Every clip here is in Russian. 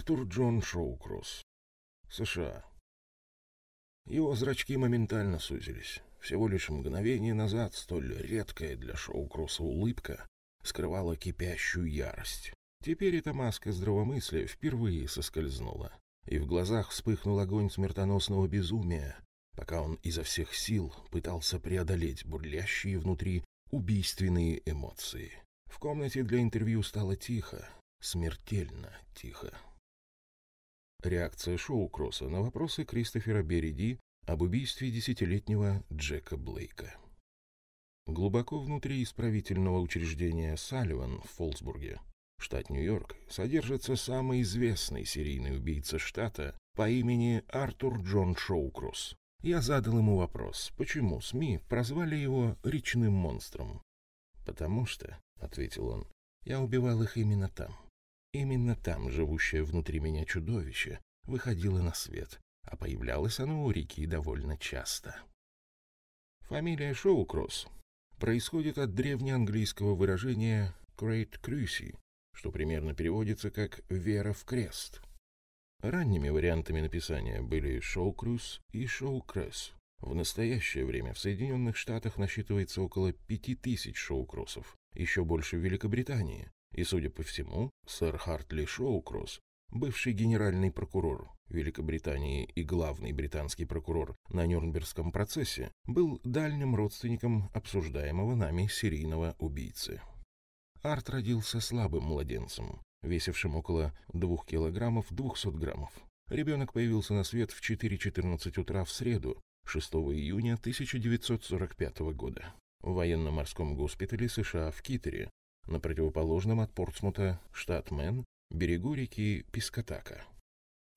Артур Джон Шоукросс. США. Его зрачки моментально сузились. Всего лишь мгновение назад столь редкая для Шоукросса улыбка скрывала кипящую ярость. Теперь эта маска здравомыслия впервые соскользнула, и в глазах вспыхнул огонь смертоносного безумия, пока он изо всех сил пытался преодолеть бурлящие внутри убийственные эмоции. В комнате для интервью стало тихо, смертельно тихо. Реакция Шоукросса на вопросы Кристофера Береди об убийстве десятилетнего Джека Блейка. Глубоко внутри исправительного учреждения Салливан в Фолсбурге, штат Нью-Йорк, содержится самый известный серийный убийца штата по имени Артур Джон Шоукросс. Я задал ему вопрос, почему СМИ прозвали его «речным монстром». «Потому что», — ответил он, — «я убивал их именно там. Именно там живущее внутри меня чудовище выходило на свет, а появлялось оно у реки довольно часто. Фамилия Шоукросс происходит от древнеанглийского выражения «great cruci», что примерно переводится как «вера в крест». Ранними вариантами написания были «шоукрус» и «шоукресс». В настоящее время в Соединенных Штатах насчитывается около пяти тысяч шоукроссов, еще больше в Великобритании, и, судя по всему, сэр Хартли Шоукросс, бывший генеральный прокурор Великобритании и главный британский прокурор на Нюрнбергском процессе, был дальним родственником обсуждаемого нами серийного убийцы. Арт родился слабым младенцем, весившим около 2 килограммов 200 граммов. Ребенок появился на свет в 4.14 утра в среду, 6 июня 1945 года, в военно-морском госпитале США в Китере, на противоположном от Портсмута, штат Мэн, берегу реки Пискатака.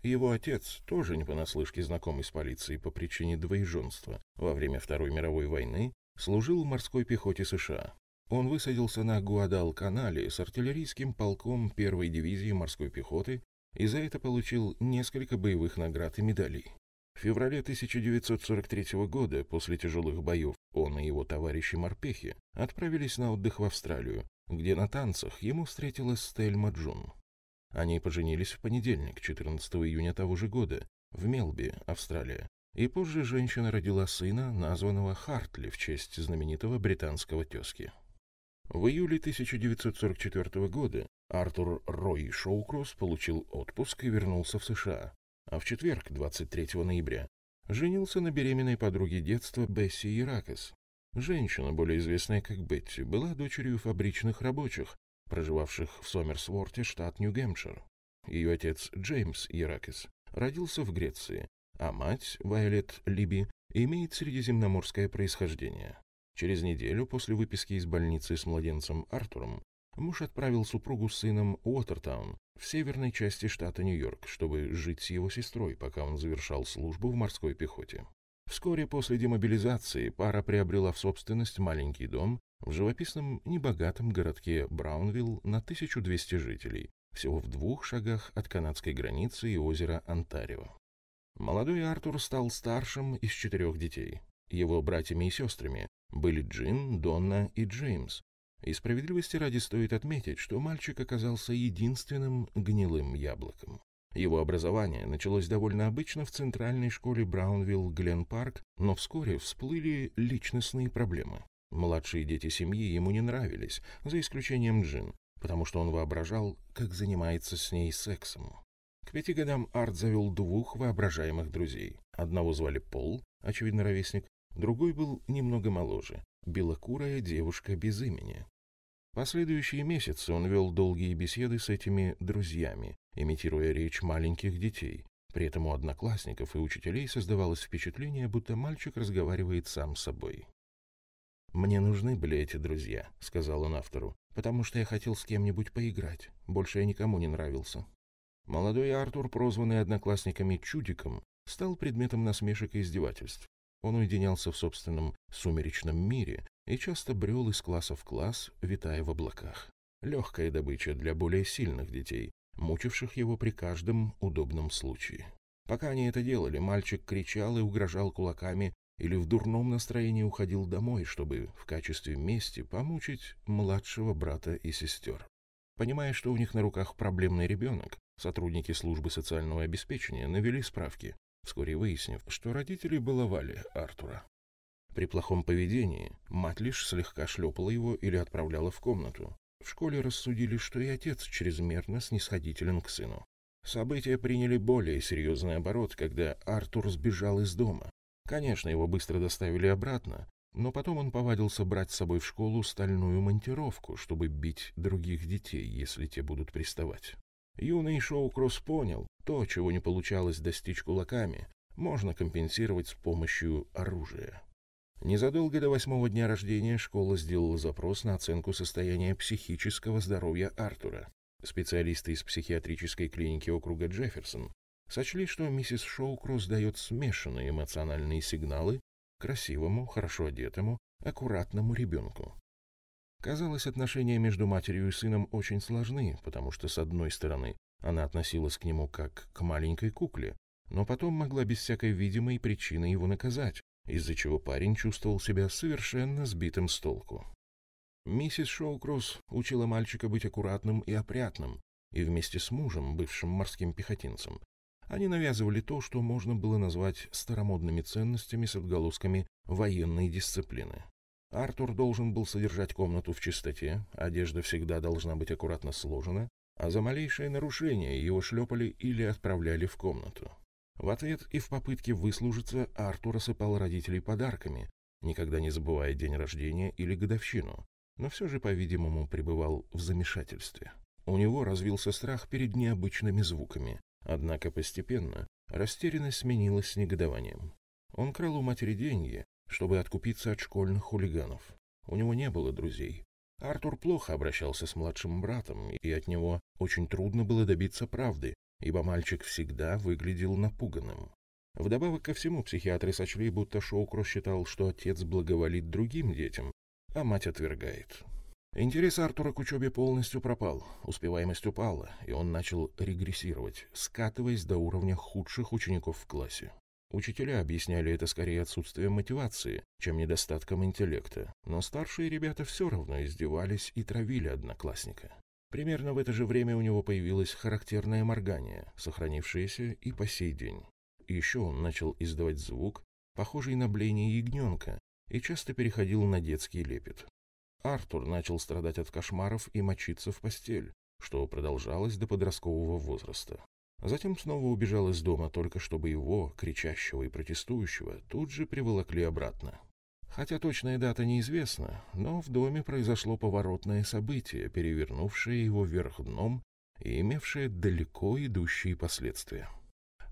Его отец, тоже не понаслышке знакомый с полицией по причине двоеженства, во время Второй мировой войны служил в морской пехоте США. Он высадился на Гуадал-канале с артиллерийским полком первой дивизии морской пехоты и за это получил несколько боевых наград и медалей. В феврале 1943 года, после тяжелых боев, он и его товарищи-морпехи отправились на отдых в Австралию, где на танцах ему встретилась Стельма Джун. Они поженились в понедельник, 14 июня того же года, в Мелби, Австралия, и позже женщина родила сына, названного Хартли в честь знаменитого британского тезки. В июле 1944 года Артур Рой Шоукросс получил отпуск и вернулся в США, а в четверг, 23 ноября, женился на беременной подруге детства Бесси Иракес, Женщина, более известная как Бетти, была дочерью фабричных рабочих, проживавших в Сомерсворте, штат Нью-Гэмпшир. Ее отец Джеймс Яракис родился в Греции, а мать, Вайолет Либи, имеет средиземноморское происхождение. Через неделю после выписки из больницы с младенцем Артуром муж отправил супругу с сыном Уотертаун в северной части штата Нью-Йорк, чтобы жить с его сестрой, пока он завершал службу в морской пехоте. Вскоре после демобилизации пара приобрела в собственность маленький дом в живописном небогатом городке Браунвилл на 1200 жителей, всего в двух шагах от канадской границы и озера Онтарио. Молодой Артур стал старшим из четырех детей. Его братьями и сестрами были Джин, Донна и Джеймс. И справедливости ради стоит отметить, что мальчик оказался единственным гнилым яблоком. Его образование началось довольно обычно в центральной школе Браунвилл Глен Парк, но вскоре всплыли личностные проблемы. Младшие дети семьи ему не нравились, за исключением Джин, потому что он воображал, как занимается с ней сексом. К пяти годам Арт завел двух воображаемых друзей. Одного звали Пол, очевидно ровесник, другой был немного моложе, белокурая девушка без имени. Последующие месяцы он вел долгие беседы с этими друзьями, имитируя речь маленьких детей. При этом у одноклассников и учителей создавалось впечатление, будто мальчик разговаривает сам с собой. «Мне нужны были эти друзья», — сказал он автору, «потому что я хотел с кем-нибудь поиграть. Больше я никому не нравился». Молодой Артур, прозванный одноклассниками «чудиком», стал предметом насмешек и издевательств. Он уединялся в собственном сумеречном мире и часто брел из класса в класс, витая в облаках. Легкая добыча для более сильных детей, мучивших его при каждом удобном случае. Пока они это делали, мальчик кричал и угрожал кулаками или в дурном настроении уходил домой, чтобы в качестве мести помучить младшего брата и сестер. Понимая, что у них на руках проблемный ребенок, сотрудники службы социального обеспечения навели справки, вскоре выяснив, что родители баловали Артура. При плохом поведении мать лишь слегка шлепала его или отправляла в комнату. В школе рассудили, что и отец чрезмерно снисходителен к сыну. События приняли более серьезный оборот, когда Артур сбежал из дома. Конечно, его быстро доставили обратно, но потом он повадился брать с собой в школу стальную монтировку, чтобы бить других детей, если те будут приставать. Юный Шоу-Кросс понял, то, чего не получалось достичь кулаками, можно компенсировать с помощью оружия. Незадолго до восьмого дня рождения школа сделала запрос на оценку состояния психического здоровья Артура. Специалисты из психиатрической клиники округа Джефферсон сочли, что миссис Шоукросс дает смешанные эмоциональные сигналы красивому, хорошо одетому, аккуратному ребенку. Казалось, отношения между матерью и сыном очень сложны, потому что, с одной стороны, она относилась к нему как к маленькой кукле, но потом могла без всякой видимой причины его наказать, из-за чего парень чувствовал себя совершенно сбитым с толку. Миссис Шоукросс учила мальчика быть аккуратным и опрятным, и вместе с мужем, бывшим морским пехотинцем, они навязывали то, что можно было назвать старомодными ценностями с отголосками военной дисциплины. Артур должен был содержать комнату в чистоте, одежда всегда должна быть аккуратно сложена, а за малейшее нарушение его шлепали или отправляли в комнату. В ответ и в попытке выслужиться Артур осыпал родителей подарками, никогда не забывая день рождения или годовщину, но все же, по-видимому, пребывал в замешательстве. У него развился страх перед необычными звуками, однако постепенно растерянность сменилась негодованием. Он крал у матери деньги, чтобы откупиться от школьных хулиганов. У него не было друзей. Артур плохо обращался с младшим братом, и от него очень трудно было добиться правды, ибо мальчик всегда выглядел напуганным. Вдобавок ко всему, психиатры сочли, будто Шоукро считал, что отец благоволит другим детям, а мать отвергает. Интерес Артура к учебе полностью пропал, успеваемость упала, и он начал регрессировать, скатываясь до уровня худших учеников в классе. Учителя объясняли это скорее отсутствием мотивации, чем недостатком интеллекта, но старшие ребята все равно издевались и травили одноклассника. Примерно в это же время у него появилось характерное моргание, сохранившееся и по сей день. Еще он начал издавать звук, похожий на бление ягненка, и часто переходил на детский лепет. Артур начал страдать от кошмаров и мочиться в постель, что продолжалось до подросткового возраста. Затем снова убежал из дома, только чтобы его, кричащего и протестующего, тут же приволокли обратно. Хотя точная дата неизвестна, но в доме произошло поворотное событие, перевернувшее его вверх дном и имевшее далеко идущие последствия.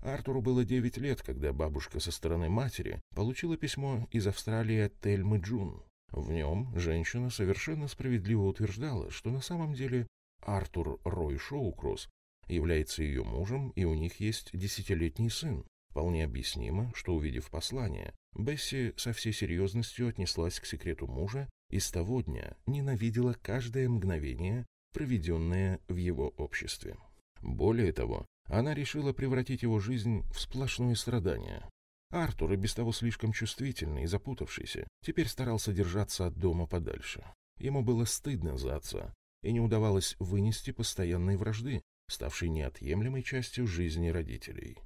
Артуру было 9 лет, когда бабушка со стороны матери получила письмо из Австралии от Тельмы Джун. В нем женщина совершенно справедливо утверждала, что на самом деле Артур Рой Шоукросс является ее мужем, и у них есть десятилетний сын. Вполне объяснимо, что, увидев послание, Бесси со всей серьезностью отнеслась к секрету мужа и с того дня ненавидела каждое мгновение, проведенное в его обществе. Более того, она решила превратить его жизнь в сплошное страдание. Артур, и без того слишком чувствительный и запутавшийся, теперь старался держаться от дома подальше. Ему было стыдно за отца, и не удавалось вынести постоянной вражды, ставшей неотъемлемой частью жизни родителей.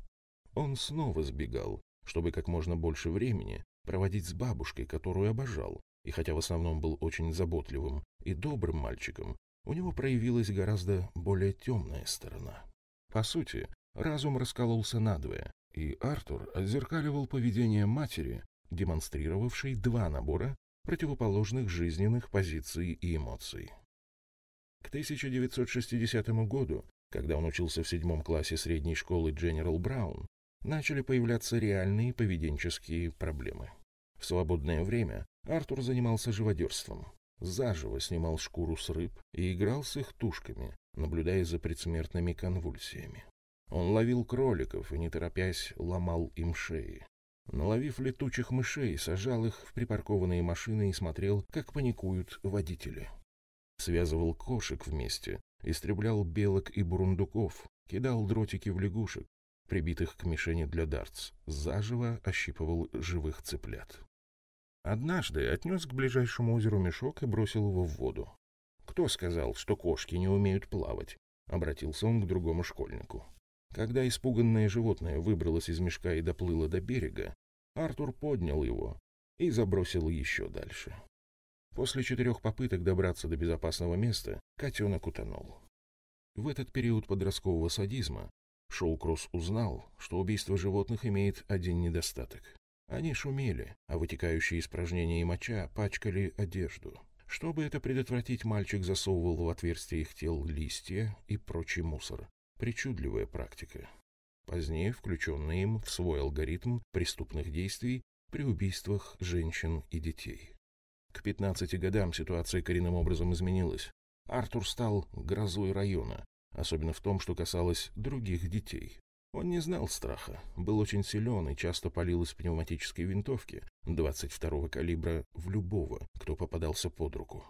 Он снова сбегал, чтобы как можно больше времени проводить с бабушкой, которую обожал, и хотя в основном был очень заботливым и добрым мальчиком, у него проявилась гораздо более темная сторона. По сути, разум раскололся надвое, и Артур отзеркаливал поведение матери, демонстрировавшей два набора противоположных жизненных позиций и эмоций. К 1960 году, когда он учился в седьмом классе средней школы Дженерал Браун, начали появляться реальные поведенческие проблемы. В свободное время Артур занимался живодерством. Заживо снимал шкуру с рыб и играл с их тушками, наблюдая за предсмертными конвульсиями. Он ловил кроликов и, не торопясь, ломал им шеи. Наловив летучих мышей, сажал их в припаркованные машины и смотрел, как паникуют водители. Связывал кошек вместе, истреблял белок и бурундуков, кидал дротики в лягушек, прибитых к мишени для дартс, заживо ощипывал живых цыплят. Однажды отнес к ближайшему озеру мешок и бросил его в воду. кто сказал, что кошки не умеют плавать?» — обратился он к другому школьнику. Когда испуганное животное выбралось из мешка и доплыло до берега, Артур поднял его и забросил еще дальше. После четырех попыток добраться до безопасного места котенок утонул. В этот период подросткового садизма Шоу-Кросс узнал, что убийство животных имеет один недостаток. Они шумели, а вытекающие испражнения и моча пачкали одежду. Чтобы это предотвратить, мальчик засовывал в отверстие их тел листья и прочий мусор. Причудливая практика. Позднее включенная им в свой алгоритм преступных действий при убийствах женщин и детей. К 15 годам ситуация коренным образом изменилась. Артур стал грозой района, особенно в том, что касалось других детей. Он не знал страха, был очень силен и часто палил из пневматической винтовки 22-го калибра в любого, кто попадался под руку.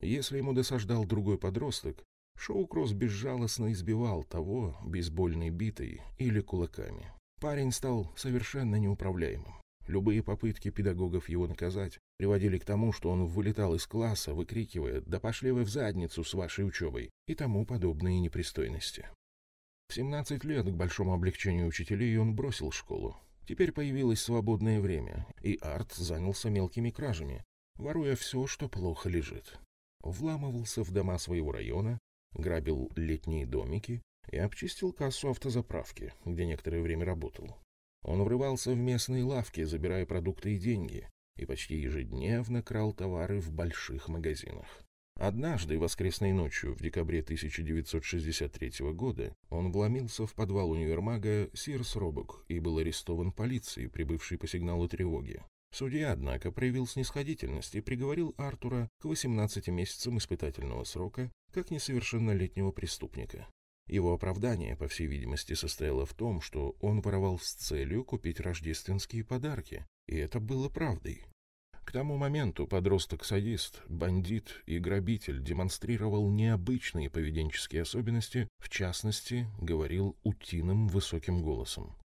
Если ему досаждал другой подросток, Шоу-Кросс безжалостно избивал того бейсбольной битой или кулаками. Парень стал совершенно неуправляемым. Любые попытки педагогов его наказать приводили к тому, что он вылетал из класса, выкрикивая «Да пошли вы в задницу с вашей учебой!» и тому подобные непристойности. В 17 лет к большому облегчению учителей он бросил школу. Теперь появилось свободное время, и Арт занялся мелкими кражами, воруя все, что плохо лежит. Вламывался в дома своего района, грабил летние домики и обчистил кассу автозаправки, где некоторое время работал. Он врывался в местные лавки, забирая продукты и деньги, и почти ежедневно крал товары в больших магазинах. Однажды, воскресной ночью в декабре 1963 года, он вломился в подвал универмага Сирс Робок и был арестован полицией, прибывшей по сигналу тревоги. Судья, однако, проявил снисходительность и приговорил Артура к 18 месяцам испытательного срока как несовершеннолетнего преступника. Его оправдание, по всей видимости, состояло в том, что он воровал с целью купить рождественские подарки, и это было правдой. К тому моменту подросток-садист, бандит и грабитель демонстрировал необычные поведенческие особенности, в частности, говорил утиным высоким голосом.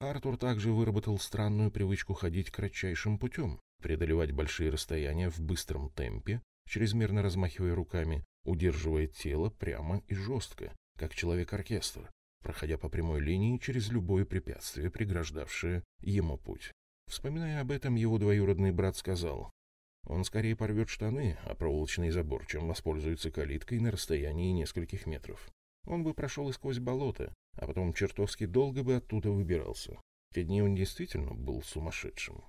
Артур также выработал странную привычку ходить кратчайшим путем, преодолевать большие расстояния в быстром темпе, чрезмерно размахивая руками, удерживая тело прямо и жестко, как человек-оркестр, проходя по прямой линии через любое препятствие, преграждавшее ему путь. Вспоминая об этом, его двоюродный брат сказал, «Он скорее порвет штаны, а проволочный забор, чем воспользуется калиткой на расстоянии нескольких метров. Он бы прошел и сквозь болото, а потом чертовски долго бы оттуда выбирался. Те дни он действительно был сумасшедшим».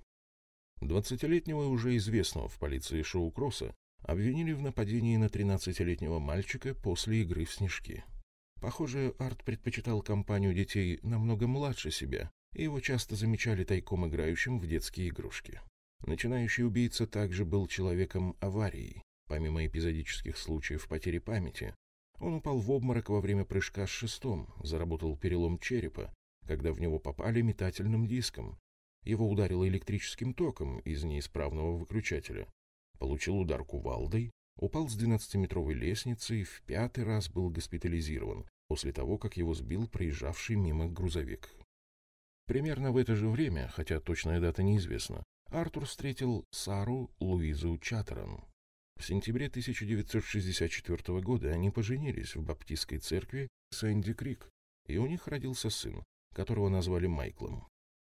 Двадцатилетнего уже известного в полиции Шоу Кросса обвинили в нападении на тринадцатилетнего мальчика после игры в снежки. Похоже, Арт предпочитал компанию детей намного младше себя, и его часто замечали тайком играющим в детские игрушки. Начинающий убийца также был человеком аварии. Помимо эпизодических случаев потери памяти, он упал в обморок во время прыжка с шестом, заработал перелом черепа, когда в него попали метательным диском. Его ударило электрическим током из неисправного выключателя. Получил удар кувалдой, упал с 12-метровой лестницы и в пятый раз был госпитализирован после того, как его сбил проезжавший мимо грузовик. Примерно в это же время, хотя точная дата неизвестна, Артур встретил Сару Луизу Чаттерон. В сентябре 1964 года они поженились в баптистской церкви Сэнди Крик, и у них родился сын, которого назвали Майклом.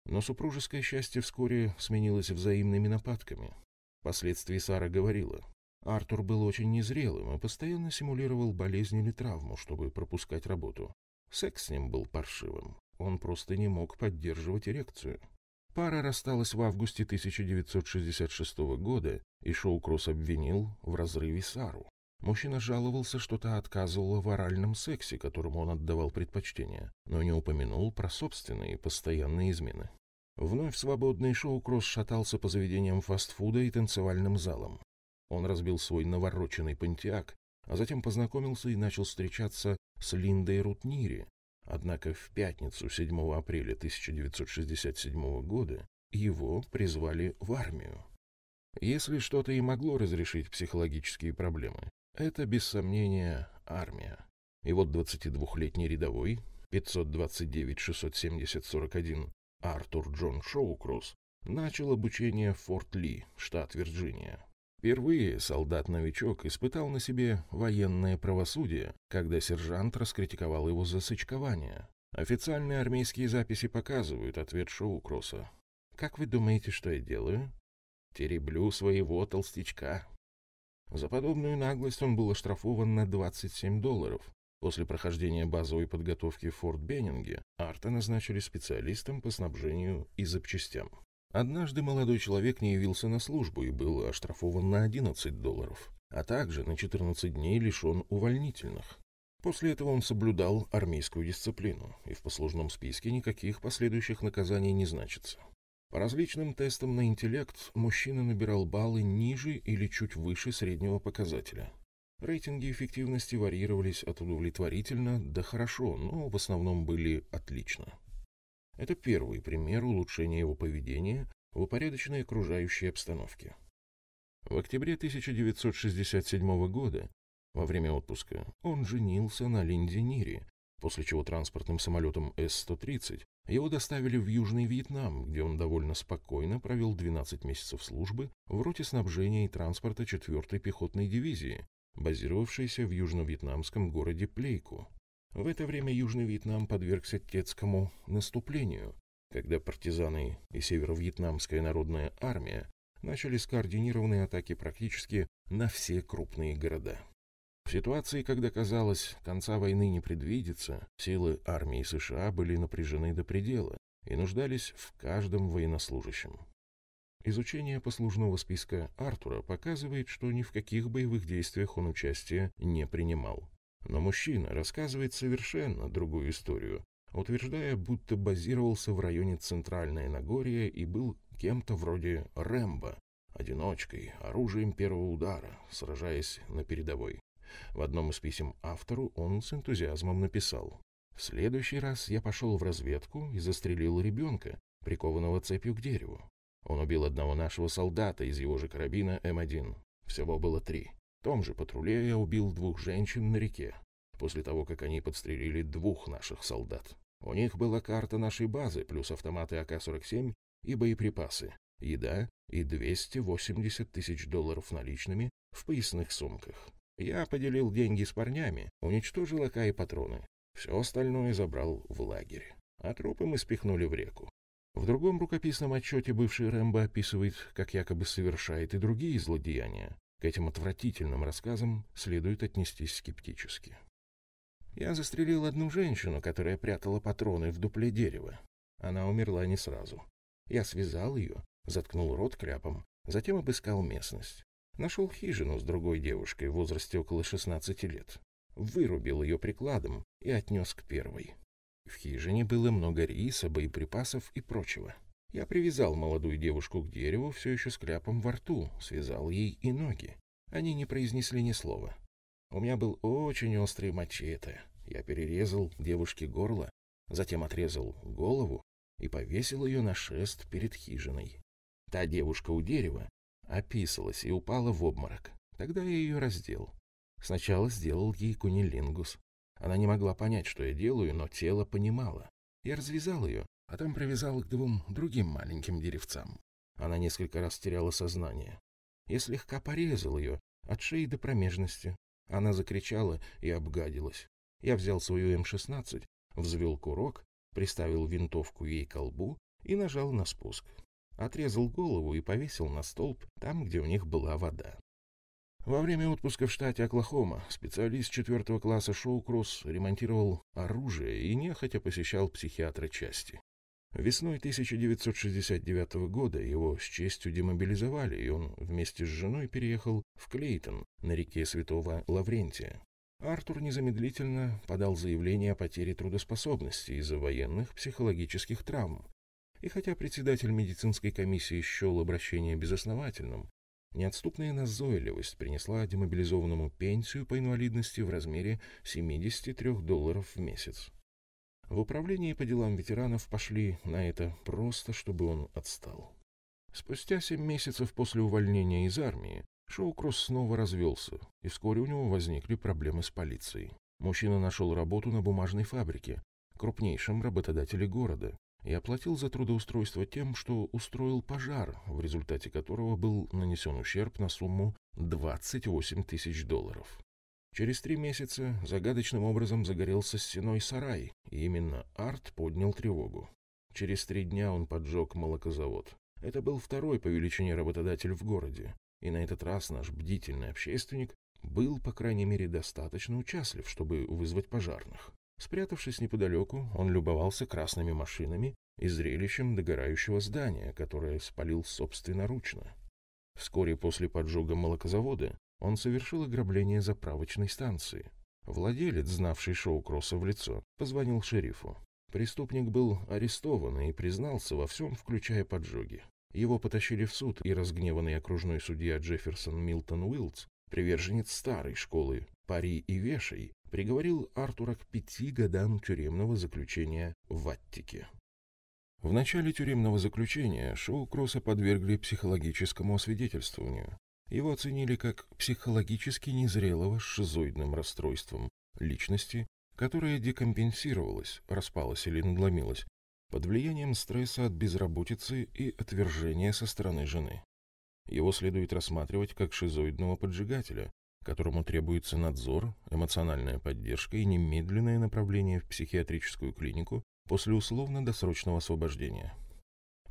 Но супружеское счастье вскоре сменилось взаимными нападками. Впоследствии Сара говорила, Артур был очень незрелым и постоянно симулировал болезнь или травму, чтобы пропускать работу. Секс с ним был паршивым. Он просто не мог поддерживать эрекцию. Пара рассталась в августе 1966 года, и Шоу-Кросс обвинил в разрыве Сару. Мужчина жаловался, что та отказывала в оральном сексе, которому он отдавал предпочтение, но не упомянул про собственные постоянные измены. Вновь свободный Шоу-Кросс шатался по заведениям фастфуда и танцевальным залам. Он разбил свой навороченный пантеак, а затем познакомился и начал встречаться с Линдой Рутнири. Однако в пятницу 7 апреля 1967 года его призвали в армию. Если что-то и могло разрешить психологические проблемы, это, без сомнения, армия. И вот 22-летний рядовой, 529-670-41, Артур Джон Шоукросс, начал обучение в Форт Ли, штат Вирджиния. Впервые солдат-новичок испытал на себе военное правосудие, когда сержант раскритиковал его за сочкование. Официальные армейские записи показывают ответ Шоукросса. «Как вы думаете, что я делаю?» «Тереблю своего толстячка». За подобную наглость он был оштрафован на 27 долларов. После прохождения базовой подготовки в Форт Беннинге Арта назначили специалистом по снабжению и запчастям. Однажды молодой человек не явился на службу и был оштрафован на 11 долларов, а также на 14 дней лишен увольнительных. После этого он соблюдал армейскую дисциплину, и в послужном списке никаких последующих наказаний не значится. По различным тестам на интеллект мужчина набирал баллы ниже или чуть выше среднего показателя. Рейтинги эффективности варьировались от удовлетворительно до хорошо, но в основном были отлично. Это первый пример улучшения его поведения в упорядоченной окружающей обстановке. В октябре 1967 года, во время отпуска, он женился на Линде Нири, после чего транспортным самолетом С-130 его доставили в Южный Вьетнам, где он довольно спокойно провел 12 месяцев службы в роте снабжения и транспорта 4-й пехотной дивизии, базировавшейся в южно-вьетнамском городе Плейку. В это время Южный Вьетнам подвергся Тетскому наступлению, когда партизаны и Северо-Вьетнамская народная армия начали скоординированные атаки практически на все крупные города. В ситуации, когда казалось, конца войны не предвидится, силы армии США были напряжены до предела и нуждались в каждом военнослужащем. Изучение послужного списка Артура показывает, что ни в каких боевых действиях он участия не принимал. Но мужчина рассказывает совершенно другую историю, утверждая, будто базировался в районе Центральное Нагорье и был кем-то вроде Рэмбо, одиночкой, оружием первого удара, сражаясь на передовой. В одном из писем автору он с энтузиазмом написал «В следующий раз я пошел в разведку и застрелил ребенка, прикованного цепью к дереву. Он убил одного нашего солдата из его же карабина М1. Всего было три том же патруле я убил двух женщин на реке, после того, как они подстрелили двух наших солдат. У них была карта нашей базы, плюс автоматы АК-47 и боеприпасы, еда и 280 тысяч долларов наличными в поясных сумках. Я поделил деньги с парнями, уничтожил АК и патроны. Все остальное забрал в лагерь. А трупы мы спихнули в реку. В другом рукописном отчете бывший Рэмбо описывает, как якобы совершает и другие злодеяния, к этим отвратительным рассказам следует отнестись скептически. Я застрелил одну женщину, которая прятала патроны в дупле дерева. Она умерла не сразу. Я связал ее, заткнул рот кляпом, затем обыскал местность. Нашел хижину с другой девушкой в возрасте около 16 лет. Вырубил ее прикладом и отнес к первой. В хижине было много риса, боеприпасов и прочего. Я привязал молодую девушку к дереву, все еще с кляпом во рту, связал ей и ноги. Они не произнесли ни слова. У меня был очень острый мачете. Я перерезал девушке горло, затем отрезал голову и повесил ее на шест перед хижиной. Та девушка у дерева описалась и упала в обморок. Тогда я ее раздел. Сначала сделал ей кунилингус. Она не могла понять, что я делаю, но тело понимало. Я развязал ее, а там привязал к двум другим маленьким деревцам. Она несколько раз теряла сознание. Я слегка порезал ее от шеи до промежности. Она закричала и обгадилась. Я взял свою М-16, взвел курок, приставил винтовку ей к лбу и нажал на спуск. Отрезал голову и повесил на столб там, где у них была вода. Во время отпуска в штате Оклахома специалист четвертого класса Шоу-Кросс ремонтировал оружие и нехотя посещал психиатра части. Весной 1969 года его с честью демобилизовали, и он вместе с женой переехал в Клейтон на реке Святого Лаврентия. Артур незамедлительно подал заявление о потере трудоспособности из-за военных психологических травм. И хотя председатель медицинской комиссии счел обращение безосновательным, неотступная назойливость принесла демобилизованному пенсию по инвалидности в размере 73 долларов в месяц. В управлении по делам ветеранов пошли на это просто, чтобы он отстал. Спустя семь месяцев после увольнения из армии Шоукросс снова развелся, и вскоре у него возникли проблемы с полицией. Мужчина нашел работу на бумажной фабрике, крупнейшем работодателе города, и оплатил за трудоустройство тем, что устроил пожар, в результате которого был нанесен ущерб на сумму 28 тысяч долларов. Через три месяца загадочным образом загорелся стеной сарай, и именно Арт поднял тревогу. Через три дня он поджег молокозавод. Это был второй по величине работодатель в городе, и на этот раз наш бдительный общественник был, по крайней мере, достаточно участлив, чтобы вызвать пожарных. Спрятавшись неподалеку, он любовался красными машинами и зрелищем догорающего здания, которое спалил собственноручно. Вскоре после поджога молокозавода он совершил ограбление заправочной станции. Владелец, знавший шоу Кросса в лицо, позвонил шерифу. Преступник был арестован и признался во всем, включая поджоги. Его потащили в суд, и разгневанный окружной судья Джефферсон Милтон Уилдс, приверженец старой школы «Пари и вешай», приговорил Артура к пяти годам тюремного заключения в Аттике. В начале тюремного заключения Шоу Кросса подвергли психологическому освидетельствованию. Его оценили как психологически незрелого с шизоидным расстройством личности, которая декомпенсировалась, распалась или надломилась под влиянием стресса от безработицы и отвержения со стороны жены. Его следует рассматривать как шизоидного поджигателя, которому требуется надзор, эмоциональная поддержка и немедленное направление в психиатрическую клинику после условно-досрочного освобождения.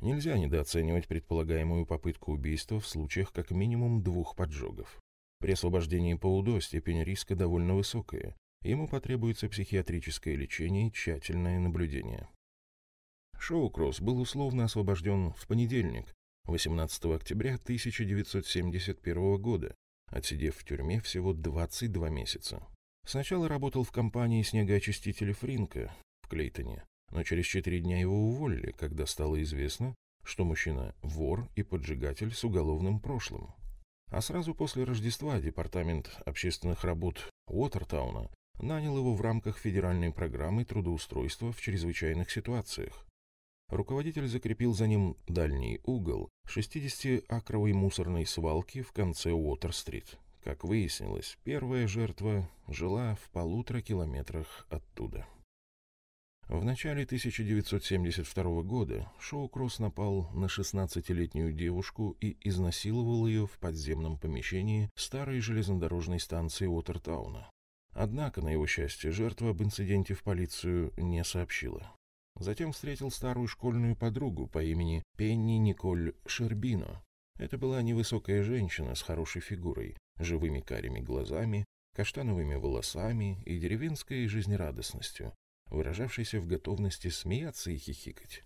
Нельзя недооценивать предполагаемую попытку убийства в случаях как минимум двух поджогов. При освобождении по УДО степень риска довольно высокая, ему потребуется психиатрическое лечение и тщательное наблюдение. Шоукросс был условно освобожден в понедельник, 18 октября 1971 года, отсидев в тюрьме всего 22 месяца. Сначала работал в компании снегоочистителя Фринка в Клейтоне, но через четыре дня его уволили, когда стало известно, что мужчина – вор и поджигатель с уголовным прошлым. А сразу после Рождества Департамент общественных работ Уотертауна нанял его в рамках федеральной программы трудоустройства в чрезвычайных ситуациях. Руководитель закрепил за ним дальний угол 60-акровой мусорной свалки в конце Уотер-стрит. Как выяснилось, первая жертва жила в полутора километрах оттуда. В начале 1972 года Шоу Кросс напал на 16-летнюю девушку и изнасиловал ее в подземном помещении старой железнодорожной станции Уотертауна. Однако, на его счастье, жертва об инциденте в полицию не сообщила. Затем встретил старую школьную подругу по имени Пенни Николь Шербино. Это была невысокая женщина с хорошей фигурой, живыми карими глазами, каштановыми волосами и деревенской жизнерадостностью, выражавшейся в готовности смеяться и хихикать.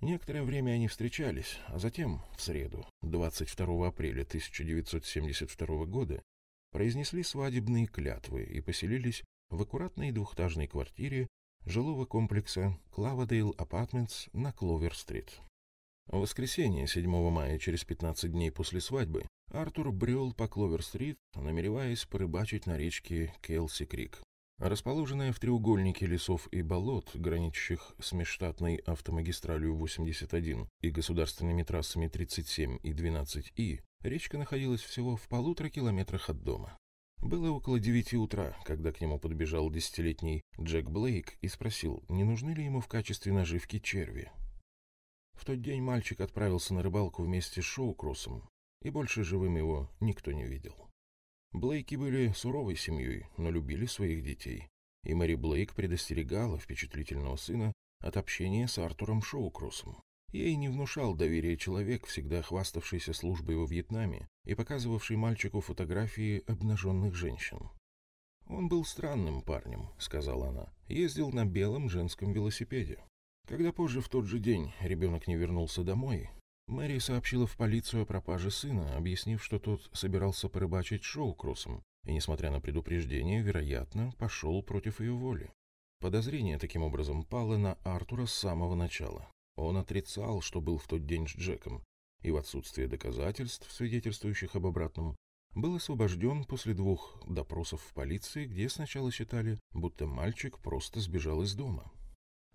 Некоторое время они встречались, а затем, в среду, 22 апреля 1972 года, произнесли свадебные клятвы и поселились в аккуратной двухэтажной квартире жилого комплекса Клавадейл Апартментс на Кловер-стрит. В воскресенье, 7 мая, через 15 дней после свадьбы, Артур брел по Кловер-стрит, намереваясь порыбачить на речке Келси-Крик. Расположенная в треугольнике лесов и болот, граничащих с межштатной автомагистралью 81 и государственными трассами 37 и 12И, речка находилась всего в полутора километрах от дома. Было около девяти утра, когда к нему подбежал десятилетний Джек Блейк и спросил, не нужны ли ему в качестве наживки черви. В тот день мальчик отправился на рыбалку вместе с Шоукроссом, и больше живым его никто не видел. Блейки были суровой семьей, но любили своих детей, и Мэри Блейк предостерегала впечатлительного сына от общения с Артуром Шоукроссом. Ей не внушал доверия человек, всегда хваставшийся службой во Вьетнаме и показывавший мальчику фотографии обнаженных женщин. «Он был странным парнем», — сказала она, — «ездил на белом женском велосипеде». Когда позже в тот же день ребенок не вернулся домой, Мэри сообщила в полицию о пропаже сына, объяснив, что тот собирался порыбачить шоу-кроссом, и, несмотря на предупреждение, вероятно, пошел против ее воли. Подозрение таким образом пало на Артура с самого начала. Он отрицал, что был в тот день с Джеком, и в отсутствие доказательств, свидетельствующих об обратном, был освобожден после двух допросов в полиции, где сначала считали, будто мальчик просто сбежал из дома.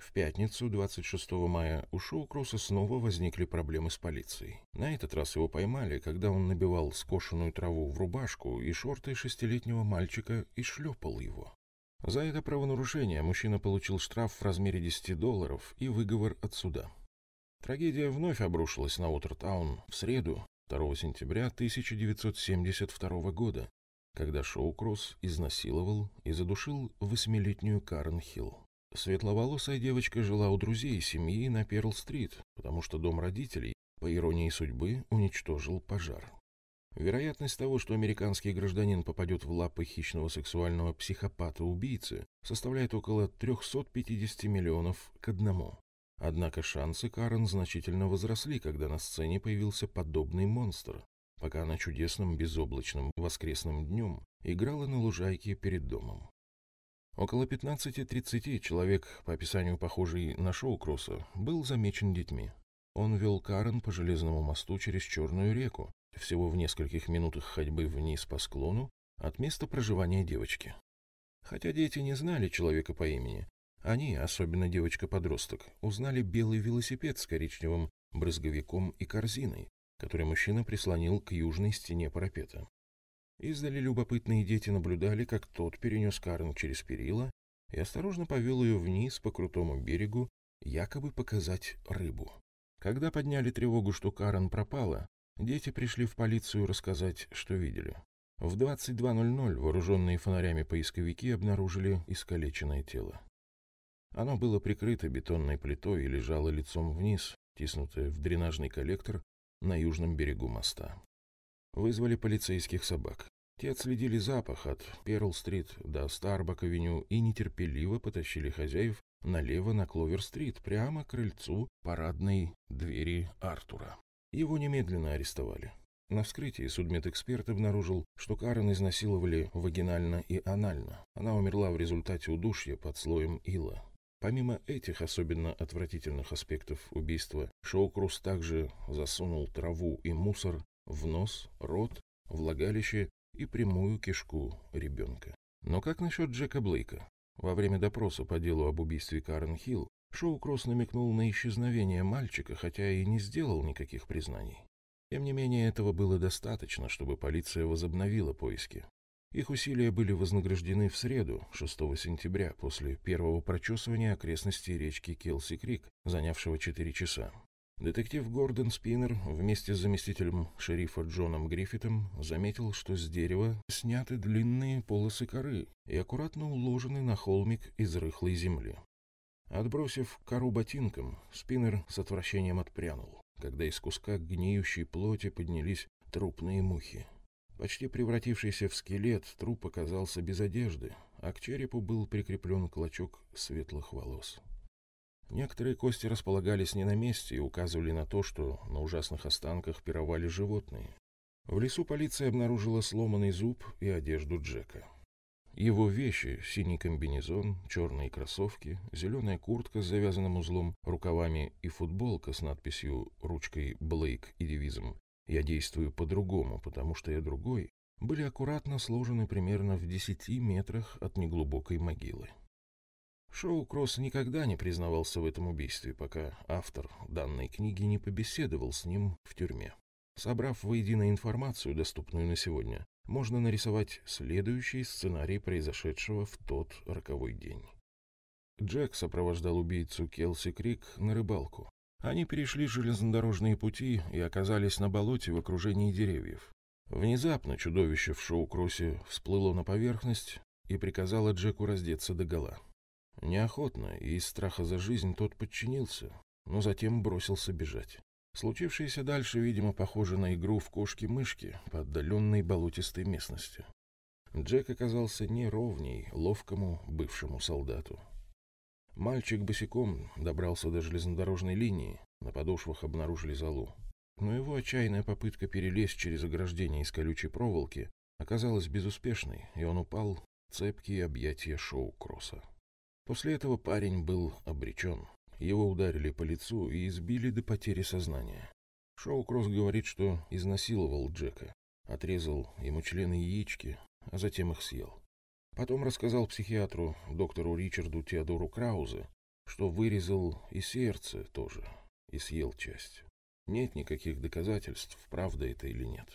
В пятницу, 26 мая, у Шоукроса снова возникли проблемы с полицией. На этот раз его поймали, когда он набивал скошенную траву в рубашку и шорты шестилетнего мальчика и шлепал его. За это правонарушение мужчина получил штраф в размере 10 долларов и выговор от суда. Трагедия вновь обрушилась на Уотертаун в среду, 2 сентября 1972 года, когда Шоу Кросс изнасиловал и задушил восьмилетнюю Карен Хилл. Светловолосая девочка жила у друзей семьи на Перл-стрит, потому что дом родителей, по иронии судьбы, уничтожил пожар. Вероятность того, что американский гражданин попадет в лапы хищного сексуального психопата-убийцы, составляет около 350 миллионов к одному. Однако шансы Карен значительно возросли, когда на сцене появился подобный монстр, пока она чудесным безоблачным воскресным днем играла на лужайке перед домом. Около 15-30 человек, по описанию похожий на Шоукросса, был замечен детьми. Он вел Карен по железному мосту через Черную реку, всего в нескольких минутах ходьбы вниз по склону от места проживания девочки. Хотя дети не знали человека по имени, они, особенно девочка-подросток, узнали белый велосипед с коричневым брызговиком и корзиной, который мужчина прислонил к южной стене парапета. Издали любопытные дети наблюдали, как тот перенес Карен через перила и осторожно повел ее вниз по крутому берегу, якобы показать рыбу. Когда подняли тревогу, что Карен пропала, дети пришли в полицию рассказать, что видели. В 22.00 вооруженные фонарями поисковики обнаружили искалеченное тело. Оно было прикрыто бетонной плитой и лежало лицом вниз, тиснутое в дренажный коллектор на южном берегу моста. Вызвали полицейских собак. Те отследили запах от Перл-стрит до Старбак-авеню и нетерпеливо потащили хозяев налево на Кловер-стрит, прямо к крыльцу парадной двери Артура. Его немедленно арестовали. На вскрытии судмедэксперт обнаружил, что Карен изнасиловали вагинально и анально. Она умерла в результате удушья под слоем ила. Помимо этих особенно отвратительных аспектов убийства, Шоукрус также засунул траву и мусор в нос, рот, влагалище и прямую кишку ребенка. Но как насчет Джека Блейка? Во время допроса по делу об убийстве Карен Хилл Шоукросс намекнул на исчезновение мальчика, хотя и не сделал никаких признаний. Тем не менее, этого было достаточно, чтобы полиция возобновила поиски. Их усилия были вознаграждены в среду, 6 сентября, после первого прочесывания окрестностей речки Келси-Крик, занявшего 4 часа. Детектив Гордон Спиннер вместе с заместителем шерифа Джоном Гриффитом заметил, что с дерева сняты длинные полосы коры и аккуратно уложены на холмик из рыхлой земли. Отбросив кору ботинком, Спиннер с отвращением отпрянул, когда из куска гниющей плоти поднялись трупные мухи. Почти превратившийся в скелет, труп оказался без одежды, а к черепу был прикреплен клочок светлых волос. Некоторые кости располагались не на месте и указывали на то, что на ужасных останках пировали животные. В лесу полиция обнаружила сломанный зуб и одежду Джека. Его вещи — синий комбинезон, черные кроссовки, зеленая куртка с завязанным узлом, рукавами и футболка с надписью ручкой «Блейк» и девизом я действую по-другому, потому что я другой, были аккуратно сложены примерно в десяти метрах от неглубокой могилы. Шоу Кросс никогда не признавался в этом убийстве, пока автор данной книги не побеседовал с ним в тюрьме. Собрав воедино информацию, доступную на сегодня, можно нарисовать следующий сценарий произошедшего в тот роковой день. Джек сопровождал убийцу Келси Крик на рыбалку. Они перешли железнодорожные пути и оказались на болоте в окружении деревьев. Внезапно чудовище в шоу-кроссе всплыло на поверхность и приказало Джеку раздеться догола. Неохотно и из страха за жизнь тот подчинился, но затем бросился бежать. Случившееся дальше, видимо, похоже на игру в кошки-мышки по отдаленной болотистой местности. Джек оказался неровней ловкому бывшему солдату. Мальчик босиком добрался до железнодорожной линии, на подошвах обнаружили залу. Но его отчаянная попытка перелезть через ограждение из колючей проволоки оказалась безуспешной, и он упал в цепкие объятия шоу-кросса. После этого парень был обречен. Его ударили по лицу и избили до потери сознания. Шоу-кросс говорит, что изнасиловал Джека, отрезал ему члены яички, а затем их съел. Потом рассказал психиатру, доктору Ричарду Теодору Краузе, что вырезал и сердце тоже, и съел часть. Нет никаких доказательств, правда это или нет.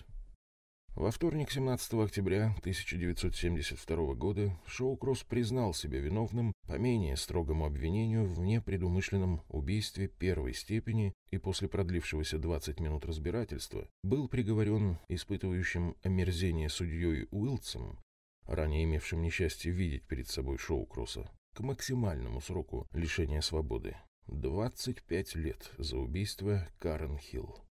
Во вторник, 17 октября 1972 года, Шоу-Кросс признал себя виновным по менее строгому обвинению в непредумышленном убийстве первой степени и после продлившегося 20 минут разбирательства был приговорен испытывающим омерзение судьей Уилдсом, ранее имевшим несчастье видеть перед собой Шоу-Кросса, к максимальному сроку лишения свободы – 25 лет за убийство Карен Хилл.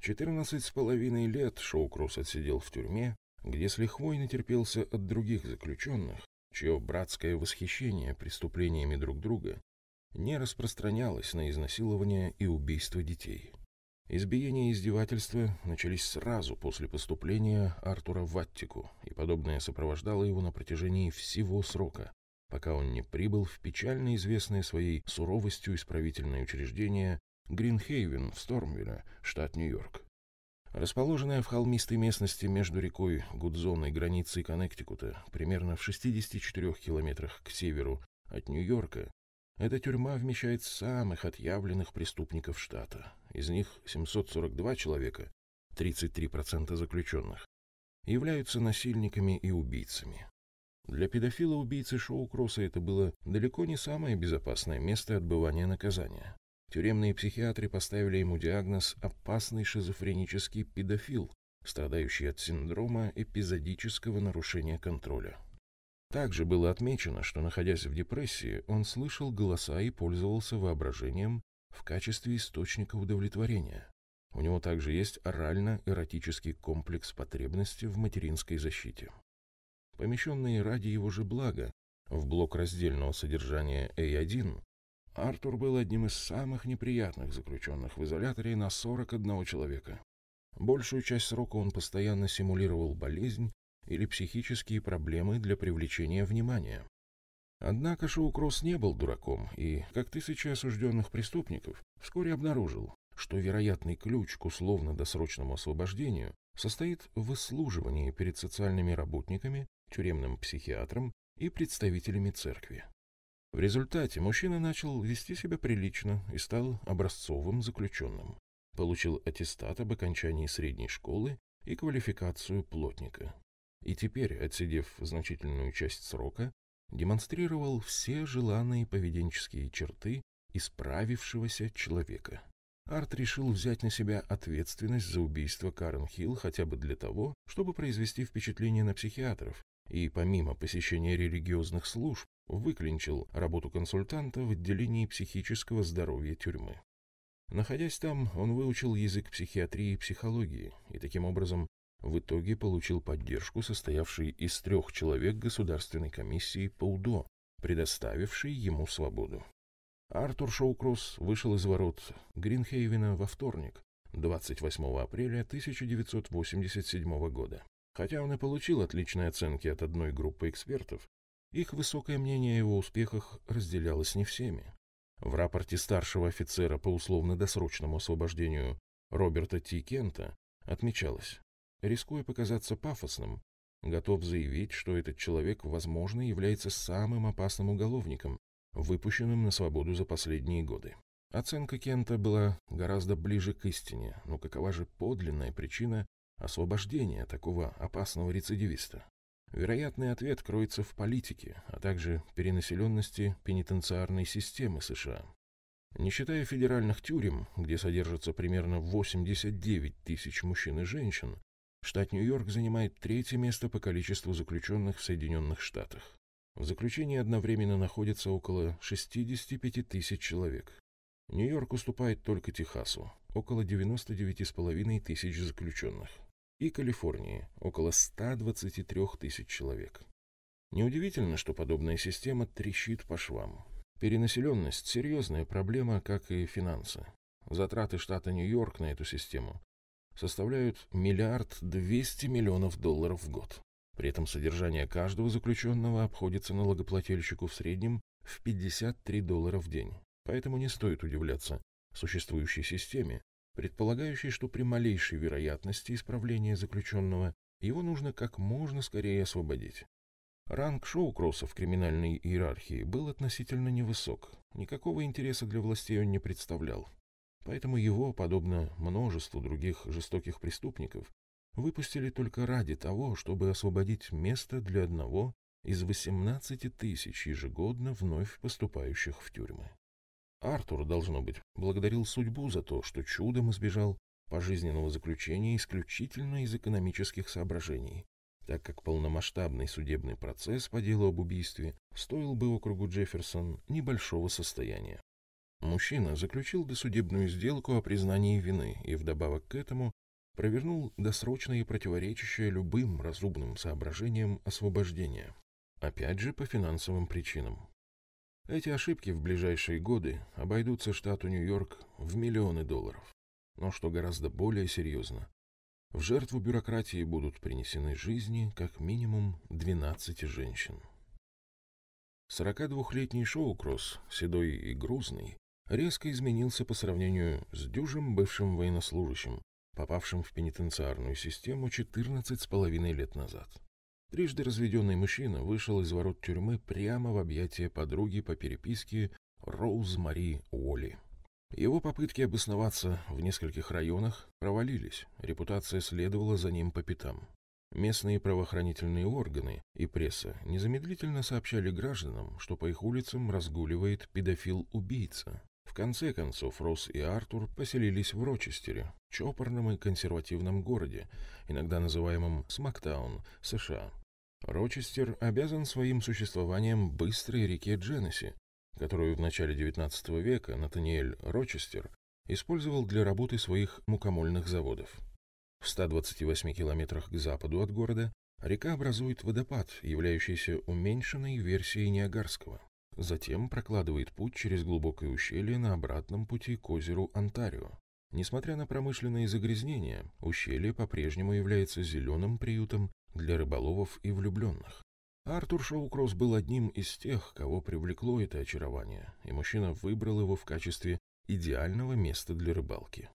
Четырнадцать с половиной лет Шоукросс отсидел в тюрьме, где с лихвой натерпелся от других заключенных, чье братское восхищение преступлениями друг друга не распространялось на изнасилование и убийство детей. Избиения и издевательства начались сразу после поступления Артура в Аттику, и подобное сопровождало его на протяжении всего срока, пока он не прибыл в печально известное своей суровостью исправительное учреждение Гринхейвен в Стормвилле, штат Нью-Йорк. Расположенная в холмистой местности между рекой Гудзон и границей Коннектикута, примерно в 64 километрах к северу от Нью-Йорка, эта тюрьма вмещает самых отъявленных преступников штата. Из них 742 человека, 33% заключенных, являются насильниками и убийцами. Для педофила-убийцы Шоу-Кросса это было далеко не самое безопасное место отбывания наказания. Тюремные психиатры поставили ему диагноз «опасный шизофренический педофил», страдающий от синдрома эпизодического нарушения контроля. Также было отмечено, что, находясь в депрессии, он слышал голоса и пользовался воображением в качестве источника удовлетворения. У него также есть орально-эротический комплекс потребности в материнской защите. Помещенные ради его же блага в блок раздельного содержания A1 Артур был одним из самых неприятных заключенных в изоляторе на 41 человека. Большую часть срока он постоянно симулировал болезнь или психические проблемы для привлечения внимания. Однако Шоукросс не был дураком и, как тысячи осужденных преступников, вскоре обнаружил, что вероятный ключ к условно-досрочному освобождению состоит в выслуживании перед социальными работниками, тюремным психиатром и представителями церкви. В результате мужчина начал вести себя прилично и стал образцовым заключенным. Получил аттестат об окончании средней школы и квалификацию плотника. И теперь, отсидев значительную часть срока, демонстрировал все желанные поведенческие черты исправившегося человека. Арт решил взять на себя ответственность за убийство Карен Хилл хотя бы для того, чтобы произвести впечатление на психиатров, и помимо посещения религиозных служб, выклинчил работу консультанта в отделении психического здоровья тюрьмы. Находясь там, он выучил язык психиатрии и психологии, и таким образом в итоге получил поддержку, состоявшей из трех человек Государственной комиссии по УДО, предоставившей ему свободу. Артур Шоукросс вышел из ворот Гринхейвена во вторник, 28 апреля 1987 года. Хотя он и получил отличные оценки от одной группы экспертов, их высокое мнение о его успехах разделялось не всеми. В рапорте старшего офицера по условно-досрочному освобождению Роберта Ти Кента отмечалось, рискуя показаться пафосным, готов заявить, что этот человек, возможно, является самым опасным уголовником, выпущенным на свободу за последние годы. Оценка Кента была гораздо ближе к истине, но какова же подлинная причина освобождения такого опасного рецидивиста? Вероятный ответ кроется в политике, а также перенаселенности пенитенциарной системы США. Не считая федеральных тюрем, где содержатся примерно 89 тысяч мужчин и женщин, штат Нью-Йорк занимает третье место по количеству заключенных в Соединенных Штатах. В заключении одновременно находится около 65 тысяч человек. Нью-Йорк уступает только Техасу, около 99,5 тысяч заключенных и Калифорнии около 123 тысяч человек. Неудивительно, что подобная система трещит по швам. Перенаселенность – серьезная проблема, как и финансы. Затраты штата Нью-Йорк на эту систему составляют миллиард двести миллионов долларов в год. При этом содержание каждого заключенного обходится налогоплательщику в среднем в 53 доллара в день. Поэтому не стоит удивляться существующей системе, предполагающий, что при малейшей вероятности исправления заключенного его нужно как можно скорее освободить. Ранг Шоукросса в криминальной иерархии был относительно невысок, никакого интереса для властей он не представлял. Поэтому его, подобно множеству других жестоких преступников, выпустили только ради того, чтобы освободить место для одного из 18 тысяч ежегодно вновь поступающих в тюрьмы. Артур, должно быть, благодарил судьбу за то, что чудом избежал пожизненного заключения исключительно из экономических соображений, так как полномасштабный судебный процесс по делу об убийстве стоил бы округу Джефферсон небольшого состояния. Мужчина заключил досудебную сделку о признании вины и вдобавок к этому провернул досрочное и противоречащее любым разумным соображениям освобождение. Опять же по финансовым причинам. Эти ошибки в ближайшие годы обойдутся штату Нью-Йорк в миллионы долларов. Но что гораздо более серьезно, в жертву бюрократии будут принесены жизни как минимум 12 женщин. 42-летний Шоукросс, седой и грузный, резко изменился по сравнению с дюжим бывшим военнослужащим, попавшим в пенитенциарную систему 14 с половиной лет назад. Трижды разведенный мужчина вышел из ворот тюрьмы прямо в объятия подруги по переписке Роуз Мари Уолли. Его попытки обосноваться в нескольких районах провалились, репутация следовала за ним по пятам. Местные правоохранительные органы и пресса незамедлительно сообщали гражданам, что по их улицам разгуливает педофил-убийца. Конце концов, Росс и Артур поселились в Рочестере, чопорном и консервативном городе, иногда называемом Смактаун, США. Рочестер обязан своим существованием быстрой реке Дженнесси, которую в начале XIX века Натаниэль Рочестер использовал для работы своих мукомольных заводов. В 128 километрах к западу от города река образует водопад, являющийся уменьшенной версией Ниагарского. Затем прокладывает путь через глубокое ущелье на обратном пути к озеру Онтарио. Несмотря на промышленные загрязнения, ущелье по-прежнему является зеленым приютом для рыболовов и влюбленных. Артур Шоукросс был одним из тех, кого привлекло это очарование, и мужчина выбрал его в качестве идеального места для рыбалки.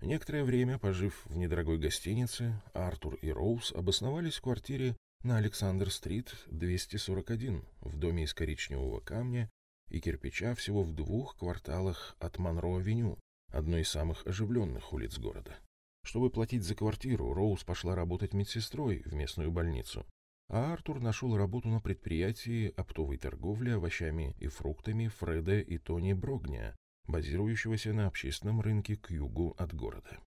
Некоторое время, пожив в недорогой гостинице, Артур и Роуз обосновались в квартире на Александр-стрит 241 в доме из коричневого камня и кирпича всего в двух кварталах от Монро-авеню, одной из самых оживленных улиц города. Чтобы платить за квартиру, Роуз пошла работать медсестрой в местную больницу, а Артур нашел работу на предприятии оптовой торговли овощами и фруктами Фреда и Тони Брогня, базирующегося на общественном рынке к югу от города.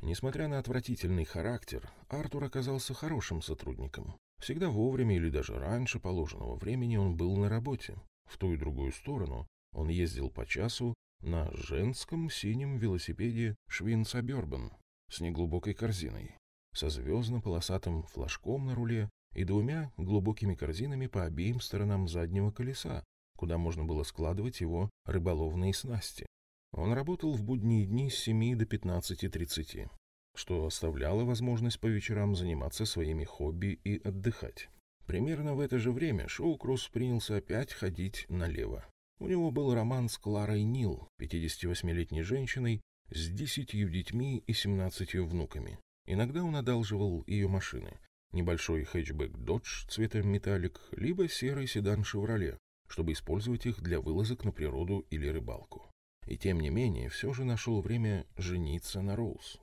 Несмотря на отвратительный характер, Артур оказался хорошим сотрудником. Всегда вовремя или даже раньше положенного времени он был на работе. В ту и другую сторону он ездил по часу на женском синем велосипеде Швинца-Бёрбен с неглубокой корзиной, со звездно-полосатым флажком на руле и двумя глубокими корзинами по обеим сторонам заднего колеса, куда можно было складывать его рыболовные снасти. Он работал в будние дни с 7 до 15.30, что оставляло возможность по вечерам заниматься своими хобби и отдыхать. Примерно в это же время Шоу-Кросс принялся опять ходить налево. У него был роман с Кларой Нил, 58-летней женщиной, с десятью детьми и 17 внуками. Иногда он одалживал ее машины, небольшой хэтчбэк Dodge цвета металлик, либо серый седан Chevrolet, чтобы использовать их для вылазок на природу или рыбалку. И тем не менее, все же нашел время жениться на Роуз.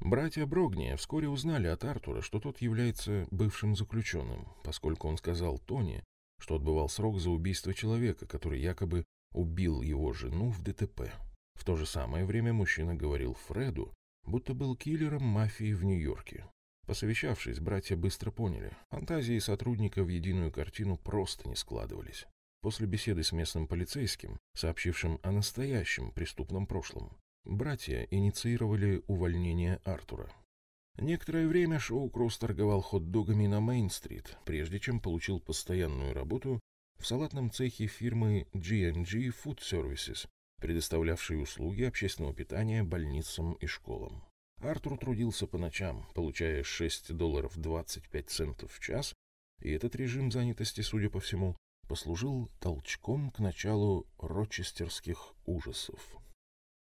Братья Брогния вскоре узнали от Артура, что тот является бывшим заключенным, поскольку он сказал Тони, что отбывал срок за убийство человека, который якобы убил его жену в ДТП. В то же самое время мужчина говорил Фреду, будто был киллером мафии в Нью-Йорке. Посовещавшись, братья быстро поняли, фантазии сотрудника в единую картину просто не складывались. После беседы с местным полицейским, сообщившим о настоящем преступном прошлом, братья инициировали увольнение Артура. Некоторое время Шоу Кросс торговал хот-догами на Мейн-стрит, прежде чем получил постоянную работу в салатном цехе фирмы G&G Food Services, предоставлявшей услуги общественного питания больницам и школам. Артур трудился по ночам, получая 6 долларов 25 центов в час, и этот режим занятости, судя по всему, послужил толчком к началу рочестерских ужасов.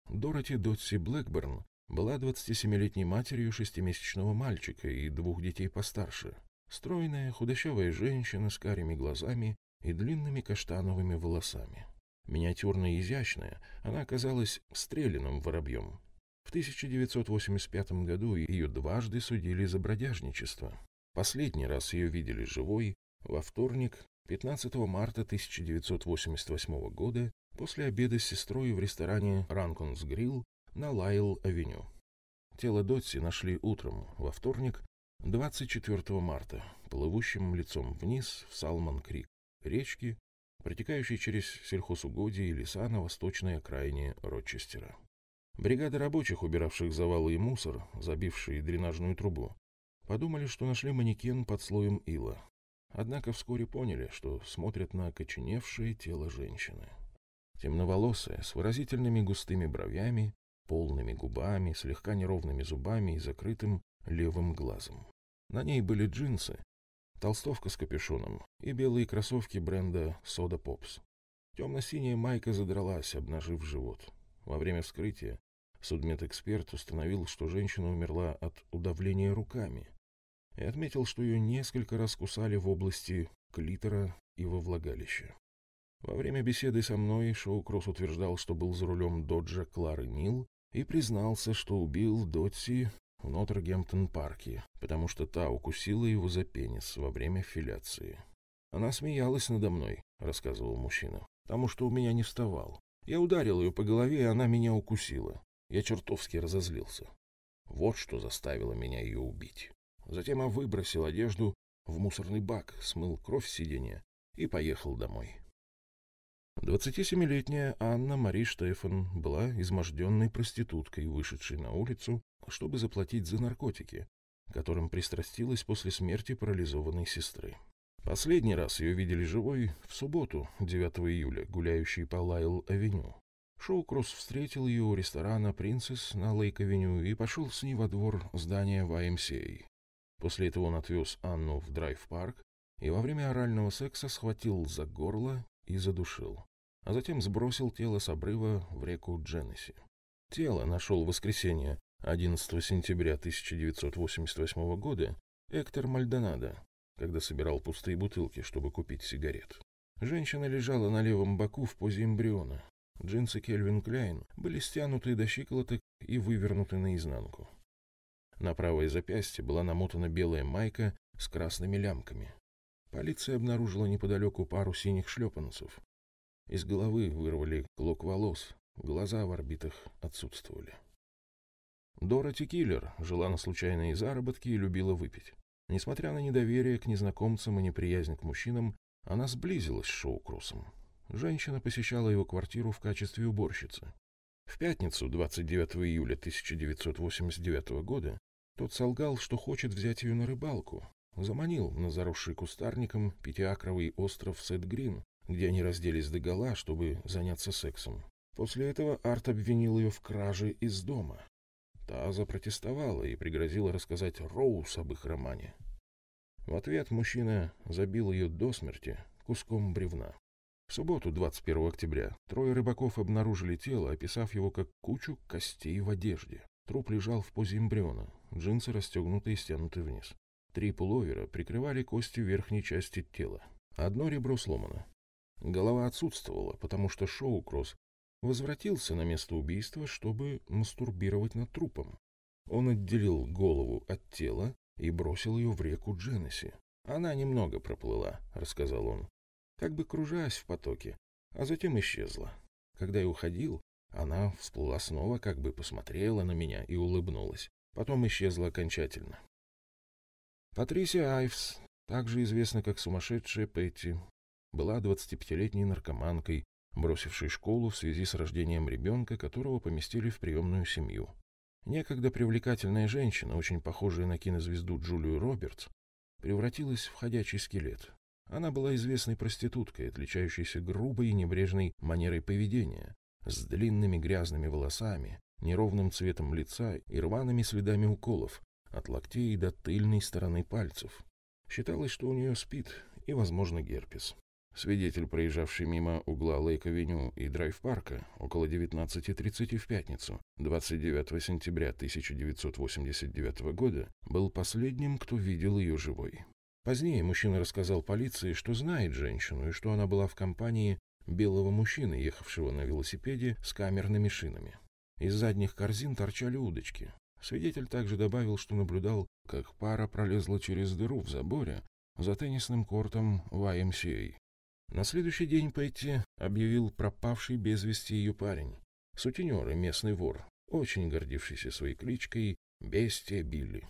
Дороти Дотси Блэкберн была 27-летней матерью шестимесячного мальчика и двух детей постарше. Стройная, худощавая женщина с карими глазами и длинными каштановыми волосами. Миниатюрная и изящная, она оказалась стрелянным воробьем, В 1985 году ее дважды судили за бродяжничество. Последний раз ее видели живой во вторник, 15 марта 1988 года, после обеда с сестрой в ресторане «Ранконс Грилл» на Лайл-авеню. Тело Дотси нашли утром, во вторник, 24 марта, плывущим лицом вниз в Салман-Крик, речки, протекающей через сельхозугодия и леса на восточной окраине Рочестера. Бригада рабочих, убиравших завалы и мусор, забившие дренажную трубу, подумали, что нашли манекен под слоем ила. Однако вскоре поняли, что смотрят на окоченевшее тело женщины. Темноволосая, с выразительными густыми бровями, полными губами, слегка неровными зубами и закрытым левым глазом. На ней были джинсы, толстовка с капюшоном и белые кроссовки бренда Soda Pops. Темно-синяя майка задралась, обнажив живот. Во время вскрытия судмедэксперт установил, что женщина умерла от удавления руками и отметил, что ее несколько раз кусали в области клитора и во влагалище. Во время беседы со мной Шоу Кросс утверждал, что был за рулем доджа Клары Нил и признался, что убил Дотси в Нотр-Гемптон-парке, потому что та укусила его за пенис во время филяции. «Она смеялась надо мной», — рассказывал мужчина, — «потому что у меня не вставал. Я ударил ее по голове, и она меня укусила. Я чертовски разозлился. Вот что заставило меня ее убить. Затем я выбросил одежду в мусорный бак, смыл кровь с сиденья и поехал домой. 27-летняя Анна Мари Штефан была изможденной проституткой, вышедшей на улицу, чтобы заплатить за наркотики, которым пристрастилась после смерти парализованной сестры. Последний раз ее видели живой в субботу, 9 июля, гуляющей по Лайл-авеню. Шоу-кросс встретил ее у ресторана «Принцесс» на Лейк-авеню и пошел с ней во двор здания YMCA. После этого он отвез Анну в драйв-парк и во время орального секса схватил за горло и задушил, а затем сбросил тело с обрыва в реку Дженнесси. Тело нашел в воскресенье 11 сентября 1988 года Эктор Мальдонадо, когда собирал пустые бутылки, чтобы купить сигарет. Женщина лежала на левом боку в позе эмбриона. Джинсы Кельвин Кляйн были стянуты до щиколоток и вывернуты наизнанку. На правое запястье была намотана белая майка с красными лямками. Полиция обнаружила неподалеку пару синих шлепанцев. Из головы вырвали клок волос, глаза в орбитах отсутствовали. Дороти Киллер жила на случайные заработки и любила выпить. Несмотря на недоверие к незнакомцам и неприязнь к мужчинам, она сблизилась с Шоу Кроссом. Женщина посещала его квартиру в качестве уборщицы. В пятницу, 29 июля 1989 года, тот солгал, что хочет взять ее на рыбалку. Заманил на заросший кустарником пятиакровый остров Сет-Грин, где они разделись догола, чтобы заняться сексом. После этого Арт обвинил ее в краже из дома. Та запротестовала и пригрозила рассказать Роуз об их романе. В ответ мужчина забил ее до смерти куском бревна. В субботу, 21 октября, трое рыбаков обнаружили тело, описав его как кучу костей в одежде. Труп лежал в позе эмбриона, джинсы расстегнуты и стянуты вниз. Три пуловера прикрывали кости верхней части тела. Одно ребро сломано. Голова отсутствовала, потому что Шоу-Кросс возвратился на место убийства, чтобы мастурбировать над трупом. Он отделил голову от тела и бросил ее в реку Дженнесси. Она немного проплыла, рассказал он, как бы кружась в потоке, а затем исчезла. Когда я уходил, она всплыла снова, как бы посмотрела на меня и улыбнулась. Потом исчезла окончательно. Патрисия Айвс, также известна как сумасшедшая Петти, была 25-летней наркоманкой, бросившей школу в связи с рождением ребенка, которого поместили в приемную семью. Некогда привлекательная женщина, очень похожая на кинозвезду Джулию Робертс, превратилась в ходячий скелет. Она была известной проституткой, отличающейся грубой и небрежной манерой поведения, с длинными грязными волосами, неровным цветом лица и рваными следами уколов, от локтей до тыльной стороны пальцев. Считалось, что у нее спит и, возможно, герпес. Свидетель, проезжавший мимо угла Лейк-авеню и драйв-парка около 19.30 в пятницу, 29 сентября 1989 года, был последним, кто видел ее живой. Позднее мужчина рассказал полиции, что знает женщину и что она была в компании белого мужчины, ехавшего на велосипеде с камерными шинами. Из задних корзин торчали удочки. Свидетель также добавил, что наблюдал, как пара пролезла через дыру в заборе за теннисным кортом YMCA. На следующий день Петти объявил пропавший без вести ее парень, сутенер и местный вор, очень гордившийся своей кличкой Бестия Билли.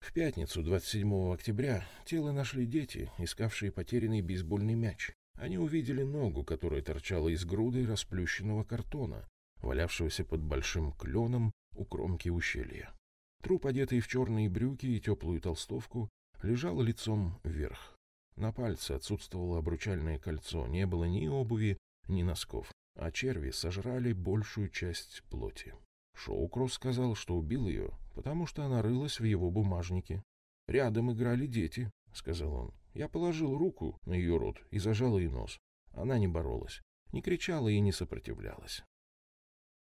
В пятницу, 27 октября, тело нашли дети, искавшие потерянный бейсбольный мяч. Они увидели ногу, которая торчала из груды расплющенного картона, валявшегося под большим кленом у кромки ущелья. Труп, одетый в черные брюки и теплую толстовку, лежал лицом вверх. На пальце отсутствовало обручальное кольцо, не было ни обуви, ни носков, а черви сожрали большую часть плоти. Шоукросс сказал, что убил ее, потому что она рылась в его бумажнике. «Рядом играли дети», — сказал он. Я положил руку на ее рот и зажал ей нос. Она не боролась, не кричала и не сопротивлялась.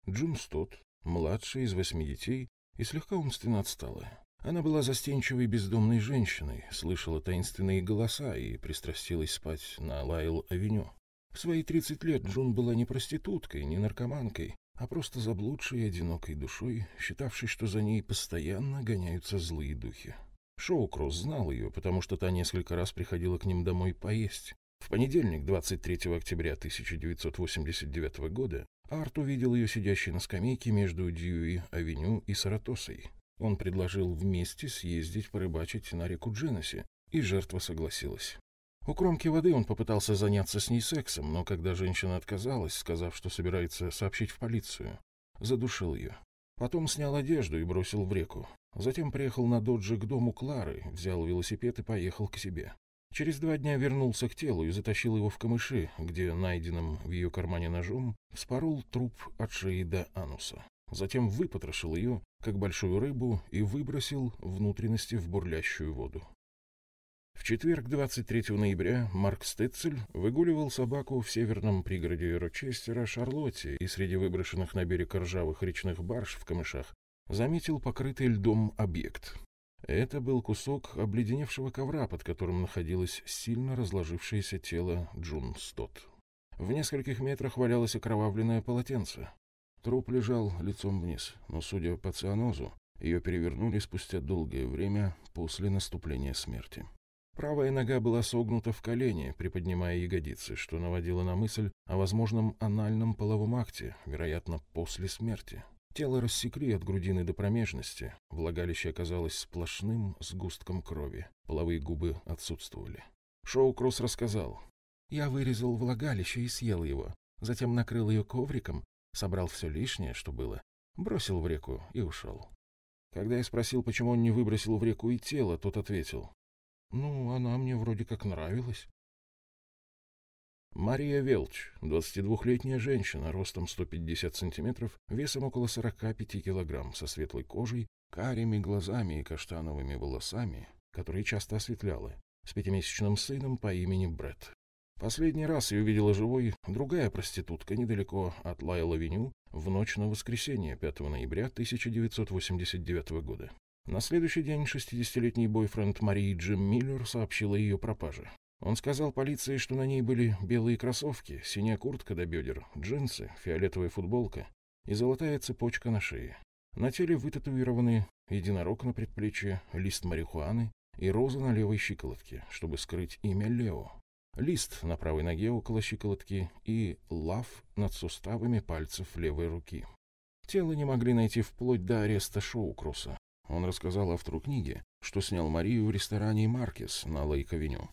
Джун Стот, младшая из восьми детей и слегка умственно отсталая. Она была застенчивой бездомной женщиной, слышала таинственные голоса и пристрастилась спать на Лайл-авеню. В свои тридцать лет Джун была не проституткой, не наркоманкой, а просто заблудшей и одинокой душой, считавшей, что за ней постоянно гоняются злые духи. Шоукросс знал ее, потому что та несколько раз приходила к ним домой поесть. В понедельник, 23 октября 1989 года, Арт увидел ее сидящей на скамейке между Дьюи-авеню и Саратосой. Он предложил вместе съездить порыбачить на реку Дженнесси, и жертва согласилась. У кромки воды он попытался заняться с ней сексом, но когда женщина отказалась, сказав, что собирается сообщить в полицию, задушил ее. Потом снял одежду и бросил в реку. Затем приехал на додже к дому Клары, взял велосипед и поехал к себе. Через два дня вернулся к телу и затащил его в камыши, где, найденным в ее кармане ножом, вспорол труп от шеи до ануса. Затем выпотрошил ее, как большую рыбу, и выбросил внутренности в бурлящую воду. В четверг, 23 ноября, Марк Стетцель выгуливал собаку в северном пригороде Рочестера, Шарлотте, и среди выброшенных на берег ржавых речных барж в камышах заметил покрытый льдом объект. Это был кусок обледеневшего ковра, под которым находилось сильно разложившееся тело Джун Стот. В нескольких метрах валялось окровавленное полотенце. Труп лежал лицом вниз, но, судя по цианозу, ее перевернули спустя долгое время после наступления смерти. Правая нога была согнута в колени, приподнимая ягодицы, что наводило на мысль о возможном анальном половом акте, вероятно, после смерти. Тело рассекли от грудины до промежности, влагалище оказалось сплошным сгустком крови, половые губы отсутствовали. Шоу-кросс рассказал. «Я вырезал влагалище и съел его, затем накрыл ее ковриком, собрал все лишнее, что было, бросил в реку и ушел. Когда я спросил, почему он не выбросил в реку и тело, тот ответил, ну, она мне вроде как нравилась. Мария Велч, 22-летняя женщина, ростом 150 сантиметров, весом около 45 килограмм, со светлой кожей, карими глазами и каштановыми волосами, которые часто осветляла, с пятимесячным сыном по имени Бред. Последний раз ее видела живой другая проститутка недалеко от Лайл-авеню в ночь на воскресенье 5 ноября 1989 года. На следующий день 60-летний бойфренд Марии Джим Миллер сообщил о ее пропаже. Он сказал полиции, что на ней были белые кроссовки, синяя куртка до бедер, джинсы, фиолетовая футболка и золотая цепочка на шее. На теле вытатуированы единорог на предплечье, лист марихуаны и роза на левой щиколотке, чтобы скрыть имя Лео. Лист на правой ноге около щиколотки и лав над суставами пальцев левой руки. Тело не могли найти вплоть до ареста Шоукруса, он рассказал автору книги, что снял Марию в ресторане «Маркес» на Лейк-авеню.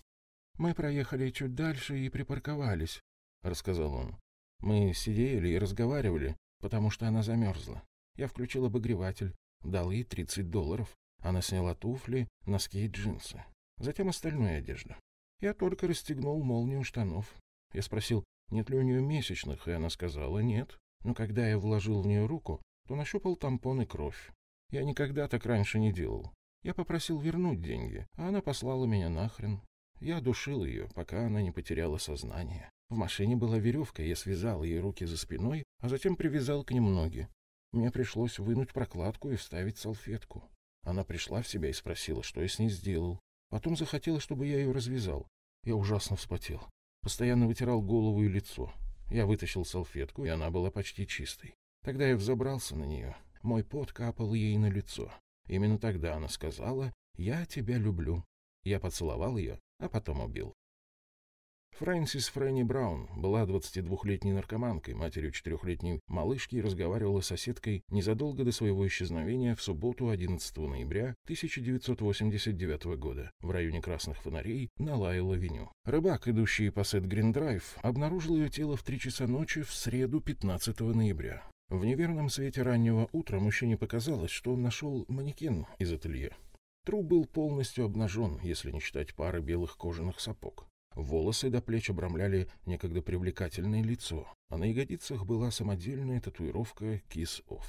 «Мы проехали чуть дальше и припарковались», — рассказал он. «Мы сидели и разговаривали, потому что она замерзла. Я включил обогреватель, дал ей 30 долларов. Она сняла туфли, носки и джинсы. Затем остальную одежду. Я только расстегнул молнию штанов. Я спросил, нет ли у нее месячных, и она сказала нет. Но когда я вложил в нее руку, то нащупал тампон и кровь. Я никогда так раньше не делал. Я попросил вернуть деньги, а она послала меня нахрен. Я душил ее, пока она не потеряла сознание. В машине была веревка, я связал ей руки за спиной, а затем привязал к ним ноги. Мне пришлось вынуть прокладку и вставить салфетку. Она пришла в себя и спросила, что я с ней сделал. Потом захотела, чтобы я ее развязал. Я ужасно вспотел. Постоянно вытирал голову и лицо. Я вытащил салфетку, и она была почти чистой. Тогда я взобрался на нее. Мой пот капал ей на лицо. Именно тогда она сказала «Я тебя люблю». Я поцеловал ее, а потом убил. Фрэнсис Фрэнни Браун была 22-летней наркоманкой, матерью четырехлетней малышки и разговаривала с соседкой незадолго до своего исчезновения в субботу 11 ноября 1989 года в районе Красных Фонарей на Лайл-авеню. Рыбак, идущий по Сет-Грин-Драйв, обнаружил ее тело в 3 часа ночи в среду 15 ноября. В неверном свете раннего утра мужчине показалось, что он нашел манекен из ателье. Труп был полностью обнажен, если не считать пары белых кожаных сапог. Волосы до плеч обрамляли некогда привлекательное лицо, а на ягодицах была самодельная татуировка «Kiss Off».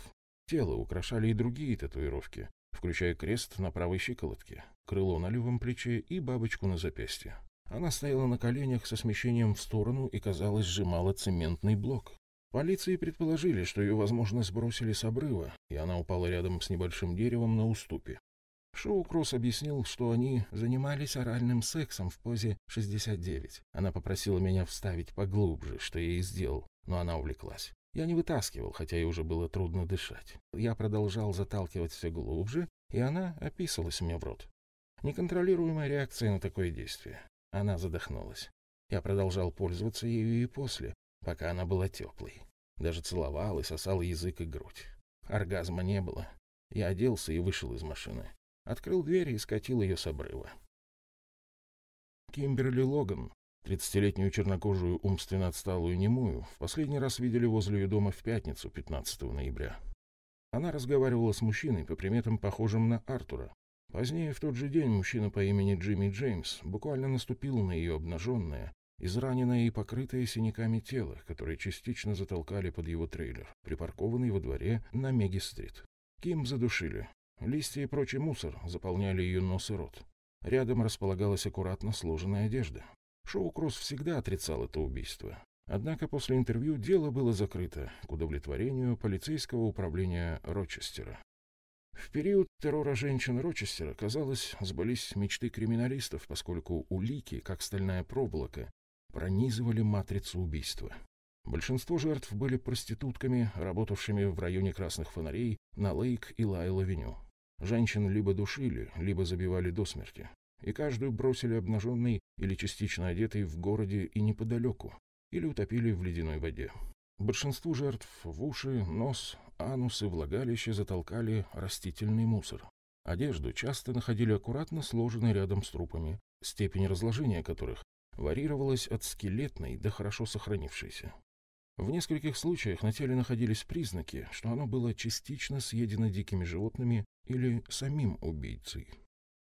Тело украшали и другие татуировки, включая крест на правой щиколотке, крыло на левом плече и бабочку на запястье. Она стояла на коленях со смещением в сторону и, казалось, сжимала цементный блок. Полиции предположили, что ее, возможно, сбросили с обрыва, и она упала рядом с небольшим деревом на уступе. Шоу Кросс объяснил, что они занимались оральным сексом в позе 69. Она попросила меня вставить поглубже, что я и сделал, но она увлеклась. Я не вытаскивал, хотя и уже было трудно дышать. Я продолжал заталкивать все глубже, и она описалась мне в рот. Неконтролируемая реакция на такое действие. Она задохнулась. Я продолжал пользоваться ею и после, пока она была теплой. Даже целовал и сосал язык и грудь. Оргазма не было. Я оделся и вышел из машины. Открыл дверь и скатил ее с обрыва. Кимберли Логан, тридцатилетнюю чернокожую умственно отсталую немую, в последний раз видели возле ее дома в пятницу, 15 ноября. Она разговаривала с мужчиной по приметам, похожим на Артура. Позднее, в тот же день, мужчина по имени Джимми Джеймс буквально наступил на ее обнаженное, израненное и покрытое синяками тело, которое частично затолкали под его трейлер, припаркованный во дворе на Меги-стрит. Ким задушили, Листья и прочий мусор заполняли ее нос и рот. Рядом располагалась аккуратно сложенная одежда. Шоу Кросс всегда отрицал это убийство. Однако после интервью дело было закрыто к удовлетворению полицейского управления Рочестера. В период террора женщин Рочестера, казалось, сбылись мечты криминалистов, поскольку улики, как стальная проволока, пронизывали матрицу убийства. Большинство жертв были проститутками, работавшими в районе красных фонарей на Лейк и Лайл-авеню. Женщин либо душили, либо забивали до смерти, и каждую бросили обнаженной или частично одетой в городе и неподалеку, или утопили в ледяной воде. Большинству жертв в уши, нос, анус и влагалище затолкали растительный мусор. Одежду часто находили аккуратно сложенной рядом с трупами, степень разложения которых варьировалась от скелетной до хорошо сохранившейся. В нескольких случаях на теле находились признаки, что оно было частично съедено дикими животными или самим убийцей.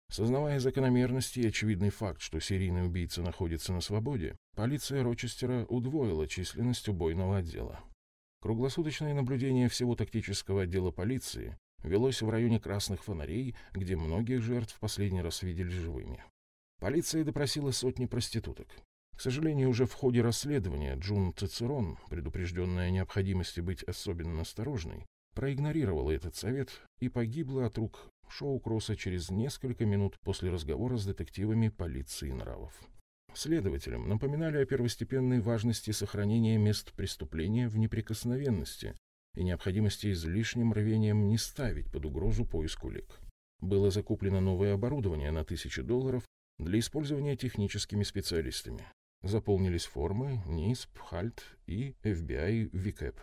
Сознавая закономерности и очевидный факт, что серийный убийца находится на свободе, полиция Рочестера удвоила численность убойного отдела. Круглосуточное наблюдение всего тактического отдела полиции велось в районе красных фонарей, где многих жертв последний раз видели живыми. Полиция допросила сотни проституток. К сожалению, уже в ходе расследования Джун Цицерон, предупрежденная о необходимости быть особенно осторожной, проигнорировала этот совет и погибла от рук Шоу-Кросса через несколько минут после разговора с детективами полиции нравов. Следователям напоминали о первостепенной важности сохранения мест преступления в неприкосновенности и необходимости излишним рвением не ставить под угрозу поиск улик. Было закуплено новое оборудование на тысячи долларов для использования техническими специалистами. Заполнились формы НИСП, ХАЛЬТ и FBI ВИКЭП.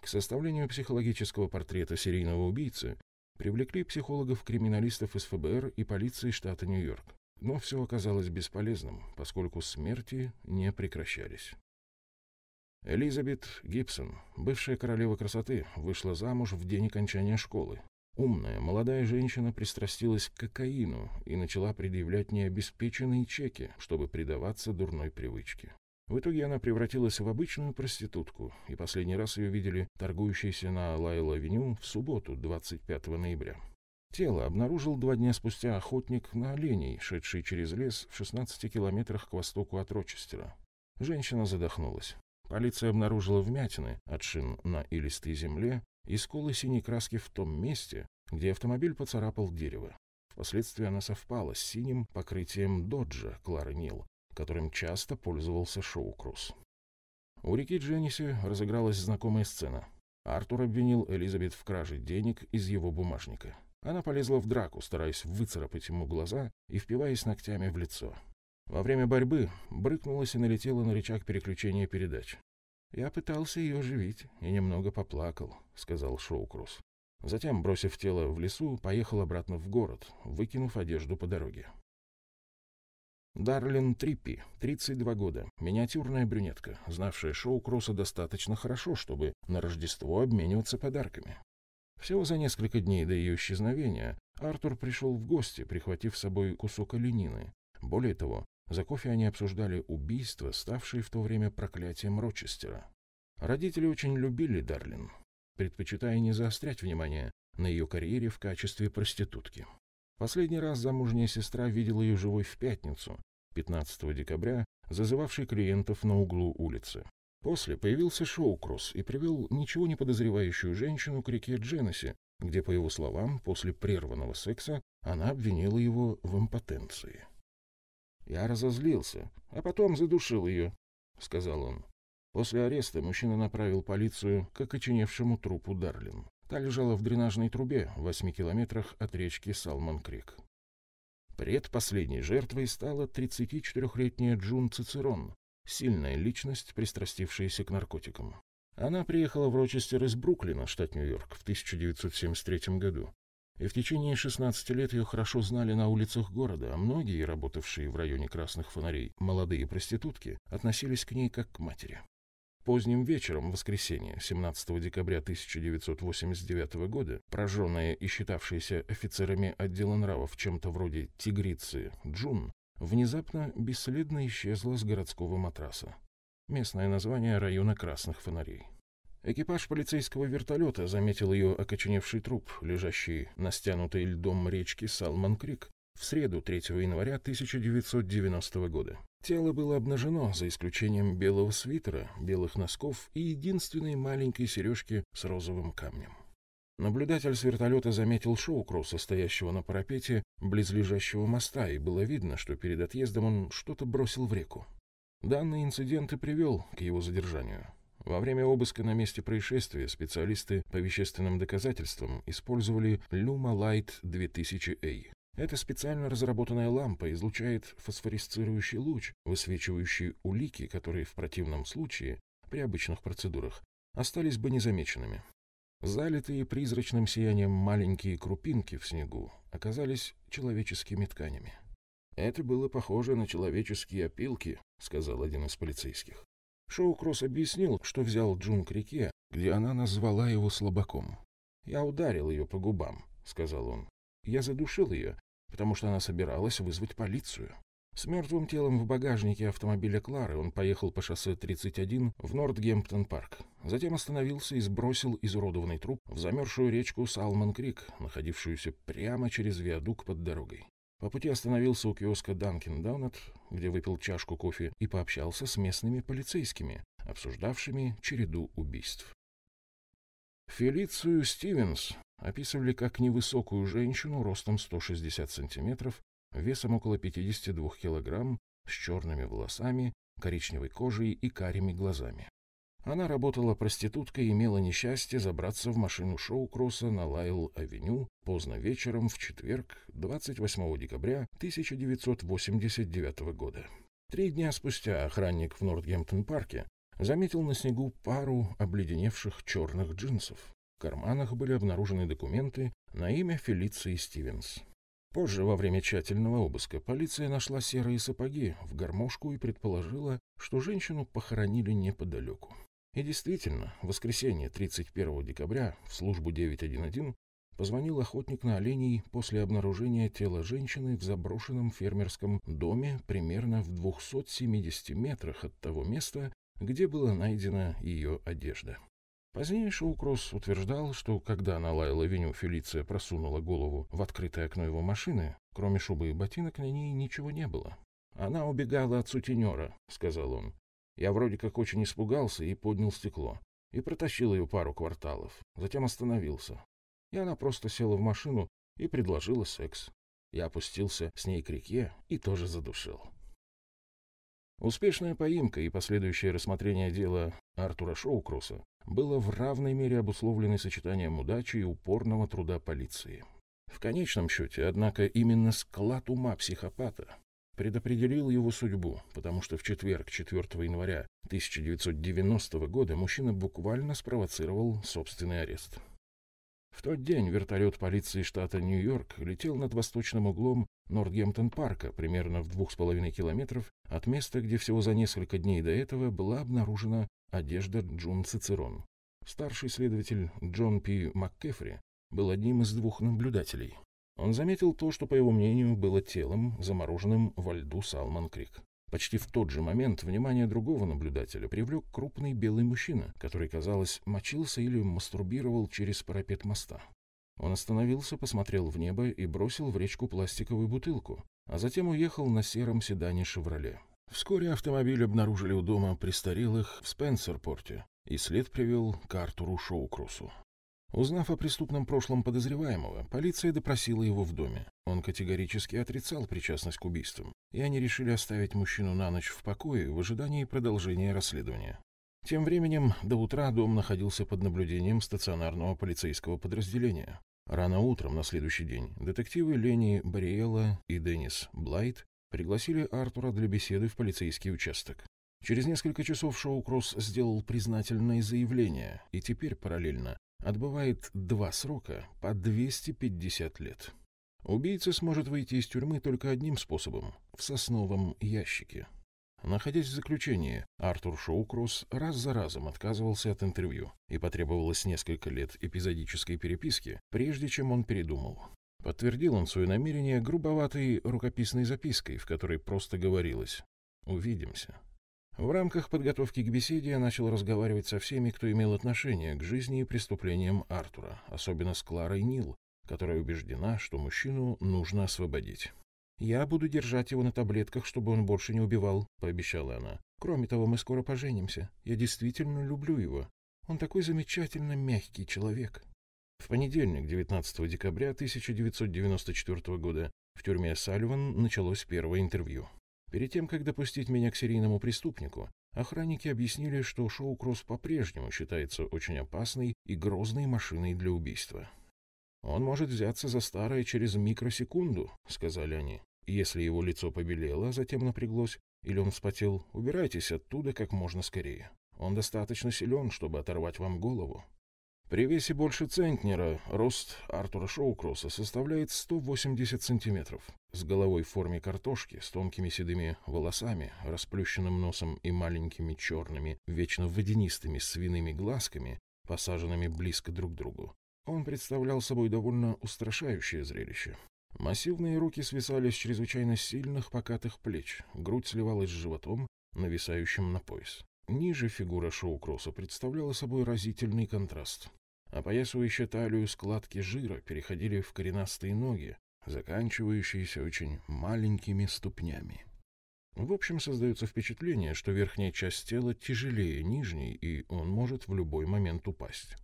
К составлению психологического портрета серийного убийцы привлекли психологов-криминалистов из ФБР и полиции штата Нью-Йорк. Но все оказалось бесполезным, поскольку смерти не прекращались. Элизабет Гибсон, бывшая королева красоты, вышла замуж в день окончания школы. Умная, молодая женщина пристрастилась к кокаину и начала предъявлять необеспеченные чеки, чтобы предаваться дурной привычке. В итоге она превратилась в обычную проститутку, и последний раз ее видели торгующейся на Лайл-авеню в субботу, 25 ноября. Тело обнаружил два дня спустя охотник на оленей, шедший через лес в 16 километрах к востоку от Рочестера. Женщина задохнулась. Полиция обнаружила вмятины от шин на илистой земле и сколы синей краски в том месте, где автомобиль поцарапал дерево. Впоследствии она совпала с синим покрытием доджа Клары Нил, которым часто пользовался Шоу Круз. У реки Дженниси разыгралась знакомая сцена. Артур обвинил Элизабет в краже денег из его бумажника. Она полезла в драку, стараясь выцарапать ему глаза и впиваясь ногтями в лицо. Во время борьбы брыкнулась и налетела на рычаг переключения передач. «Я пытался ее оживить и немного поплакал», — сказал Шоукрус. Затем, бросив тело в лесу, поехал обратно в город, выкинув одежду по дороге. Дарлин Триппи, 32 года, миниатюрная брюнетка, знавшая шоу достаточно хорошо, чтобы на Рождество обмениваться подарками. Всего за несколько дней до ее исчезновения Артур пришел в гости, прихватив с собой кусок оленины. Более того, за кофе они обсуждали убийство, ставшее в то время проклятием Рочестера. Родители очень любили Дарлин, предпочитая не заострять внимание на ее карьере в качестве проститутки. Последний раз замужняя сестра видела ее живой в пятницу, 15 декабря, зазывавшей клиентов на углу улицы. После появился Шоукросс и привел ничего не подозревающую женщину к реке Дженнесси, где, по его словам, после прерванного секса она обвинила его в импотенции. «Я разозлился, а потом задушил ее», — сказал он. После ареста мужчина направил полицию к окоченевшему трупу Дарлин. Та лежала в дренажной трубе в восьми километрах от речки Салмон-Крик. Предпоследней жертвой стала 34-летняя Джун Цицерон, сильная личность, пристрастившаяся к наркотикам. Она приехала в Рочестер из Бруклина, штат Нью-Йорк, в 1973 году. И в течение 16 лет ее хорошо знали на улицах города, а многие, работавшие в районе красных фонарей, молодые проститутки, относились к ней как к матери. Поздним вечером в воскресенье, 17 декабря 1989 года, прожженная и считавшаяся офицерами отдела нравов чем-то вроде «тигрицы» Джун, внезапно бесследно исчезла с городского матраса. Местное название района красных фонарей. Экипаж полицейского вертолета заметил ее окоченевший труп, лежащий на стянутой льдом речке Салман-Крик, в среду 3 января 1990 года. Тело было обнажено, за исключением белого свитера, белых носков и единственной маленькой сережки с розовым камнем. Наблюдатель с вертолета заметил Шоукроса, стоящего на парапете близлежащего моста, и было видно, что перед отъездом он что-то бросил в реку. Данный инцидент и привел к его задержанию. Во время обыска на месте происшествия специалисты по вещественным доказательствам использовали Luma Light 2000A. Эта специально разработанная лампа излучает фосфорисцирующий луч, высвечивающий улики, которые в противном случае, при обычных процедурах, остались бы незамеченными. Залитые призрачным сиянием маленькие крупинки в снегу оказались человеческими тканями. «Это было похоже на человеческие опилки», — сказал один из полицейских. Шоу-кросс объяснил, что взял Джун к реке, где она назвала его слабаком. «Я ударил ее по губам», — сказал он. Я задушил ее, потому что она собиралась вызвать полицию. С мертвым телом в багажнике автомобиля Клары он поехал по шоссе 31 в Нортгемптон-парк. Затем остановился и сбросил изуродованный труп в замерзшую речку Салмон-Крик, находившуюся прямо через виадук под дорогой. По пути остановился у киоска Данкин Донат, где выпил чашку кофе и пообщался с местными полицейскими, обсуждавшими череду убийств. Фелицию Стивенс описывали как невысокую женщину ростом 160 сантиметров, весом около 52 килограмм, с черными волосами, коричневой кожей и карими глазами. Она работала проституткой и имела несчастье забраться в машину шоу-кросса на Лайл-авеню поздно вечером в четверг, 28 декабря 1989 года. Три дня спустя охранник в Нортгемптон-парке заметил на снегу пару обледеневших черных джинсов. В карманах были обнаружены документы на имя Фелиции Стивенс. Позже, во время тщательного обыска, полиция нашла серые сапоги в гармошку и предположила, что женщину похоронили неподалеку. И действительно, в воскресенье 31 декабря в службу 911 позвонил охотник на оленей после обнаружения тела женщины в заброшенном фермерском доме примерно в 270 метрах от того места, где была найдена ее одежда. Позднее Шоукросс утверждал, что когда на Лайл-авеню Фелиция просунула голову в открытое окно его машины, кроме шубы и ботинок на ней ничего не было. «Она убегала от сутенера», — сказал он. Я вроде как очень испугался и поднял стекло. И протащил ее пару кварталов. Затем остановился. И она просто села в машину и предложила секс. Я опустился с ней к реке и тоже задушил. Успешная поимка и последующее рассмотрение дела Артура Шоукруса было в равной мере обусловлено сочетанием удачи и упорного труда полиции. В конечном счете, однако, именно склад ума психопата предопределил его судьбу, потому что в четверг, 4 января 1990 года, мужчина буквально спровоцировал собственный арест. В тот день вертолет полиции штата Нью-Йорк летел над восточным углом Нортгемптон-парка, примерно в двух с половиной километров от места, где всего за несколько дней до этого была обнаружена одежда Джун Цицерон. Старший следователь Джон П. МакКефри был одним из двух наблюдателей. Он заметил то, что, по его мнению, было телом, замороженным во льду Салман-Крик. Почти в тот же момент внимание другого наблюдателя привлек крупный белый мужчина, который, казалось, мочился или мастурбировал через парапет моста. Он остановился, посмотрел в небо и бросил в речку пластиковую бутылку, а затем уехал на сером седане «Шевроле». Вскоре автомобиль обнаружили у дома престарелых в Спенсерпорте, и след привел к Артуру Шоукрусу. Узнав о преступном прошлом подозреваемого, полиция допросила его в доме. Он категорически отрицал причастность к убийствам, и они решили оставить мужчину на ночь в покое в ожидании продолжения расследования. Тем временем до утра дом находился под наблюдением стационарного полицейского подразделения. Рано утром на следующий день детективы Лени Бариэлла и Деннис Блайт пригласили Артура для беседы в полицейский участок. Через несколько часов Шоу-Кросс сделал признательное заявление, и теперь параллельно отбывает два срока по 250 лет. Убийца сможет выйти из тюрьмы только одним способом – в сосновом ящике. Находясь в заключении, Артур Шоукросс раз за разом отказывался от интервью, и потребовалось несколько лет эпизодической переписки, прежде чем он передумал. Подтвердил он свое намерение грубоватой рукописной запиской, в которой просто говорилось «Увидимся». В рамках подготовки к беседе я начал разговаривать со всеми, кто имел отношение к жизни и преступлениям Артура, особенно с Кларой Нил, которая убеждена, что мужчину нужно освободить. «Я буду держать его на таблетках, чтобы он больше не убивал», — пообещала она. «Кроме того, мы скоро поженимся. Я действительно люблю его. Он такой замечательно мягкий человек». В понедельник, 19 декабря 1994 года, в тюрьме Сальван началось первое интервью. Перед тем, как допустить меня к серийному преступнику, охранники объяснили, что Шоу-Кросс по-прежнему считается очень опасной и грозной машиной для убийства. «Он может взяться за старое через микросекунду», — сказали они. «Если его лицо побелело, а затем напряглось, или он вспотел, убирайтесь оттуда как можно скорее. Он достаточно силен, чтобы оторвать вам голову. При весе больше центнера рост Артура Шоукросса составляет 180 сантиметров. С головой в форме картошки, с тонкими седыми волосами, расплющенным носом и маленькими черными, вечно водянистыми свиными глазками, посаженными близко друг к другу. Он представлял собой довольно устрашающее зрелище. Массивные руки свисали с чрезвычайно сильных покатых плеч, грудь сливалась с животом, нависающим на пояс. Ниже фигура Шоукросса представляла собой разительный контраст. Опоясывающие талию складки жира переходили в коренастые ноги, заканчивающиеся очень маленькими ступнями. В общем, создается впечатление, что верхняя часть тела тяжелее нижней, и он может в любой момент упасть.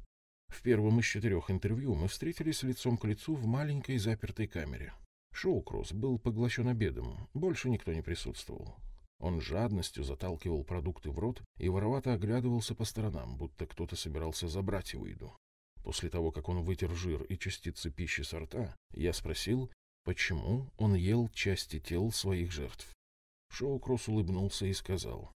В первом из четырех интервью мы встретились лицом к лицу в маленькой запертой камере. Шоукросс был поглощен обедом, больше никто не присутствовал. Он жадностью заталкивал продукты в рот и воровато оглядывался по сторонам, будто кто-то собирался забрать его еду. После того, как он вытер жир и частицы пищи со рта, я спросил, почему он ел части тел своих жертв. Шоукросс улыбнулся и сказал,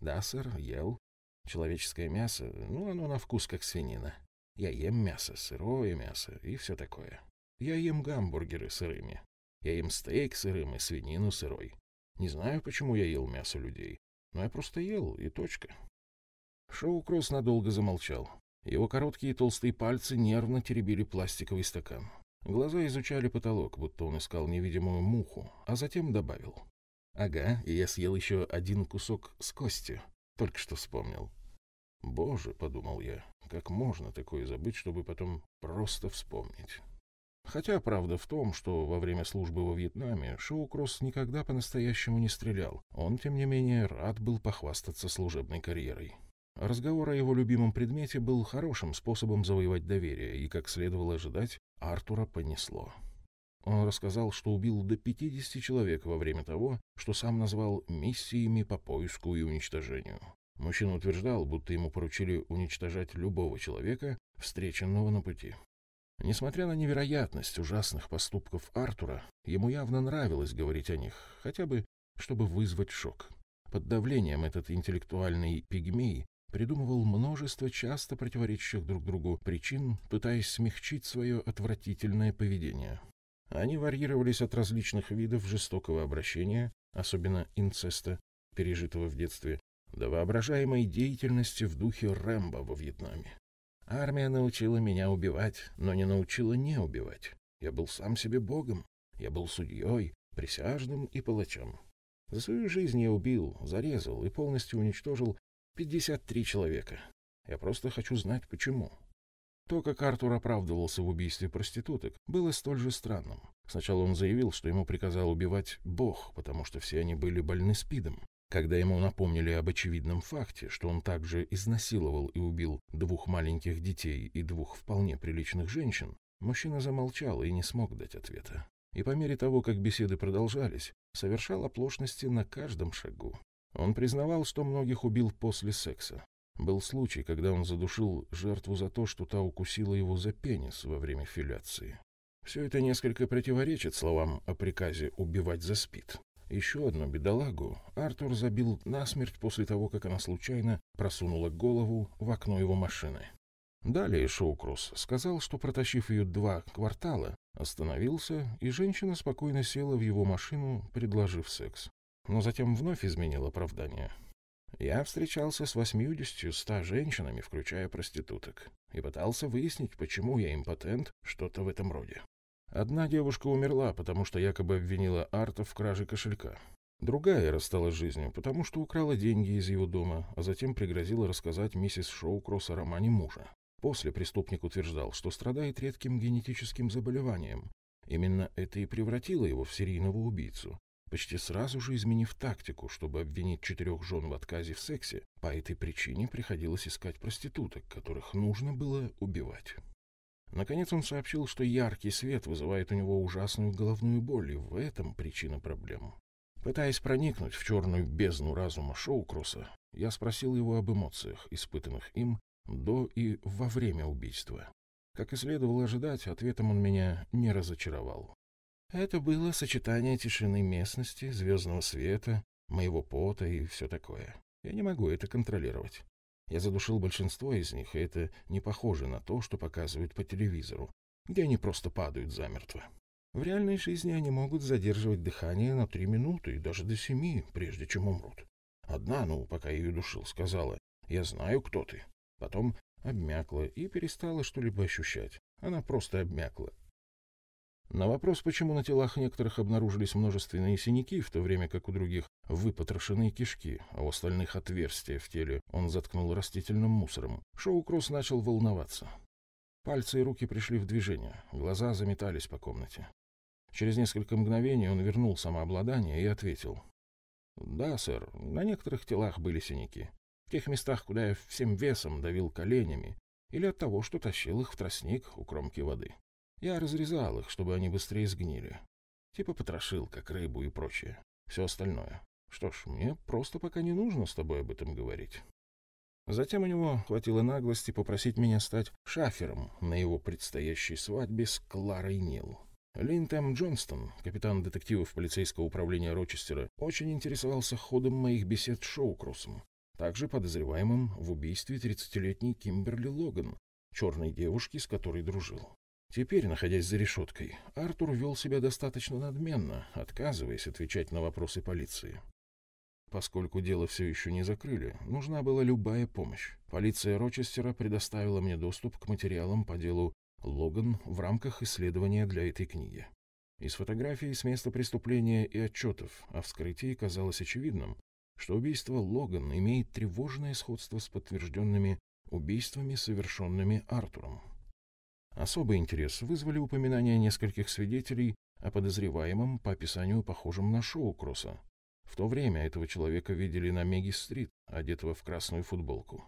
«Да, сэр, ел. Человеческое мясо, ну, оно на вкус как свинина. Я ем мясо, сырое мясо и все такое. Я ем гамбургеры сырыми. Я ем стейк сырым и свинину сырой. Не знаю, почему я ел мясо людей, но я просто ел, и точка». Шоукросс надолго замолчал. Его короткие толстые пальцы нервно теребили пластиковый стакан. Глаза изучали потолок, будто он искал невидимую муху, а затем добавил. «Ага, и я съел еще один кусок с костью. Только что вспомнил». «Боже», — подумал я, — «как можно такое забыть, чтобы потом просто вспомнить?» Хотя правда в том, что во время службы во Вьетнаме Шоу-Кросс никогда по-настоящему не стрелял. Он, тем не менее, рад был похвастаться служебной карьерой. Разговор о его любимом предмете был хорошим способом завоевать доверие, и, как следовало ожидать, Артура понесло. Он рассказал, что убил до 50 человек во время того, что сам назвал миссиями по поиску и уничтожению. Мужчина утверждал, будто ему поручили уничтожать любого человека, встреченного на пути. Несмотря на невероятность ужасных поступков Артура, ему явно нравилось говорить о них, хотя бы чтобы вызвать шок. Под давлением этот интеллектуальный пигмей придумывал множество часто противоречащих друг другу причин, пытаясь смягчить свое отвратительное поведение. Они варьировались от различных видов жестокого обращения, особенно инцеста, пережитого в детстве, до воображаемой деятельности в духе Рэмбо во Вьетнаме. Армия научила меня убивать, но не научила не убивать. Я был сам себе богом. Я был судьей, присяжным и палачом. За свою жизнь я убил, зарезал и полностью уничтожил 53 человека. Я просто хочу знать, почему. То, как Артур оправдывался в убийстве проституток, было столь же странным. Сначала он заявил, что ему приказал убивать Бог, потому что все они были больны спидом. Когда ему напомнили об очевидном факте, что он также изнасиловал и убил двух маленьких детей и двух вполне приличных женщин, мужчина замолчал и не смог дать ответа. И по мере того, как беседы продолжались, совершал оплошности на каждом шагу. Он признавал, что многих убил после секса. Был случай, когда он задушил жертву за то, что та укусила его за пенис во время филяции. Все это несколько противоречит словам о приказе убивать за спид. Еще одну бедолагу Артур забил насмерть после того, как она случайно просунула голову в окно его машины. Далее Шоукросс сказал, что, протащив ее два квартала, остановился, и женщина спокойно села в его машину, предложив секс. Но затем вновь изменил оправдание. Я встречался с восьмидесятью ста женщинами, включая проституток, и пытался выяснить, почему я импотент, что-то в этом роде. Одна девушка умерла, потому что якобы обвинила Арта в краже кошелька. Другая рассталась с жизнью, потому что украла деньги из его дома, а затем пригрозила рассказать миссис Шоукросс о романе мужа. После преступник утверждал, что страдает редким генетическим заболеванием. Именно это и превратило его в серийного убийцу, почти сразу же изменив тактику, чтобы обвинить четырех жен в отказе в сексе. По этой причине приходилось искать проституток, которых нужно было убивать. Наконец он сообщил, что яркий свет вызывает у него ужасную головную боль, и в этом причина проблем. Пытаясь проникнуть в черную бездну разума Шоукроса, я спросил его об эмоциях, испытанных им до и во время убийства. Как и следовало ожидать, ответом он меня не разочаровал. Это было сочетание тишины местности, звездного света, моего пота и все такое. Я не могу это контролировать. Я задушил большинство из них, и это не похоже на то, что показывают по телевизору, где они просто падают замертво. В реальной жизни они могут задерживать дыхание на три минуты и даже до семи, прежде чем умрут. Одна, ну, пока я ее душил, сказала, «Я знаю, кто ты». Потом обмякла и перестала что-либо ощущать. Она просто обмякла. На вопрос, почему на телах некоторых обнаружились множественные синяки, в то время как у других выпотрошенные кишки, а у остальных отверстия в теле он заткнул растительным мусором, Шоу-Кросс начал волноваться. Пальцы и руки пришли в движение, глаза заметались по комнате. Через несколько мгновений он вернул самообладание и ответил. «Да, сэр, на некоторых телах были синяки. В тех местах, куда я всем весом давил коленями, или от того, что тащил их в тростник у кромки воды. Я разрезал их, чтобы они быстрее сгнили. Типа потрошил, как рыбу и прочее. Все остальное. Что ж, мне просто пока не нужно с тобой об этом говорить. Затем у него хватило наглости попросить меня стать шафером на его предстоящей свадьбе с Кларой Нил. Линтем Джонстон, капитан детективов полицейского управления Рочестера, очень интересовался ходом моих бесед с Шоукрусом, также подозреваемым в убийстве 30-летней Кимберли Логан, черной девушки, с которой дружил. Теперь, находясь за решеткой, Артур вел себя достаточно надменно, отказываясь отвечать на вопросы полиции. Поскольку дело все еще не закрыли, нужна была любая помощь. Полиция Рочестера предоставила мне доступ к материалам по делу Логан в рамках исследования для этой книги. Из фотографий с места преступления и отчетов о вскрытии казалось очевидным, что убийство Логан имеет тревожное сходство с подтвержденными убийствами, совершенными Артуром. Особый интерес вызвали упоминания нескольких свидетелей о подозреваемом по описанию похожем на шоу Кросса. В то время этого человека видели на Меги-стрит, одетого в красную футболку.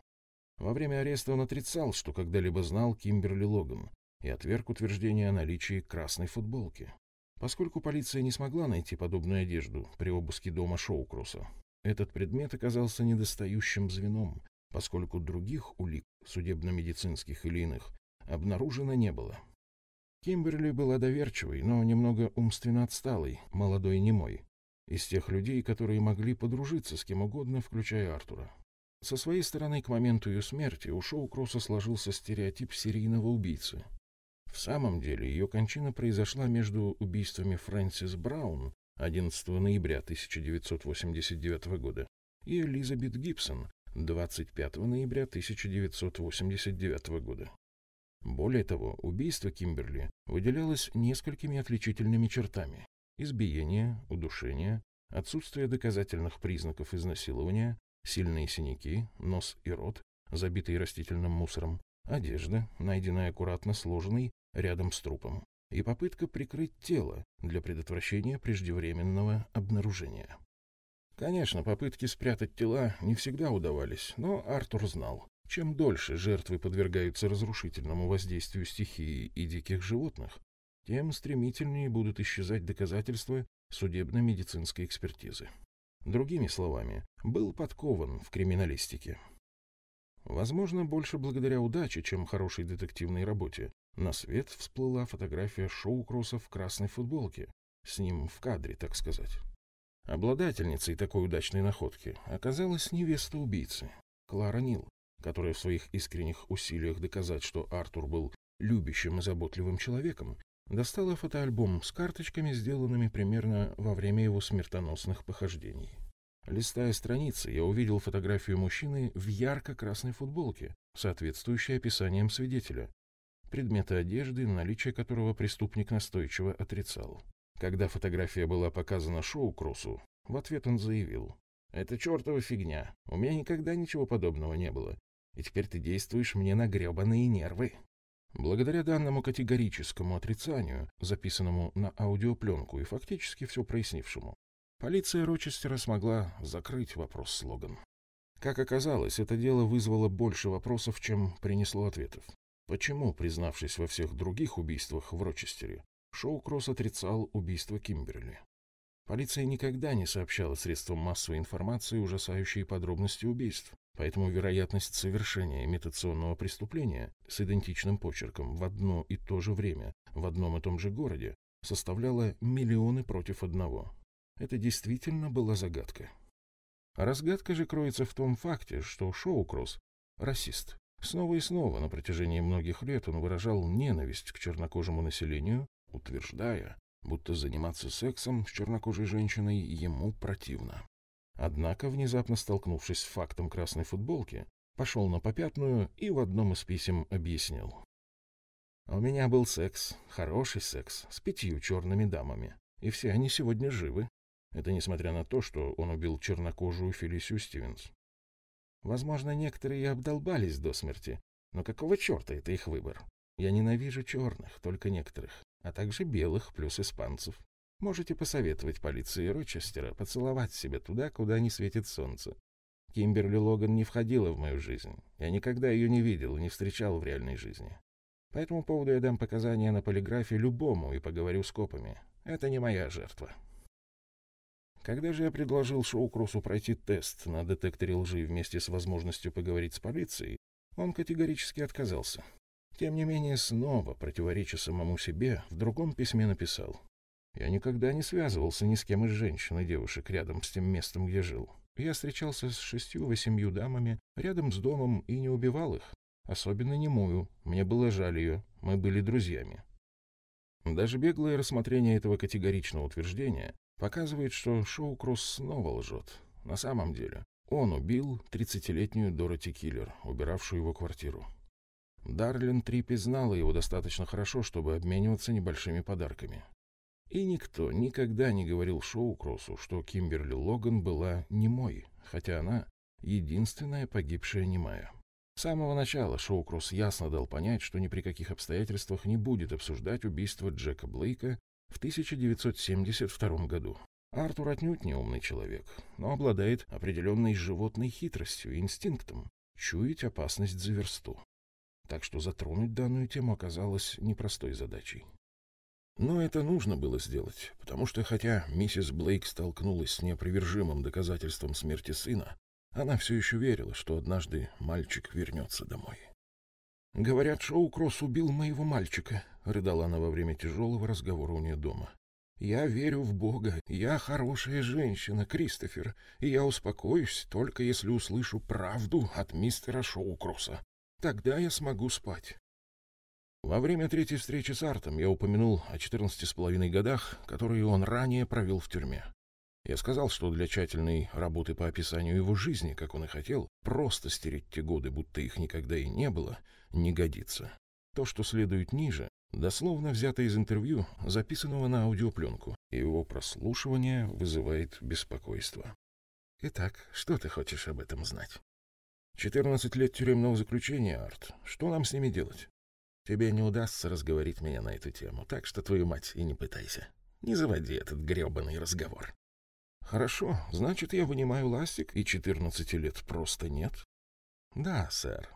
Во время ареста он отрицал, что когда-либо знал Кимберли Логан, и отверг утверждение о наличии красной футболки. Поскольку полиция не смогла найти подобную одежду при обыске дома Шоукроса, Этот предмет оказался недостающим звеном, поскольку других улик, судебно-медицинских или иных, обнаружено не было. Кимберли была доверчивой, но немного умственно отсталой, молодой немой. Из тех людей, которые могли подружиться с кем угодно, включая Артура. Со своей стороны, к моменту ее смерти у Шоу Кросса сложился стереотип серийного убийцы. В самом деле, ее кончина произошла между убийствами Фрэнсис Браун 11 ноября 1989 года и Элизабет Гибсон 25 ноября 1989 года. Более того, убийство Кимберли выделялось несколькими отличительными чертами. Избиение, удушение, отсутствие доказательных признаков изнасилования, сильные синяки, нос и рот, забитые растительным мусором, одежда, найденная аккуратно сложенной рядом с трупом, и попытка прикрыть тело для предотвращения преждевременного обнаружения. Конечно, попытки спрятать тела не всегда удавались, но Артур знал, чем дольше жертвы подвергаются разрушительному воздействию стихии и диких животных, тем стремительнее будут исчезать доказательства судебно-медицинской экспертизы. Другими словами, был подкован в криминалистике. Возможно, больше благодаря удаче, чем хорошей детективной работе, на свет всплыла фотография Шоу-Кросса в красной футболке, с ним в кадре, так сказать. Обладательницей такой удачной находки оказалась невеста убийцы, Клара Нил, которая в своих искренних усилиях доказать, что Артур был любящим и заботливым человеком, достала фотоальбом с карточками, сделанными примерно во время его смертоносных похождений. Листая страницы, я увидел фотографию мужчины в ярко-красной футболке, соответствующей описаниям свидетеля, предмета одежды, наличие которого преступник настойчиво отрицал. Когда фотография была показана Шоу-Кроссу, в ответ он заявил, «Это чертова фигня, у меня никогда ничего подобного не было и теперь ты действуешь мне на гребаные нервы. Благодаря данному категорическому отрицанию, записанному на аудиопленку и фактически все прояснившему, полиция Рочестера смогла закрыть вопрос-слоган. Как оказалось, это дело вызвало больше вопросов, чем принесло ответов. Почему, признавшись во всех других убийствах в Рочестере, Шоу-Кросс отрицал убийство Кимберли? Полиция никогда не сообщала средствам массовой информации ужасающие подробности убийств. Поэтому вероятность совершения имитационного преступления с идентичным почерком в одно и то же время в одном и том же городе составляла миллионы против одного. Это действительно была загадка. Разгадка же кроется в том факте, что Шоукросс – расист. Снова и снова на протяжении многих лет он выражал ненависть к чернокожему населению, утверждая, будто заниматься сексом с чернокожей женщиной ему противно. Однако, внезапно столкнувшись с фактом красной футболки, пошел на попятную и в одном из писем объяснил. «У меня был секс, хороший секс, с пятью черными дамами, и все они сегодня живы. Это несмотря на то, что он убил чернокожую Фелисию Стивенс. Возможно, некоторые и обдолбались до смерти, но какого черта это их выбор? Я ненавижу черных, только некоторых, а также белых плюс испанцев. Можете посоветовать полиции Рочестера поцеловать себя туда, куда не светит солнце. Кимберли Логан не входила в мою жизнь. Я никогда ее не видел и не встречал в реальной жизни. По этому поводу я дам показания на полиграфе любому и поговорю с копами. Это не моя жертва. Когда же я предложил Шоукросу пройти тест на детекторе лжи вместе с возможностью поговорить с полицией, он категорически отказался. Тем не менее, снова, противореча самому себе, в другом письме написал. Я никогда не связывался ни с кем из женщин и девушек рядом с тем местом, где жил. Я встречался с шестью-восемью дамами рядом с домом и не убивал их. Особенно не мою. Мне было жаль ее. Мы были друзьями. Даже беглое рассмотрение этого категоричного утверждения показывает, что Шоу-Кросс снова лжет. На самом деле, он убил 30-летнюю Дороти Киллер, убиравшую его квартиру. Дарлин Триппи знала его достаточно хорошо, чтобы обмениваться небольшими подарками. И никто никогда не говорил Шоукросу, что Кимберли Логан была немой, хотя она единственная погибшая немая. С самого начала Шоукросс ясно дал понять, что ни при каких обстоятельствах не будет обсуждать убийство Джека Блейка в 1972 году. Артур отнюдь не умный человек, но обладает определенной животной хитростью и инстинктом чуять опасность за версту. Так что затронуть данную тему оказалось непростой задачей. Но это нужно было сделать, потому что хотя миссис Блейк столкнулась с неопровержимым доказательством смерти сына, она все еще верила, что однажды мальчик вернется домой. «Говорят, Шоу Кросс убил моего мальчика», — рыдала она во время тяжелого разговора у нее дома. «Я верю в Бога. Я хорошая женщина, Кристофер, и я успокоюсь только если услышу правду от мистера Шоукроса. Тогда я смогу спать». Во время третьей встречи с Артом я упомянул о четырнадцати с половиной годах, которые он ранее провел в тюрьме. Я сказал, что для тщательной работы по описанию его жизни, как он и хотел, просто стереть те годы, будто их никогда и не было, не годится. То, что следует ниже, дословно взято из интервью, записанного на аудиопленку, и его прослушивание вызывает беспокойство. Итак, что ты хочешь об этом знать? Четырнадцать лет тюремного заключения, Арт. Что нам с ними делать? Тебе не удастся разговорить меня на эту тему, так что твою мать и не пытайся. Не заводи этот грёбаный разговор. Хорошо, значит, я вынимаю ластик, и четырнадцати лет просто нет? Да, сэр.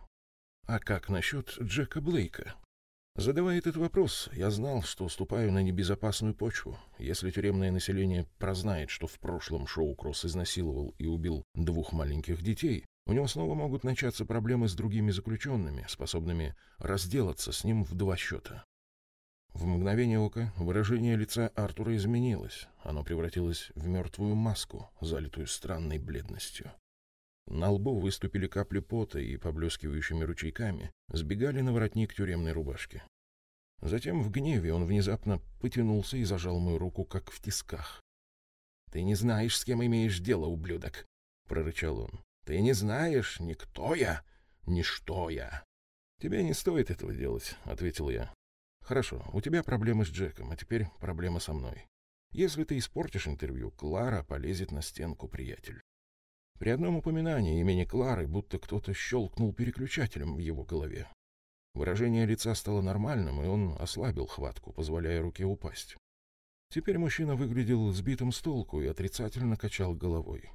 А как насчет Джека Блейка? Задавая этот вопрос, я знал, что ступаю на небезопасную почву. Если тюремное население прознает, что в прошлом шоу Кросс изнасиловал и убил двух маленьких детей, у него снова могут начаться проблемы с другими заключенными, способными разделаться с ним в два счета. В мгновение ока выражение лица Артура изменилось. Оно превратилось в мертвую маску, залитую странной бледностью. На лбу выступили капли пота и, поблескивающими ручейками, сбегали на воротник тюремной рубашки. Затем в гневе он внезапно потянулся и зажал мою руку, как в тисках. — Ты не знаешь, с кем имеешь дело, ублюдок! — прорычал он. Ты не знаешь, ни кто я, ни что я. Тебе не стоит этого делать, ответил я. Хорошо, у тебя проблемы с Джеком, а теперь проблема со мной. Если ты испортишь интервью, Клара полезет на стенку, приятель. При одном упоминании имени Клары будто кто-то щелкнул переключателем в его голове. Выражение лица стало нормальным, и он ослабил хватку, позволяя руке упасть. Теперь мужчина выглядел сбитым с толку и отрицательно качал головой.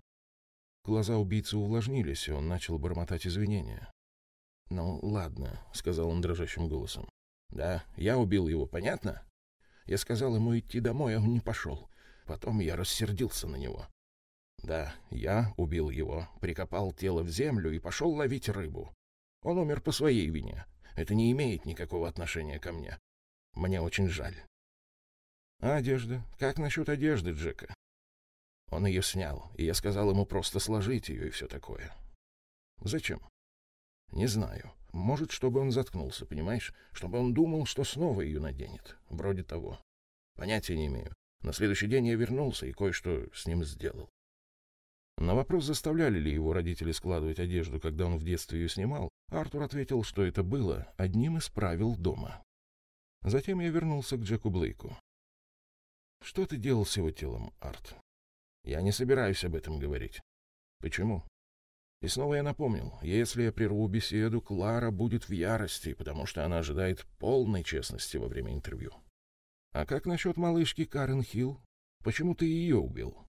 Глаза убийцы увлажнились, и он начал бормотать извинения. «Ну, ладно», — сказал он дрожащим голосом. «Да, я убил его, понятно? Я сказал ему идти домой, а он не пошел. Потом я рассердился на него. Да, я убил его, прикопал тело в землю и пошел ловить рыбу. Он умер по своей вине. Это не имеет никакого отношения ко мне. Мне очень жаль. А одежда? Как насчет одежды Джека? Он ее снял, и я сказал ему просто сложить ее и все такое. Зачем? Не знаю. Может, чтобы он заткнулся, понимаешь? Чтобы он думал, что снова ее наденет. Вроде того. Понятия не имею. На следующий день я вернулся и кое-что с ним сделал. На вопрос, заставляли ли его родители складывать одежду, когда он в детстве ее снимал, Артур ответил, что это было одним из правил дома. Затем я вернулся к Джеку Блейку. «Что ты делал с его телом, Арт?» Я не собираюсь об этом говорить. Почему? И снова я напомнил, если я прерву беседу, Клара будет в ярости, потому что она ожидает полной честности во время интервью. А как насчет малышки Карен Хилл? Почему ты ее убил?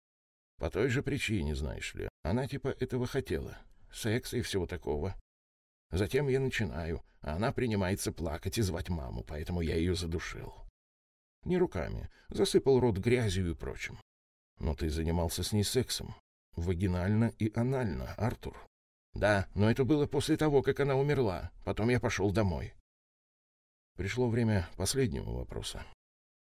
По той же причине, знаешь ли. Она типа этого хотела. Секса и всего такого. Затем я начинаю, а она принимается плакать и звать маму, поэтому я ее задушил. Не руками, засыпал рот грязью и прочим. Но ты занимался с ней сексом. Вагинально и анально, Артур. Да, но это было после того, как она умерла. Потом я пошел домой. Пришло время последнего вопроса.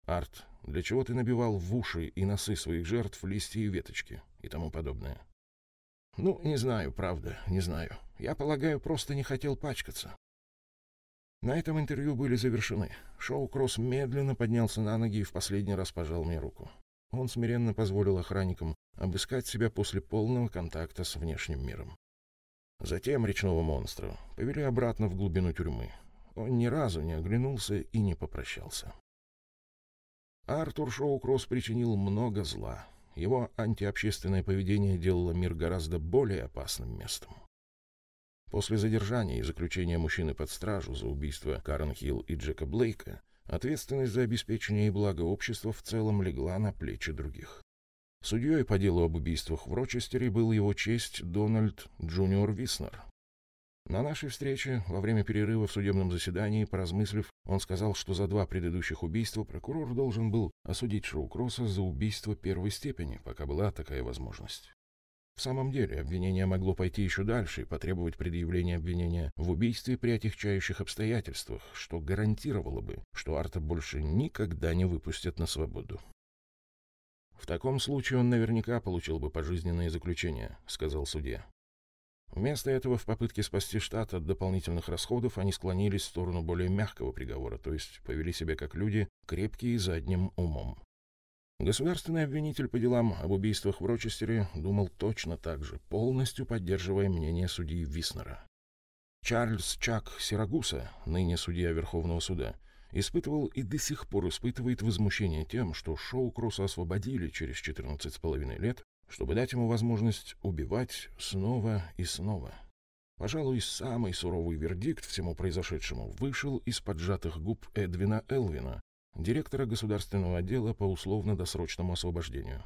Арт, для чего ты набивал в уши и носы своих жертв листья и веточки и тому подобное? Ну, не знаю, правда, не знаю. Я полагаю, просто не хотел пачкаться. На этом интервью были завершены. Шоу Кросс медленно поднялся на ноги и в последний раз пожал мне руку. Он смиренно позволил охранникам обыскать себя после полного контакта с внешним миром. Затем речного монстра повели обратно в глубину тюрьмы. Он ни разу не оглянулся и не попрощался. Артур Шоукросс причинил много зла. Его антиобщественное поведение делало мир гораздо более опасным местом. После задержания и заключения мужчины под стражу за убийство Карен Хилл и Джека Блейка Ответственность за обеспечение и благо общества в целом легла на плечи других. Судьей по делу об убийствах в Рочестере был его честь Дональд Джуниор Виснер. На нашей встрече, во время перерыва в судебном заседании, поразмыслив, он сказал, что за два предыдущих убийства прокурор должен был осудить Шоу-Кросса за убийство первой степени, пока была такая возможность. В самом деле, обвинение могло пойти еще дальше и потребовать предъявления обвинения в убийстве при отягчающих обстоятельствах, что гарантировало бы, что Арта больше никогда не выпустят на свободу. «В таком случае он наверняка получил бы пожизненное заключение», — сказал судья. Вместо этого в попытке спасти штат от дополнительных расходов они склонились в сторону более мягкого приговора, то есть повели себя как люди, крепкие задним умом. Государственный обвинитель по делам об убийствах в Рочестере думал точно так же, полностью поддерживая мнение судьи Виснера. Чарльз Чак Сирагуса, ныне судья Верховного суда, испытывал и до сих пор испытывает возмущение тем, что Шоу Кросса освободили через 14 с половиной лет чтобы дать ему возможность убивать снова и снова. Пожалуй, самый суровый вердикт всему произошедшему вышел из поджатых губ Эдвина Элвина, директора государственного отдела по условно-досрочному освобождению.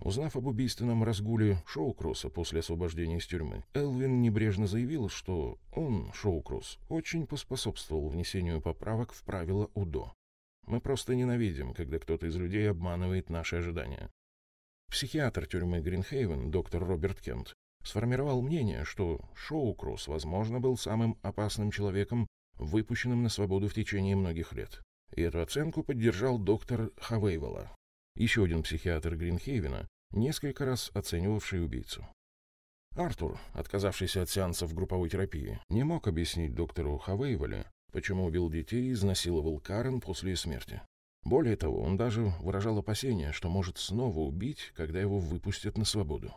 Узнав об убийственном разгуле Шоукросса после освобождения из тюрьмы, Элвин небрежно заявил, что он, Шоукросс, очень поспособствовал внесению поправок в правила УДО. Мы просто ненавидим, когда кто-то из людей обманывает наши ожидания. Психиатр тюрьмы Гринхейвен, доктор Роберт Кент, сформировал мнение, что Шоукросс, возможно, был самым опасным человеком, выпущенным на свободу в течение многих лет. И эту оценку поддержал доктор Хавейвела, еще один психиатр Гринхейвена, несколько раз оценивавший убийцу. Артур, отказавшийся от сеансов групповой терапии, не мог объяснить доктору Хавейвеле, почему убил детей и изнасиловал Карен после смерти. Более того, он даже выражал опасения, что может снова убить, когда его выпустят на свободу.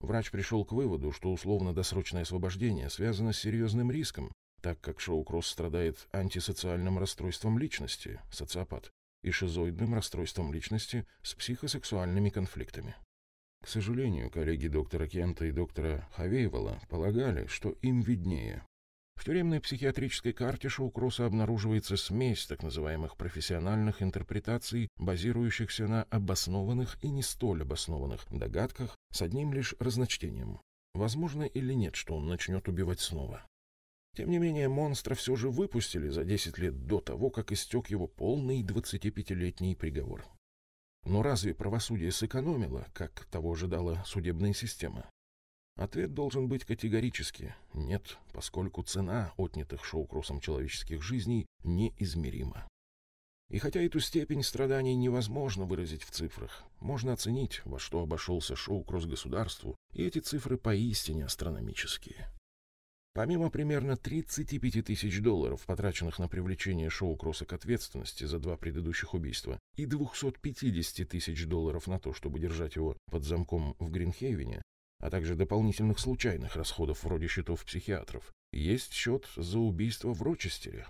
Врач пришел к выводу, что условно-досрочное освобождение связано с серьезным риском, так как Шоу-Кросс страдает антисоциальным расстройством личности, социопат, и шизоидным расстройством личности с психосексуальными конфликтами. К сожалению, коллеги доктора Кента и доктора Хавейвала полагали, что им виднее, в тюремной психиатрической карте Шоукроса обнаруживается смесь так называемых профессиональных интерпретаций, базирующихся на обоснованных и не столь обоснованных догадках с одним лишь разночтением. Возможно или нет, что он начнет убивать снова. Тем не менее, монстра все же выпустили за 10 лет до того, как истек его полный 25-летний приговор. Но разве правосудие сэкономило, как того ожидала судебная система? Ответ должен быть категорически «нет», поскольку цена отнятых шоу-кроссом человеческих жизней неизмерима. И хотя эту степень страданий невозможно выразить в цифрах, можно оценить, во что обошелся шоу-кросс государству, и эти цифры поистине астрономические. Помимо примерно 35 тысяч долларов, потраченных на привлечение шоу-кросса к ответственности за два предыдущих убийства, и 250 тысяч долларов на то, чтобы держать его под замком в Гринхейвене, а также дополнительных случайных расходов вроде счетов психиатров, есть счет за убийство в Рочестере.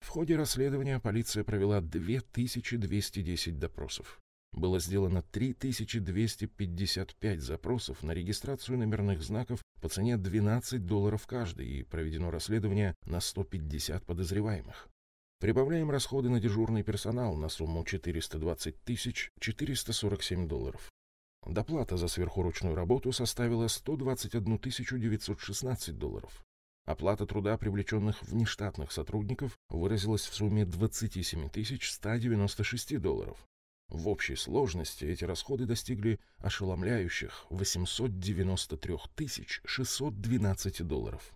В ходе расследования полиция провела 2210 допросов. Было сделано 3255 запросов на регистрацию номерных знаков по цене 12 долларов каждый и проведено расследование на 150 подозреваемых. Прибавляем расходы на дежурный персонал на сумму 420 447 долларов. Доплата за сверхурочную работу составила 121 916 долларов. Оплата труда привлеченных внештатных сотрудников выразилась в сумме 27 196 долларов. В общей сложности эти расходы достигли ошеломляющих 893 612 долларов.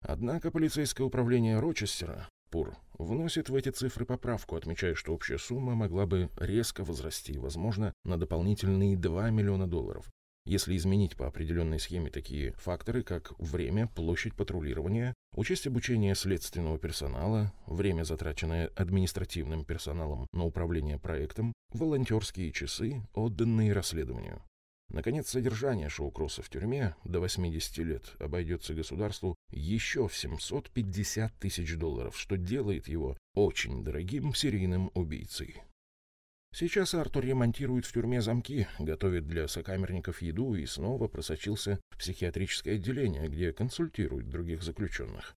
Однако полицейское управление Рочестера Пур вносит в эти цифры поправку, отмечая, что общая сумма могла бы резко возрасти, возможно, на дополнительные 2 миллиона долларов, если изменить по определенной схеме такие факторы, как время, площадь патрулирования, участь обучения следственного персонала, время, затраченное административным персоналом на управление проектом, волонтерские часы, отданные расследованию. Наконец, содержание Шоукросса в тюрьме до 80 лет обойдется государству еще в 750 тысяч долларов, что делает его очень дорогим серийным убийцей. Сейчас Артур ремонтирует в тюрьме замки, готовит для сокамерников еду и снова просочился в психиатрическое отделение, где консультирует других заключенных.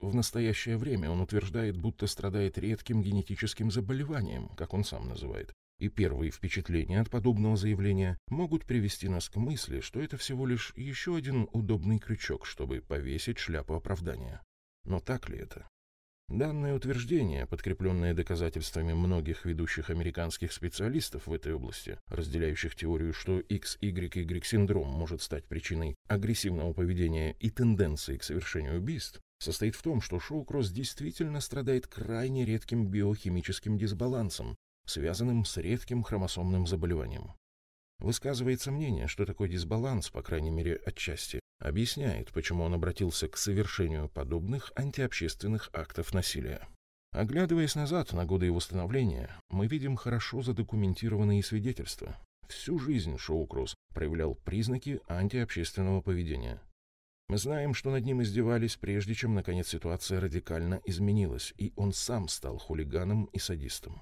В настоящее время он утверждает, будто страдает редким генетическим заболеванием, как он сам называет, И первые впечатления от подобного заявления могут привести нас к мысли, что это всего лишь еще один удобный крючок, чтобы повесить шляпу оправдания. Но так ли это? Данное утверждение, подкрепленное доказательствами многих ведущих американских специалистов в этой области, разделяющих теорию, что XYY-синдром может стать причиной агрессивного поведения и тенденции к совершению убийств, состоит в том, что Шоу-Кросс действительно страдает крайне редким биохимическим дисбалансом, связанным с редким хромосомным заболеванием. Высказывается мнение, что такой дисбаланс, по крайней мере отчасти, объясняет, почему он обратился к совершению подобных антиобщественных актов насилия. Оглядываясь назад на годы его становления, мы видим хорошо задокументированные свидетельства. Всю жизнь Шоу-Кросс проявлял признаки антиобщественного поведения. Мы знаем, что над ним издевались, прежде чем, наконец, ситуация радикально изменилась, и он сам стал хулиганом и садистом.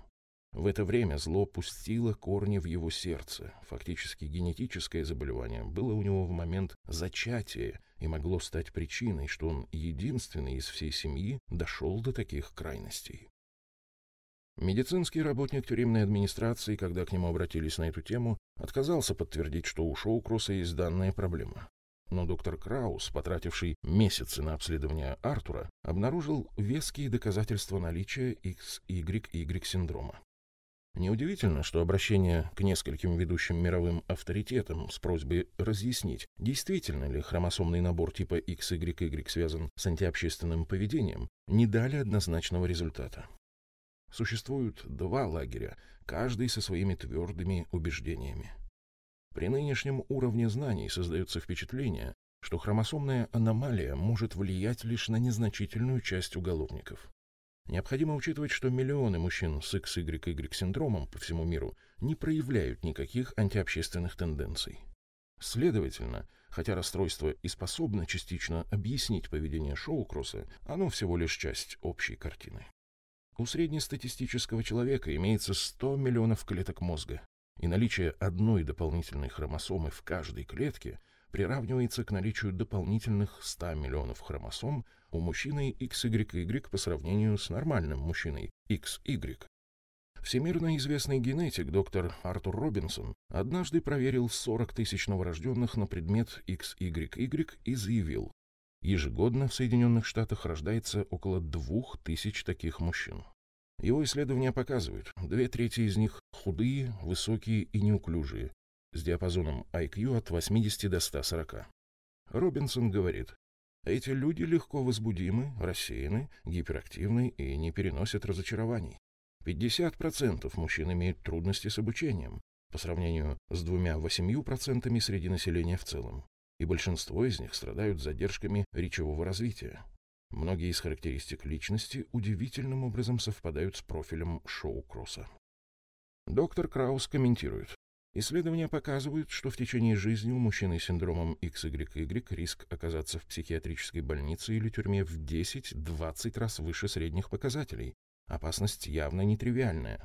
В это время зло пустило корни в его сердце. Фактически генетическое заболевание было у него в момент зачатия и могло стать причиной, что он единственный из всей семьи дошел до таких крайностей. Медицинский работник тюремной администрации, когда к нему обратились на эту тему, отказался подтвердить, что у Шоукроса есть данная проблема. Но доктор Краус, потративший месяцы на обследование Артура, обнаружил веские доказательства наличия XYY-синдрома. Неудивительно, что обращение к нескольким ведущим мировым авторитетам с просьбой разъяснить, действительно ли хромосомный набор типа XYY связан с антиобщественным поведением, не дали однозначного результата. Существуют два лагеря, каждый со своими твердыми убеждениями. При нынешнем уровне знаний создается впечатление, что хромосомная аномалия может влиять лишь на незначительную часть уголовников. Необходимо учитывать, что миллионы мужчин с XYY-синдромом по всему миру не проявляют никаких антиобщественных тенденций. Следовательно, хотя расстройство и способно частично объяснить поведение Шоукросса, оно всего лишь часть общей картины. У среднестатистического человека имеется 100 миллионов клеток мозга, и наличие одной дополнительной хромосомы в каждой клетке приравнивается к наличию дополнительных 100 миллионов хромосом у мужчины XYY по сравнению с нормальным мужчиной XY. Всемирно известный генетик доктор Артур Робинсон однажды проверил 40 тысяч новорожденных на предмет XYY и заявил, ежегодно в Соединенных Штатах рождается около 2000 таких мужчин. Его исследования показывают, две трети из них худые, высокие и неуклюжие, с диапазоном IQ от 80 до 140. Робинсон говорит, эти люди легко возбудимы, рассеяны, гиперактивны и не переносят разочарований. 50% мужчин имеют трудности с обучением, по сравнению с двумя-восемью процентами среди населения в целом, и большинство из них страдают задержками речевого развития. Многие из характеристик личности удивительным образом совпадают с профилем Шоу-Кросса. Доктор Краус комментирует. Исследования показывают, что в течение жизни у мужчины с синдромом XYY риск оказаться в психиатрической больнице или тюрьме в 10-20 раз выше средних показателей. Опасность явно нетривиальная.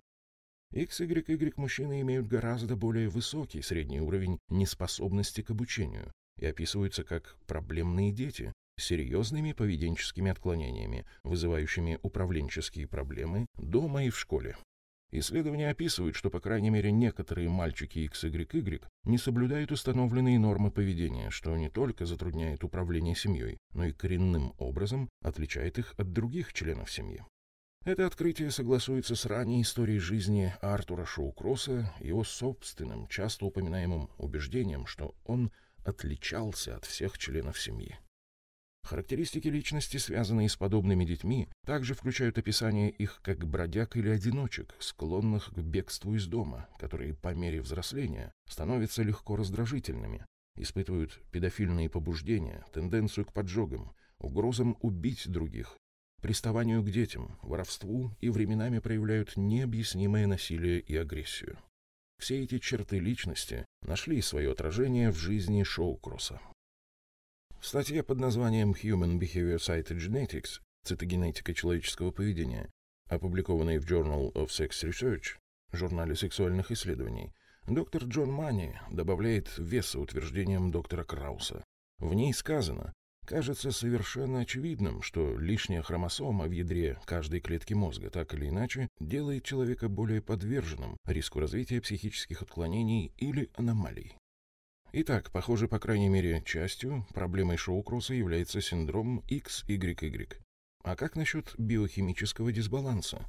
XYY мужчины имеют гораздо более высокий средний уровень неспособности к обучению и описываются как проблемные дети с серьезными поведенческими отклонениями, вызывающими управленческие проблемы дома и в школе. Исследования описывают, что, по крайней мере, некоторые мальчики XYY не соблюдают установленные нормы поведения, что не только затрудняет управление семьей, но и коренным образом отличает их от других членов семьи. Это открытие согласуется с ранней историей жизни Артура Шоу-Кросса, его собственным, часто упоминаемым убеждением, что он отличался от всех членов семьи. Характеристики личности, связанные с подобными детьми, также включают описание их как бродяг или одиночек, склонных к бегству из дома, которые по мере взросления становятся легко раздражительными, испытывают педофильные побуждения, тенденцию к поджогам, угрозам убить других, приставанию к детям, воровству и временами проявляют необъяснимое насилие и агрессию. Все эти черты личности нашли свое отражение в жизни Шоукросса. В статье под названием Human Behavior Cytogenetics «Цитогенетика человеческого поведения», опубликованной в Journal of Sex Research, журнале сексуальных исследований, доктор Джон Мани добавляет веса утверждениям доктора Крауса. В ней сказано, Кажется совершенно очевидным, что лишняя хромосома в ядре каждой клетки мозга так или иначе делает человека более подверженным риску развития психических отклонений или аномалий. Итак, похоже, по крайней мере, частью проблемой Шоукроса является синдром XYY. А как насчет биохимического дисбаланса?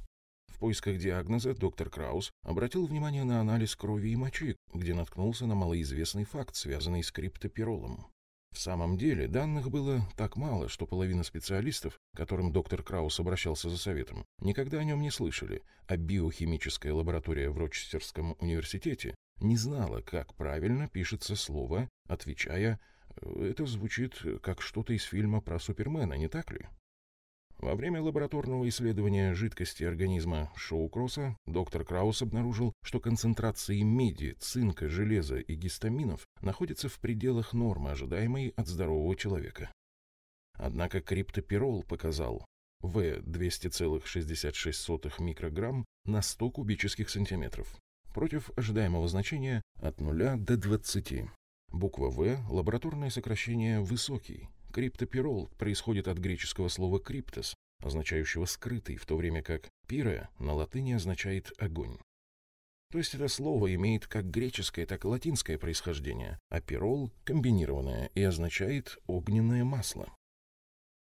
В поисках диагноза доктор Краус обратил внимание на анализ крови и мочи, где наткнулся на малоизвестный факт, связанный с криптопиролом. В самом деле, данных было так мало, что половина специалистов, к которым доктор Краус обращался за советом, никогда о нем не слышали, а биохимическая лаборатория в Рочестерском университете не знала, как правильно пишется слово, отвечая «это звучит как что-то из фильма про Супермена, не так ли?». Во время лабораторного исследования жидкости организма Шоукроса доктор Краус обнаружил, что концентрации меди, цинка, железа и гистаминов находятся в пределах нормы, ожидаемой от здорового человека. Однако криптопирол показал В 200,66 микрограмм на 100 кубических сантиметров, против ожидаемого значения от 0 до 20. Буква В – лабораторное сокращение «высокий», Криптопирол происходит от греческого слова «криптос», означающего «скрытый», в то время как «пире» на латыни означает «огонь». То есть это слово имеет как греческое, так и латинское происхождение, а пирол – комбинированное и означает «огненное масло».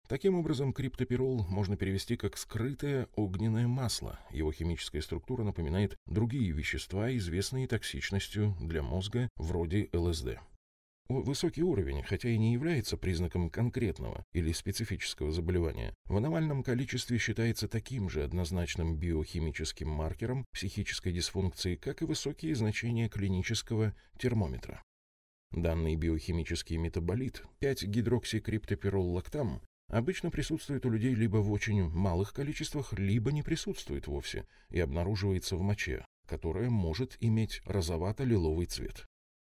Таким образом, криптопирол можно перевести как «скрытое огненное масло». Его химическая структура напоминает другие вещества, известные токсичностью для мозга, вроде ЛСД. Высокий уровень, хотя и не является признаком конкретного или специфического заболевания, в аномальном количестве считается таким же однозначным биохимическим маркером психической дисфункции, как и высокие значения клинического термометра. Данный биохимический метаболит 5-гидроксикриптопиррол-лактам обычно присутствует у людей либо в очень малых количествах, либо не присутствует вовсе и обнаруживается в моче, которая может иметь розовато-лиловый цвет.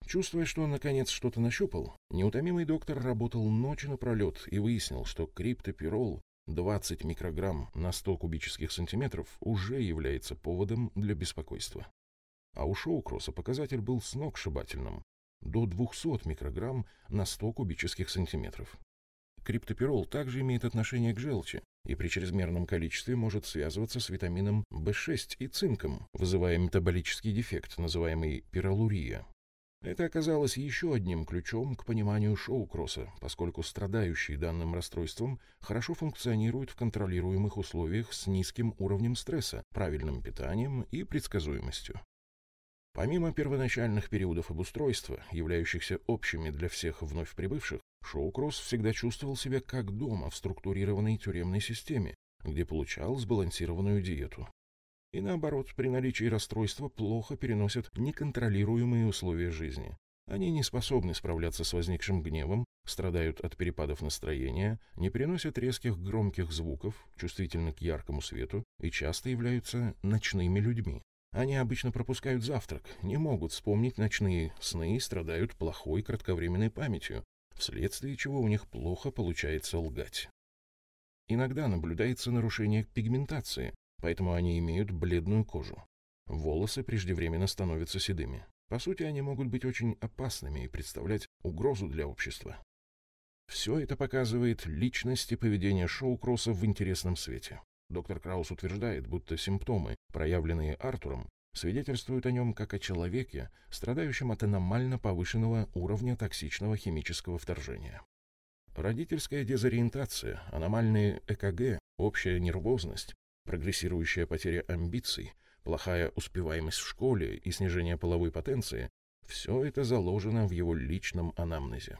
Чувствуя, что он наконец что-то нащупал, неутомимый доктор работал ночи напролет и выяснил, что криптопирол 20 микрограмм на 100 кубических сантиметров уже является поводом для беспокойства. А у Шоукроса показатель был сногсшибательным – до 200 микрограмм на 100 кубических сантиметров. Криптопирол также имеет отношение к желчи и при чрезмерном количестве может связываться с витамином В6 и цинком, вызывая метаболический дефект, называемый пиролурия. Это оказалось еще одним ключом к пониманию шоу-кросса, поскольку страдающие данным расстройством хорошо функционируют в контролируемых условиях с низким уровнем стресса, правильным питанием и предсказуемостью. Помимо первоначальных периодов обустройства, являющихся общими для всех вновь прибывших, Шоу-кросс всегда чувствовал себя как дома в структурированной тюремной системе, где получал сбалансированную диету. И наоборот, при наличии расстройства плохо переносят неконтролируемые условия жизни. Они не способны справляться с возникшим гневом, страдают от перепадов настроения, не переносят резких громких звуков, чувствительны к яркому свету и часто являются ночными людьми. Они обычно пропускают завтрак, не могут вспомнить ночные сны и страдают плохой кратковременной памятью, вследствие чего у них плохо получается лгать. Иногда наблюдается нарушение пигментации, поэтому они имеют бледную кожу. Волосы преждевременно становятся седыми. По сути, они могут быть очень опасными и представлять угрозу для общества. Все это показывает личность и поведение Шоу-Кросса в интересном свете. Доктор Краус утверждает, будто симптомы, проявленные Артуром, свидетельствуют о нем как о человеке, страдающем от аномально повышенного уровня токсичного химического вторжения. Родительская дезориентация, аномальные ЭКГ, общая нервозность, прогрессирующая потеря амбиций, плохая успеваемость в школе и снижение половой потенции – все это заложено в его личном анамнезе.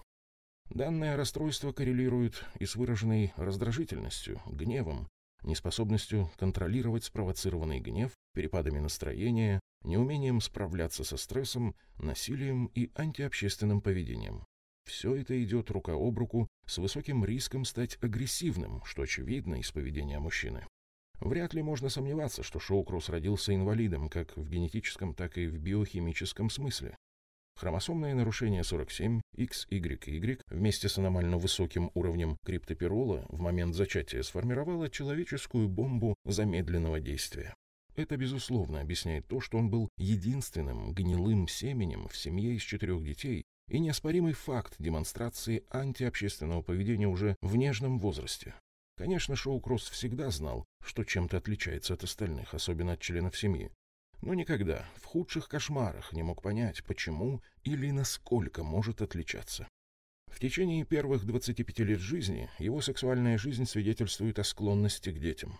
Данное расстройство коррелирует и с выраженной раздражительностью, гневом, неспособностью контролировать спровоцированный гнев, перепадами настроения, неумением справляться со стрессом, насилием и антиобщественным поведением. Все это идет рука об руку с высоким риском стать агрессивным, что очевидно из поведения мужчины. Вряд ли можно сомневаться, что Шоукрус родился инвалидом как в генетическом, так и в биохимическом смысле. Хромосомное нарушение 47, XYY, вместе с аномально высоким уровнем криптопирола в момент зачатия сформировало человеческую бомбу замедленного действия. Это, безусловно, объясняет то, что он был единственным гнилым семенем в семье из четырех детей, и неоспоримый факт демонстрации антиобщественного поведения уже в нежном возрасте. Конечно, Шоу-Кросс всегда знал, что чем-то отличается от остальных, особенно от членов семьи. Но никогда, в худших кошмарах, не мог понять, почему или насколько может отличаться. В течение первых 25 лет жизни его сексуальная жизнь свидетельствует о склонности к детям.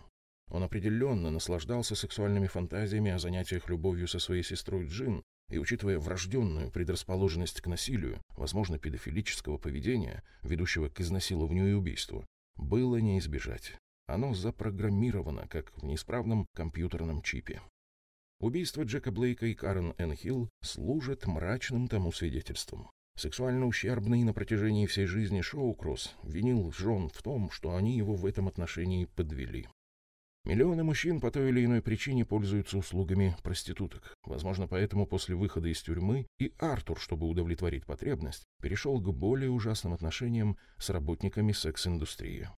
Он определенно наслаждался сексуальными фантазиями о занятиях любовью со своей сестрой Джин, и, учитывая врожденную предрасположенность к насилию, возможно, педофилического поведения, ведущего к изнасилованию и убийству, было не избежать. Оно запрограммировано, как в неисправном компьютерном чипе. Убийство Джека Блейка и Карен Энн Хилл служит мрачным тому свидетельством. Сексуально ущербный на протяжении всей жизни Шоукросс винил жен в том, что они его в этом отношении подвели. Миллионы мужчин по той или иной причине пользуются услугами проституток. Возможно, поэтому после выхода из тюрьмы и Артур, чтобы удовлетворить потребность, перешел к более ужасным отношениям с работниками секс-индустрии.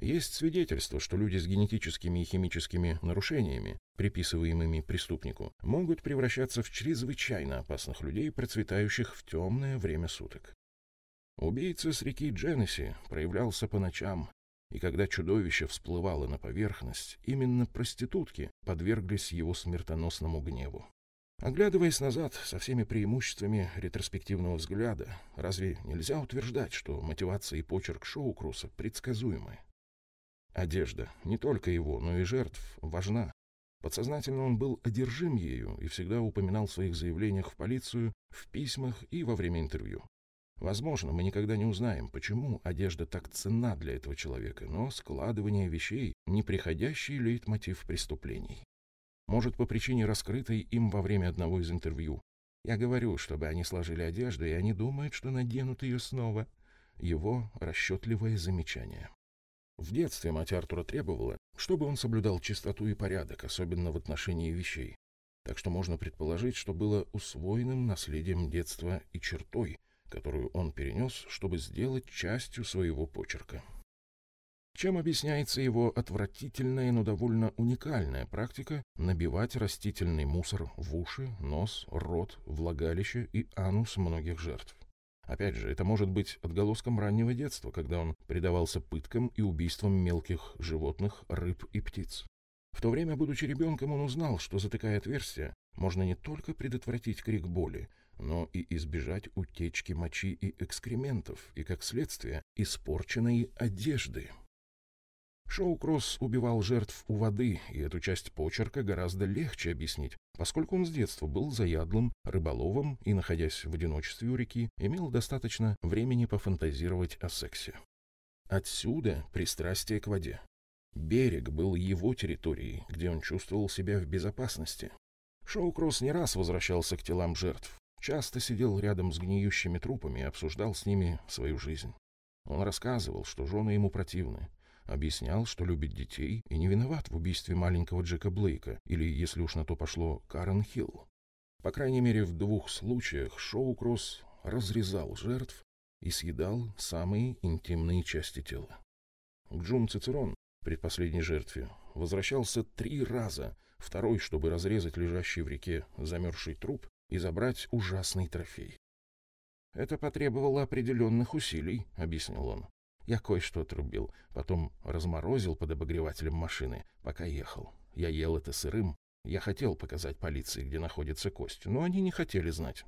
Есть свидетельство, что люди с генетическими и химическими нарушениями, приписываемыми преступнику, могут превращаться в чрезвычайно опасных людей, процветающих в темное время суток. Убийца с реки Дженнесси проявлялся по ночам, и когда чудовище всплывало на поверхность, именно проститутки подверглись его смертоносному гневу. Оглядываясь назад со всеми преимуществами ретроспективного взгляда, разве нельзя утверждать, что мотивация и почерк Шоукруса предсказуемы? Одежда, не только его, но и жертв, важна. Подсознательно он был одержим ею и всегда упоминал в своих заявлениях в полицию, в письмах и во время интервью. Возможно, мы никогда не узнаем, почему одежда так ценна для этого человека, но складывание вещей – неприходящий лейтмотив преступлений. Может, по причине раскрытой им во время одного из интервью. Я говорю, чтобы они сложили одежду, и они думают, что наденут ее снова. Его расчетливое замечание. В детстве мать Артура требовала, чтобы он соблюдал чистоту и порядок, особенно в отношении вещей. Так что можно предположить, что было усвоенным наследием детства и чертой – которую он перенес, чтобы сделать частью своего почерка. Чем объясняется его отвратительная, но довольно уникальная практика набивать растительный мусор в уши, нос, рот, влагалище и анус многих жертв? Опять же, это может быть отголоском раннего детства, когда он предавался пыткам и убийствам мелких животных, рыб и птиц. В то время, будучи ребенком, он узнал, что, затыкая отверстия, можно не только предотвратить крик боли, но и избежать утечки мочи и экскрементов, и, как следствие, испорченной одежды. Шоу-кросс убивал жертв у воды, и эту часть почерка гораздо легче объяснить, поскольку он с детства был заядлым рыболовом и, находясь в одиночестве у реки, имел достаточно времени пофантазировать о сексе. Отсюда пристрастие к воде. Берег был его территорией, где он чувствовал себя в безопасности. Шоу-кросс не раз возвращался к телам жертв, Часто сидел рядом с гниющими трупами и обсуждал с ними свою жизнь. Он рассказывал, что жены ему противны, объяснял, что любит детей и не виноват в убийстве маленького Джека Блейка, или, если уж на то пошло, Карен Хилл. По крайней мере, в двух случаях Шоу-Кросс разрезал жертв и съедал самые интимные части тела. Джун Цицерон, предпоследней жертве, возвращался три раза, второй, чтобы разрезать лежащий в реке замерзший труп, и забрать ужасный трофей. «Это потребовало определенных усилий», — объяснил он. «Я кое-что отрубил, потом разморозил под обогревателем машины, пока ехал. Я ел это сырым. Я хотел показать полиции, где находится кость, но они не хотели знать.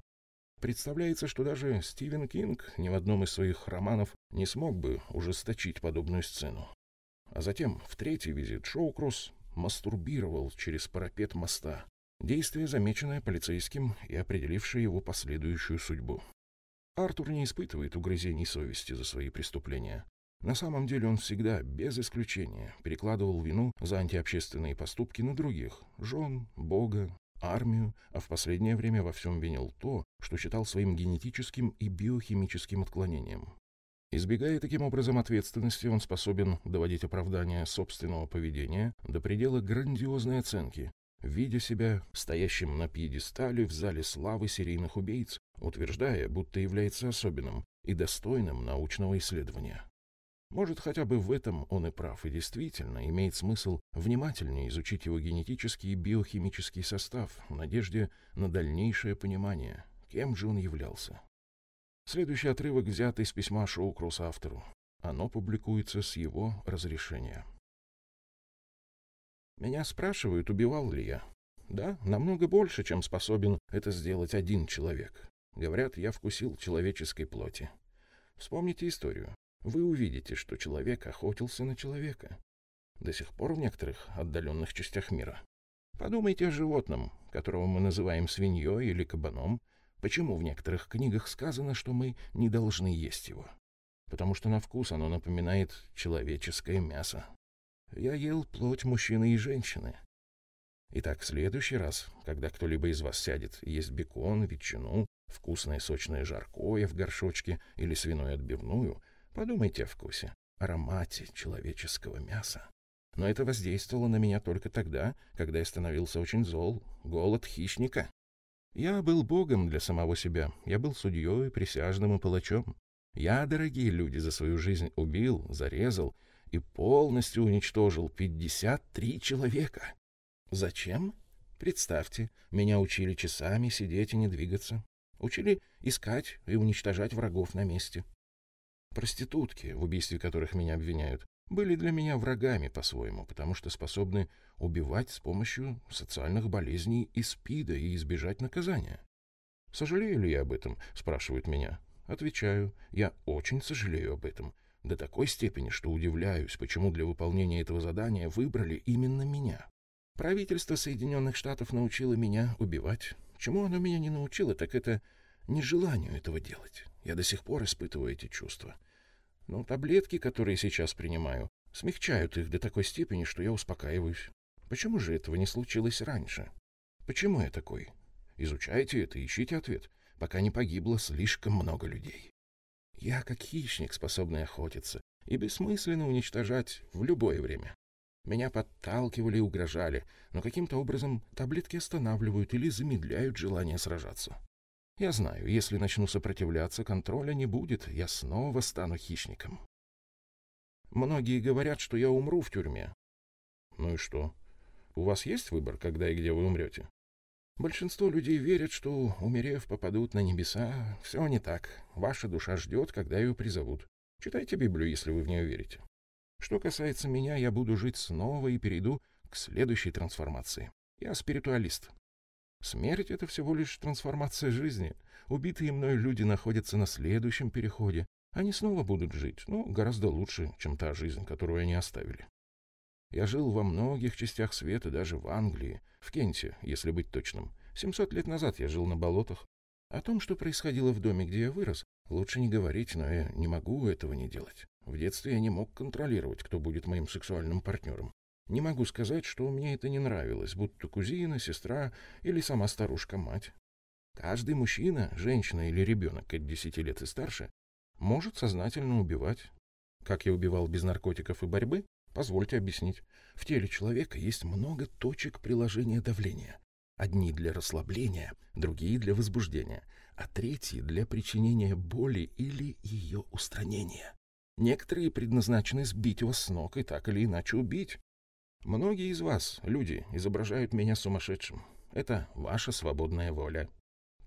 Представляется, что даже Стивен Кинг ни в одном из своих романов не смог бы ужесточить подобную сцену. А затем, в третий визит, Шоукросс мастурбировал через парапет моста, Действие, замеченное полицейским и определившее его последующую судьбу. Артур не испытывает угрызений совести за свои преступления. На самом деле он всегда, без исключения, перекладывал вину за антиобщественные поступки на других – жен, Бога, армию, а в последнее время во всем винил то, что считал своим генетическим и биохимическим отклонением. Избегая таким образом ответственности, он способен доводить оправдание собственного поведения до предела грандиозной оценки, видя себя стоящим на пьедестале в зале славы серийных убийц, утверждая, будто является особенным и достойным научного исследования. Может, хотя бы в этом он и прав, и действительно имеет смысл внимательнее изучить его генетический и биохимический состав в надежде на дальнейшее понимание, кем же он являлся. Следующий отрывок взят из письма Шоукрус автору. Оно публикуется с его разрешения. Меня спрашивают, убивал ли я. Да, намного больше, чем способен это сделать один человек. Говорят, я вкусил человеческой плоти. Вспомните историю. Вы увидите, что человек охотился на человека. До сих пор в некоторых отдаленных частях мира. Подумайте о животном, которого мы называем свиньей или кабаном. Почему в некоторых книгах сказано, что мы не должны есть его? Потому что на вкус оно напоминает человеческое мясо. Я ел плоть мужчины и женщины. Итак, в следующий раз, когда кто-либо из вас сядет есть бекон, ветчину, вкусное сочное жаркое в горшочке или свиную отбивную, подумайте о вкусе, аромате человеческого мяса. Но это воздействовало на меня только тогда, когда я становился очень зол, голод хищника. Я был богом для самого себя, я был судьей, присяжным и палачом. Я, дорогие люди, за свою жизнь убил, зарезал и полностью уничтожил 53 человека. Зачем? Представьте, меня учили часами сидеть и не двигаться. Учили искать и уничтожать врагов на месте. Проститутки, в убийстве которых меня обвиняют, были для меня врагами по-своему, потому что способны убивать с помощью социальных болезней и СПИДа и избежать наказания. «Сожалею ли я об этом?» — спрашивают меня. Отвечаю, я очень сожалею об этом. До такой степени, что удивляюсь, почему для выполнения этого задания выбрали именно меня. Правительство Соединенных Штатов научило меня убивать. Чему оно меня не научило, так это нежеланию этого делать. Я до сих пор испытываю эти чувства. Но таблетки, которые сейчас принимаю, смягчают их до такой степени, что я успокаиваюсь. Почему же этого не случилось раньше? Почему я такой? Изучайте это, ищите ответ, пока не погибло слишком много людей. Я как хищник, способный охотиться и бессмысленно уничтожать в любое время. Меня подталкивали и угрожали, но каким-то образом таблетки останавливают или замедляют желание сражаться. Я знаю, если начну сопротивляться, контроля не будет, я снова стану хищником. Многие говорят, что я умру в тюрьме. Ну и что? У вас есть выбор, когда и где вы умрете? Большинство людей верят, что, умерев, попадут на небеса. Все не так. Ваша душа ждет, когда ее призовут. Читайте Библию, если вы в нее верите. Что касается меня, я буду жить снова и перейду к следующей трансформации. Я спиритуалист. Смерть — это всего лишь трансформация жизни. Убитые мной люди находятся на следующем переходе. Они снова будут жить, но гораздо лучше, чем та жизнь, которую они оставили. Я жил во многих частях света, даже в Англии, в Кенте, если быть точным. 700 лет назад я жил на болотах. О том, что происходило в доме, где я вырос, лучше не говорить, но я не могу этого не делать. В детстве я не мог контролировать, кто будет моим сексуальным партнером. Не могу сказать, что мне это не нравилось, будто кузина, сестра или сама старушка-мать. Каждый мужчина, женщина или ребенок от десяти лет и старше может сознательно убивать. Как я убивал без наркотиков и борьбы? Позвольте объяснить. В теле человека есть много точек приложения давления. Одни для расслабления, другие для возбуждения, а третьи для причинения боли или ее устранения. Некоторые предназначены сбить вас с ног и так или иначе убить. Многие из вас, люди, изображают меня сумасшедшим. Это ваша свободная воля.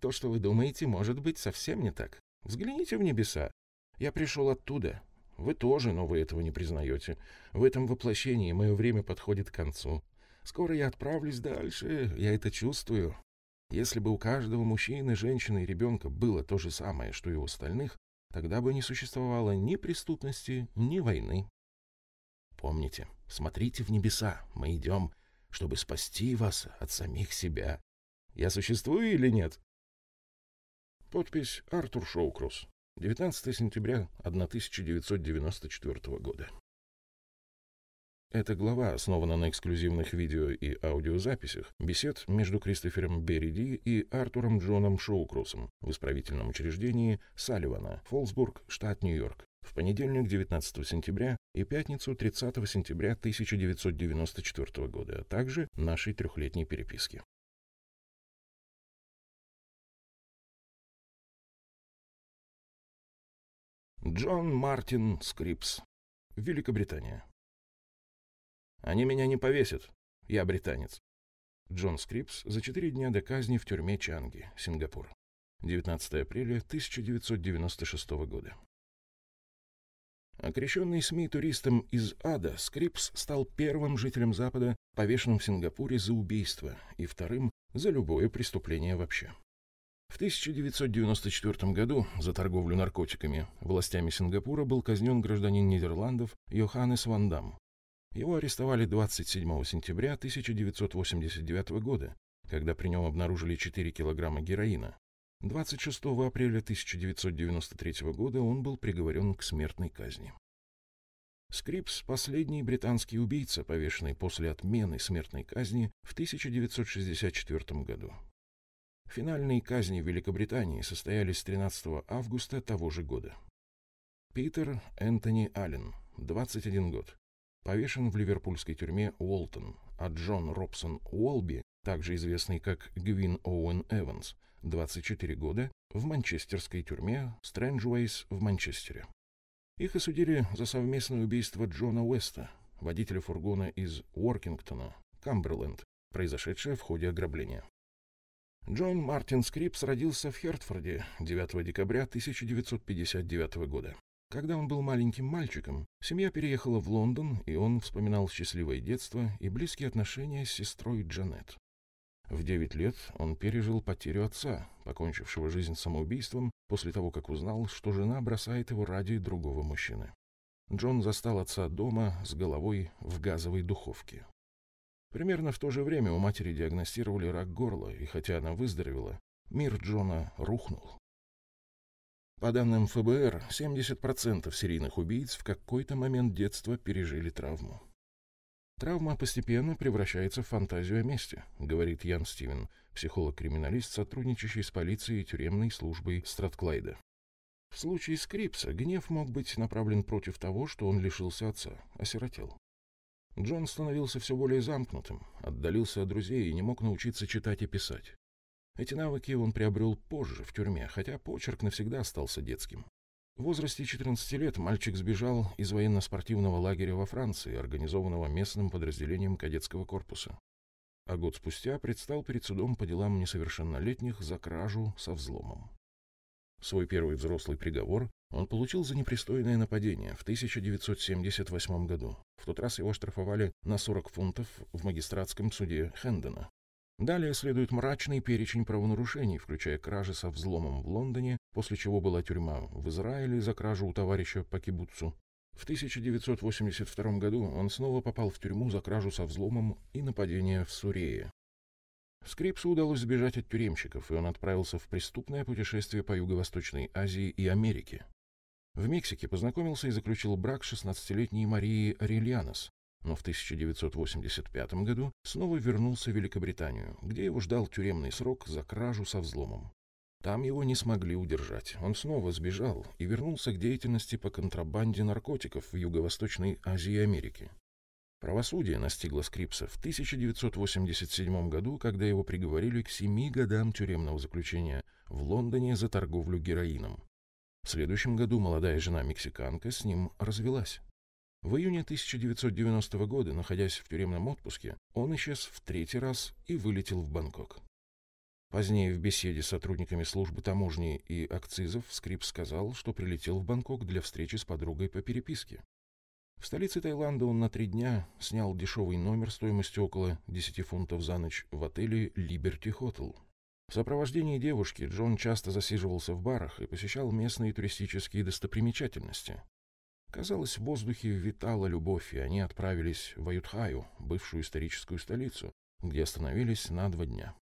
То, что вы думаете, может быть совсем не так. Взгляните в небеса. Я пришел оттуда. Вы тоже, но вы этого не признаете. В этом воплощении мое время подходит к концу. Скоро я отправлюсь дальше, я это чувствую. Если бы у каждого мужчины, женщины и ребенка было то же самое, что и у остальных, тогда бы не существовало ни преступности, ни войны. Помните, смотрите в небеса, мы идем, чтобы спасти вас от самих себя. Я существую или нет? Подпись Артур Шоукрус. 19 сентября 1994 года. Эта глава основана на эксклюзивных видео и аудиозаписях бесед между Кристофером Берриди и Артуром Джоном Шоукрусом в исправительном учреждении Салливана, Фолсбург, штат Нью-Йорк, в понедельник 19 сентября и пятницу 30 сентября 1994 года, а также нашей трехлетней переписки. Джон Мартин Скрипс, Великобритания. Они меня не повесят. Я британец. Джон Скрипс за четыре дня до казни в тюрьме Чанги, Сингапур. 19 апреля 1996 года. Окрещенный СМИ туристом из ада, Скрипс стал первым жителем Запада, повешенным в Сингапуре за убийство, и вторым за любое преступление вообще. В 1994 году за торговлю наркотиками властями Сингапура был казнен гражданин Нидерландов Йоханнес Ван Дам. Его арестовали 27 сентября 1989 года, когда при нем обнаружили 4 килограмма героина. 26 апреля 1993 года он был приговорен к смертной казни. Скрипс – последний британский убийца, повешенный после отмены смертной казни в 1964 году. Финальные казни в Великобритании состоялись 13 августа того же года. Питер Энтони Аллен, 21 год, повешен в ливерпульской тюрьме Уолтон, а Джон Робсон Уолби, также известный как Гвин Оуэн Эванс, 24 года, в манчестерской тюрьме Стрэнджуэйс в Манчестере. Их осудили за совместное убийство Джона Уэста, водителя фургона из Уоркингтона, Камберленд, произошедшее в ходе ограбления. Джон Мартин Скрипс родился в Хертфорде 9 декабря 1959 года. Когда он был маленьким мальчиком, семья переехала в Лондон, и он вспоминал счастливое детство и близкие отношения с сестрой Джанет. В 9 лет он пережил потерю отца, покончившего жизнь самоубийством после того, как узнал, что жена бросает его ради другого мужчины. Джон застал отца дома с головой в газовой духовке. Примерно в то же время у матери диагностировали рак горла, и хотя она выздоровела, мир Джона рухнул. По данным ФБР, 70% серийных убийц в какой-то момент детства пережили травму. Травма постепенно превращается в фантазию о мести, говорит Ян Стивен, психолог-криминалист, сотрудничающий с полицией и тюремной службой Стратклайда. В случае Скрипса гнев мог быть направлен против того, что он лишился отца, осиротел. Джон становился все более замкнутым, отдалился от друзей и не мог научиться читать и писать. Эти навыки он приобрел позже, в тюрьме, хотя почерк навсегда остался детским. В возрасте 14 лет мальчик сбежал из военно-спортивного лагеря во Франции, организованного местным подразделением кадетского корпуса. А год спустя предстал перед судом по делам несовершеннолетних за кражу со взломом. Свой первый взрослый приговор он получил за непристойное нападение в 1978 году. В тот раз его штрафовали на 40 фунтов в магистратском суде Хэндона. Далее следует мрачный перечень правонарушений, включая кражи со взломом в Лондоне, после чего была тюрьма в Израиле за кражу у товарища по кибуцу. В 1982 году он снова попал в тюрьму за кражу со взломом и нападение в Сурее. Скрипсу удалось сбежать от тюремщиков, и он отправился в преступное путешествие по Юго-Восточной Азии и Америке. В Мексике познакомился и заключил брак с 16-летней Марией Арельянос, но в 1985 году снова вернулся в Великобританию, где его ждал тюремный срок за кражу со взломом. Там его не смогли удержать. Он снова сбежал и вернулся к деятельности по контрабанде наркотиков в Юго-Восточной Азии и Америке. Правосудие настигло Скрипса в 1987 году, когда его приговорили к семи годам тюремного заключения в Лондоне за торговлю героином. В следующем году молодая жена-мексиканка с ним развелась. В июне 1990 года, находясь в тюремном отпуске, он исчез в третий раз и вылетел в Бангкок. Позднее в беседе с сотрудниками службы таможни и акцизов Скрип сказал, что прилетел в Бангкок для встречи с подругой по переписке. В столице Таиланда он на три дня снял дешевый номер стоимостью около 10 фунтов за ночь в отеле «Либерти Хотел». В сопровождении девушки Джон часто засиживался в барах и посещал местные туристические достопримечательности. Казалось, в воздухе витала любовь, и они отправились в Аютхаю, бывшую историческую столицу, где остановились на два дня.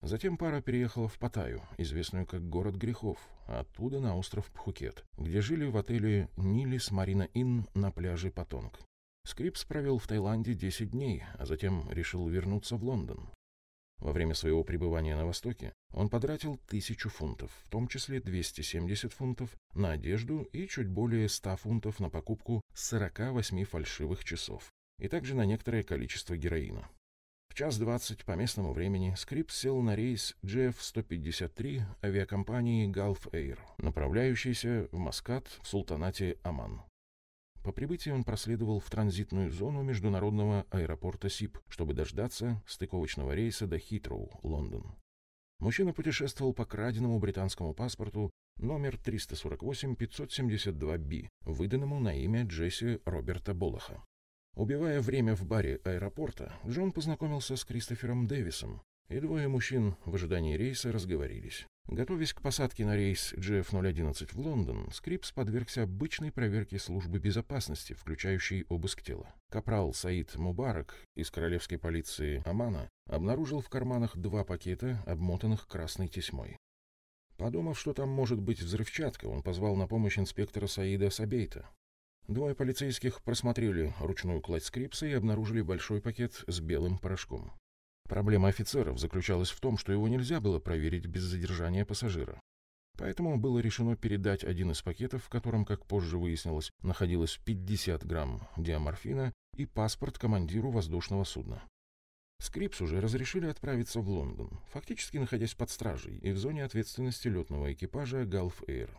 Затем пара переехала в Паттайю, известную как город грехов, оттуда на остров Пхукет, где жили в отеле Нилис Марина Inn на пляже Патонг. Скрипс провел в Таиланде 10 дней, а затем решил вернуться в Лондон. Во время своего пребывания на Востоке он потратил тысячу фунтов, в том числе 270 фунтов на одежду и чуть более 100 фунтов на покупку 48 фальшивых часов, и также на некоторое количество героина. В час двадцать по местному времени Скрипс сел на рейс GF-153 авиакомпании Gulf Air, направляющийся в Маскат в султанате Оман. По прибытии он проследовал в транзитную зону международного аэропорта Сиб, чтобы дождаться стыковочного рейса до Хитроу, Лондон. Мужчина путешествовал по краденному британскому паспорту номер 348-572-B, выданному на имя Джесси Роберта Болаха. Убивая время в баре аэропорта, Джон познакомился с Кристофером Дэвисом, и двое мужчин в ожидании рейса разговорились. Готовясь к посадке на рейс GF-011 в Лондон, Скрипс подвергся обычной проверке службы безопасности, включающей обыск тела. Капрал Саид Мубарак из королевской полиции Омана обнаружил в карманах два пакета, обмотанных красной тесьмой. Подумав, что там может быть взрывчатка, он позвал на помощь инспектора Саида Сабейта. Двое полицейских просмотрели ручную кладь Скрипса и обнаружили большой пакет с белым порошком. Проблема офицеров заключалась в том, что его нельзя было проверить без задержания пассажира. Поэтому было решено передать один из пакетов, в котором, как позже выяснилось, находилось 50 грамм диаморфина и паспорт командиру воздушного судна. Скрипсу же разрешили отправиться в Лондон, фактически находясь под стражей и в зоне ответственности летного экипажа Gulf Air.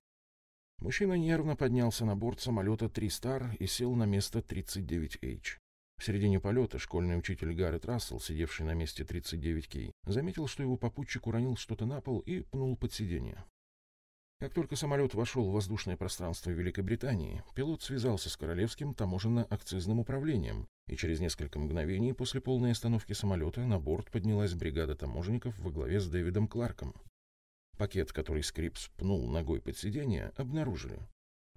Мужчина нервно поднялся на борт самолета «TriStar» и сел на место 39H. В середине полета школьный учитель Гаррет Рассел, сидевший на месте 39K, заметил, что его попутчик уронил что-то на пол и пнул под сиденье. Как только самолет вошел в воздушное пространство Великобритании, пилот связался с Королевским таможенно-акцизным управлением, и через несколько мгновений после полной остановки самолета на борт поднялась бригада таможенников во главе с Дэвидом Кларком. Пакет, который Скрипс пнул ногой под сиденье, обнаружили.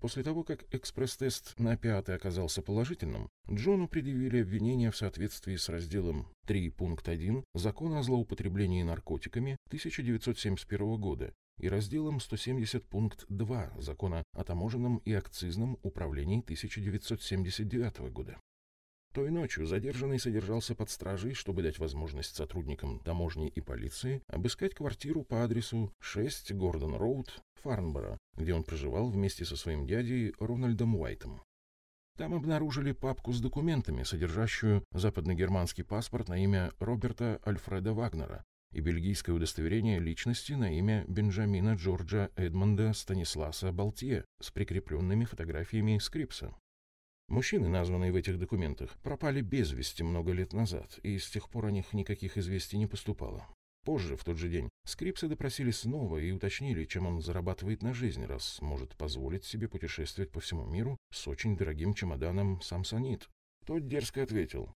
После того, как экспресс-тест на опиаты оказался положительным, Джону предъявили обвинение в соответствии с разделом 3 пункт 1 Закона о злоупотреблении наркотиками 1971 года и разделом 170 пункт 2 Закона о таможенном и акцизном управлении 1979 года. Той ночью задержанный содержался под стражей, чтобы дать возможность сотрудникам таможни и полиции обыскать квартиру по адресу 6 Гордон Роуд, Фарнборо, где он проживал вместе со своим дядей Рональдом Уайтом. Там обнаружили папку с документами, содержащую западногерманский паспорт на имя Роберта Альфреда Вагнера и бельгийское удостоверение личности на имя Бенджамина Джорджа Эдмонда Станисласа Балтье с прикрепленными фотографиями Скрипса. Мужчины, названные в этих документах, пропали без вести много лет назад, и с тех пор о них никаких известий не поступало. Позже, в тот же день, Скрипса допросили снова и уточнили, чем он зарабатывает на жизнь, раз может позволить себе путешествовать по всему миру с очень дорогим чемоданом «Самсонит». Тот дерзко ответил,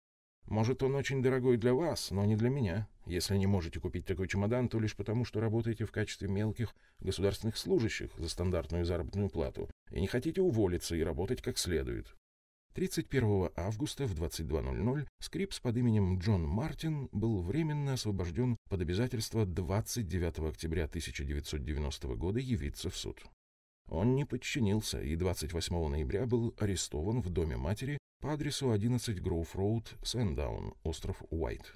«Может, он очень дорогой для вас, но не для меня. Если не можете купить такой чемодан, то лишь потому, что работаете в качестве мелких государственных служащих за стандартную заработную плату и не хотите уволиться и работать как следует. 31 августа в 22.00 Скрипс под именем Джон Мартин был временно освобожден под обязательство 29 октября 1990 года явиться в суд. Он не подчинился и 28 ноября был арестован в доме матери по адресу 11 Гроув Роуд, Сэндаун, остров Уайт.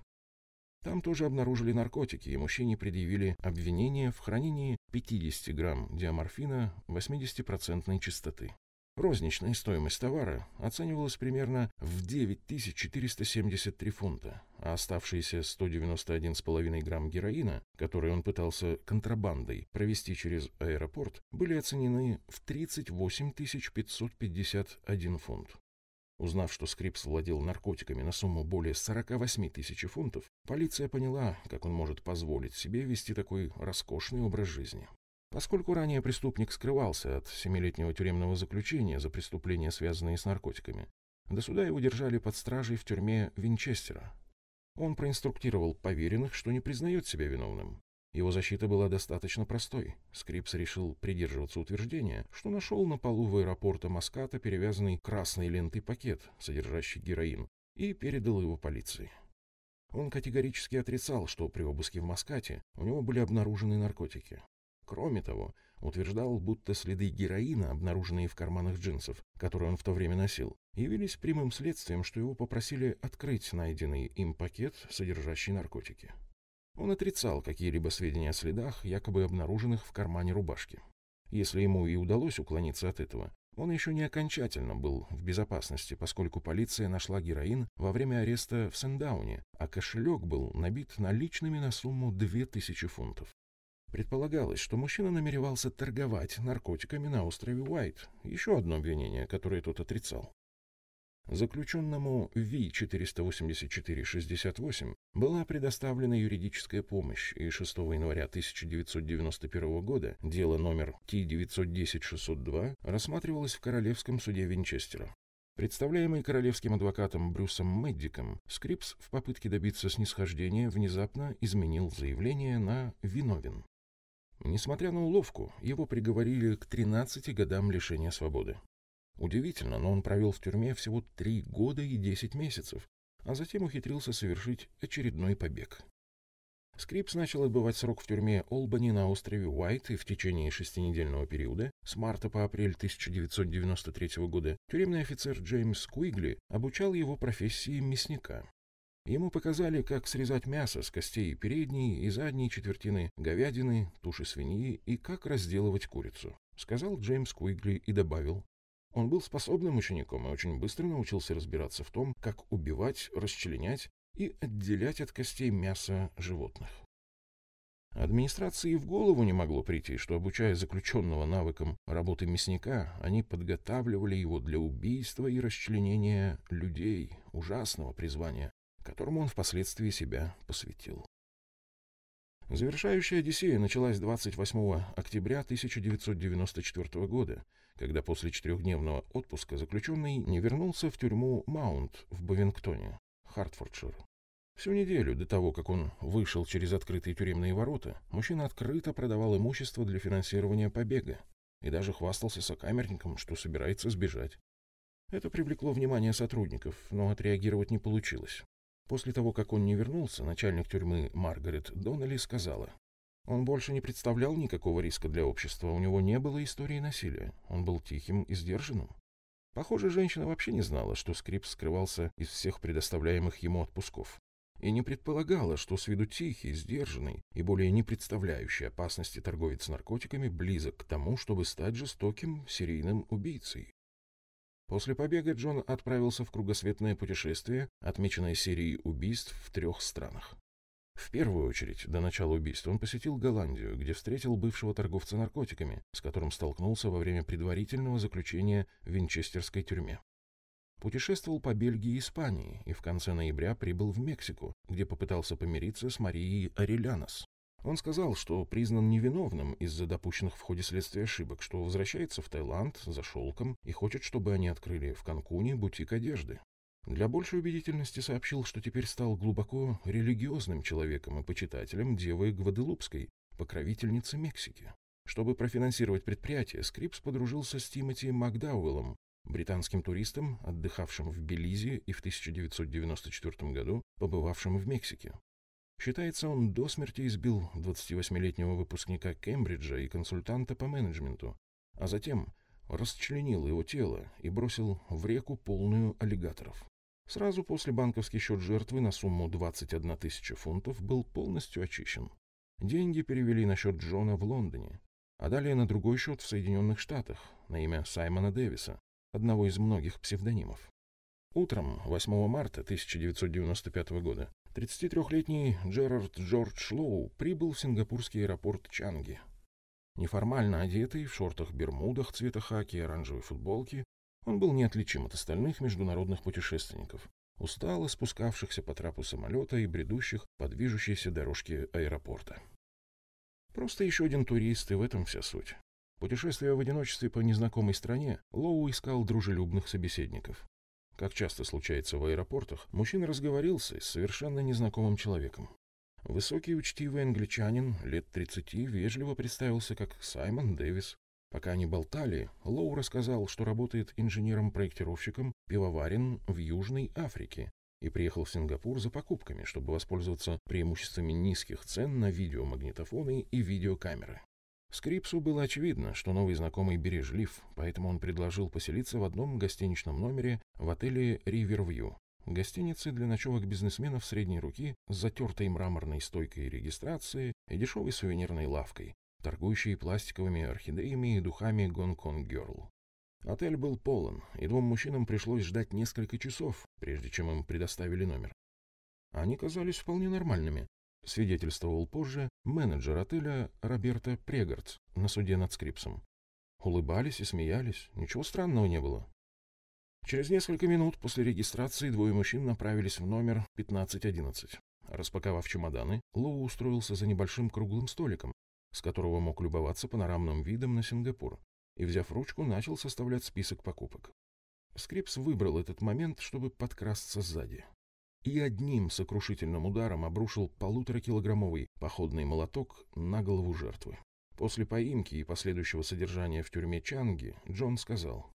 Там тоже обнаружили наркотики, и мужчине предъявили обвинение в хранении 50 грамм диаморфина 80% чистоты. Розничная стоимость товара оценивалась примерно в 9473 фунта, а оставшиеся 191,5 грамм героина, которые он пытался контрабандой провести через аэропорт, были оценены в 38 551 фунт. Узнав, что Скрипс владел наркотиками на сумму более 48 тысяч фунтов, полиция поняла, как он может позволить себе вести такой роскошный образ жизни. Поскольку ранее преступник скрывался от семилетнего тюремного заключения за преступления, связанные с наркотиками, до суда его держали под стражей в тюрьме Винчестера. Он проинструктировал поверенных, что не признает себя виновным. Его защита была достаточно простой. Скрипс решил придерживаться утверждения, что нашел на полу в аэропорта Маската перевязанный красной лентой пакет, содержащий героин, и передал его полиции. Он категорически отрицал, что при обыске в Маскате у него были обнаружены наркотики. Кроме того, утверждал, будто следы героина, обнаруженные в карманах джинсов, которые он в то время носил, явились прямым следствием, что его попросили открыть найденный им пакет, содержащий наркотики. Он отрицал какие-либо сведения о следах, якобы обнаруженных в кармане рубашки. Если ему и удалось уклониться от этого, он еще не окончательно был в безопасности, поскольку полиция нашла героин во время ареста в Сендауне, а кошелек был набит наличными на сумму 2000 фунтов. Предполагалось, что мужчина намеревался торговать наркотиками на острове Уайт. Еще одно обвинение, которое тот отрицал. Заключенному V-484-68 была предоставлена юридическая помощь, и 6 января 1991 года дело номер Т-910-602 рассматривалось в Королевском суде Винчестера. Представляемый королевским адвокатом Брюсом Мэддиком, Скрипс в попытке добиться снисхождения внезапно изменил заявление на «виновен». Несмотря на уловку, его приговорили к 13 годам лишения свободы. Удивительно, но он провел в тюрьме всего три года и десять месяцев, а затем ухитрился совершить очередной побег. Скрипс начал отбывать срок в тюрьме Олбани на острове Уайт, и в течение шестинедельного периода, с марта по апрель 1993 года, тюремный офицер Джеймс Куигли обучал его профессии мясника. Ему показали, как срезать мясо с костей передней и задней четвертины говядины, туши свиньи и как разделывать курицу. Сказал Джеймс Куигли и добавил, он был способным учеником и очень быстро научился разбираться в том, как убивать, расчленять и отделять от костей мясо животных. Администрации в голову не могло прийти, что, обучая заключенного навыкам работы мясника, они подготавливали его для убийства и расчленения людей, ужасного призвания, которому он впоследствии себя посвятил. Завершающая Одиссея началась 28 октября 1994 года, когда после четырехдневного отпуска заключенный не вернулся в тюрьму Маунт в Бовингтоне, Хартфордшир. Всю неделю до того, как он вышел через открытые тюремные ворота, мужчина открыто продавал имущество для финансирования побега и даже хвастался сокамерником, что собирается сбежать. Это привлекло внимание сотрудников, но отреагировать не получилось. После того, как он не вернулся, начальник тюрьмы Маргарет Доннелли сказала, он больше не представлял никакого риска для общества, у него не было истории насилия. Он был тихим и сдержанным. Похоже, женщина вообще не знала, что Скрипс скрывался из всех предоставляемых ему отпусков. И не предполагала, что с виду тихий, сдержанный и более не представляющий опасности торговец наркотиками близок к тому, чтобы стать жестоким серийным убийцей. После побега Джон отправился в кругосветное путешествие, отмеченное серией убийств в трех странах. В первую очередь, до начала убийства, он посетил Голландию, где встретил бывшего торговца наркотиками, с которым столкнулся во время предварительного заключения в Винчестерской тюрьме. Путешествовал по Бельгии и Испании и в конце ноября прибыл в Мексику, где попытался помириться с Марией Арелянос. Он сказал, что признан невиновным из-за допущенных в ходе следствия ошибок, что возвращается в Таиланд за шелком и хочет, чтобы они открыли в Канкуне бутик одежды. Для большей убедительности сообщил, что теперь стал глубоко религиозным человеком и почитателем Девы Гваделупской, покровительницы Мексики. Чтобы профинансировать предприятие, Скрипс подружился с Тимоти Макдауэллом, британским туристом, отдыхавшим в Белизе и в 1994 году побывавшим в Мексике. Считается, он до смерти избил 28-летнего выпускника Кембриджа и консультанта по менеджменту, а затем расчленил его тело и бросил в реку полную аллигаторов. Сразу после банковский счет жертвы на сумму 21 тысяча фунтов был полностью очищен. Деньги перевели на счет Джона в Лондоне, а далее на другой счет в Соединенных Штатах на имя Саймона Дэвиса, одного из многих псевдонимов. Утром 8 марта 1995 года 33-летний Джерард Джордж Лоу прибыл в сингапурский аэропорт Чанги. Неформально одетый, в шортах-бермудах цвета хаки и оранжевой футболке, он был неотличим от остальных международных путешественников, устало спускавшихся по трапу самолета и бредущих по движущейся дорожке аэропорта. Просто еще один турист, и в этом вся суть. Путешествуя в одиночестве по незнакомой стране, Лоу искал дружелюбных собеседников. Как часто случается в аэропортах, мужчина разговорился с совершенно незнакомым человеком. Высокий учтивый англичанин лет 30 вежливо представился как Саймон Дэвис, Пока они болтали, Лоу рассказал, что работает инженером-проектировщиком пивоварен в Южной Африке и приехал в Сингапур за покупками, чтобы воспользоваться преимуществами низких цен на видеомагнитофоны и видеокамеры. Скрипсу было очевидно, что новый знакомый бережлив, поэтому он предложил поселиться в одном гостиничном номере в отеле «Ривервью», гостинице для ночевок бизнесменов средней руки с затертой мраморной стойкой регистрации и дешевой сувенирной лавкой, торгующие пластиковыми орхидеями и духами Гонконг Герл. Отель был полон, и двум мужчинам пришлось ждать несколько часов, прежде чем им предоставили номер. Они казались вполне нормальными, свидетельствовал позже менеджер отеля Роберто Прегардс на суде над Скрипсом. Улыбались и смеялись, ничего странного не было. Через несколько минут после регистрации двое мужчин направились в номер 1511. Распаковав чемоданы, Лоу устроился за небольшим круглым столиком, с которого мог любоваться панорамным видом на Сингапур, и, взяв ручку, начал составлять список покупок. Скрипс выбрал этот момент, чтобы подкрасться сзади. И одним сокрушительным ударом обрушил полуторакилограммовый походный молоток на голову жертвы. После поимки и последующего содержания в тюрьме Чанги Джон сказал,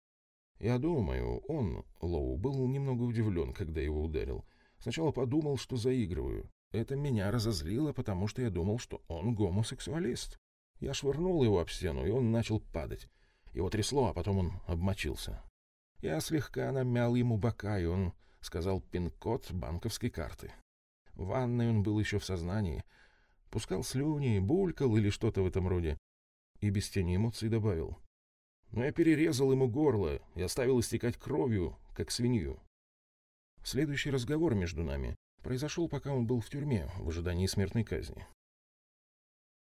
«Я думаю, он, Лоу, был немного удивлен, когда его ударил. Сначала подумал, что заигрываю. Это меня разозлило, потому что я думал, что он гомосексуалист. Я швырнул его об стену, и он начал падать. Его трясло, а потом он обмочился. Я слегка намял ему бока, и он сказал пин-код банковской карты. В ванной он был еще в сознании. Пускал слюни, булькал или что-то в этом роде. И без тени эмоций добавил. Но я перерезал ему горло и оставил истекать кровью, как свинью. Следующий разговор между нами произошел, пока он был в тюрьме, в ожидании смертной казни.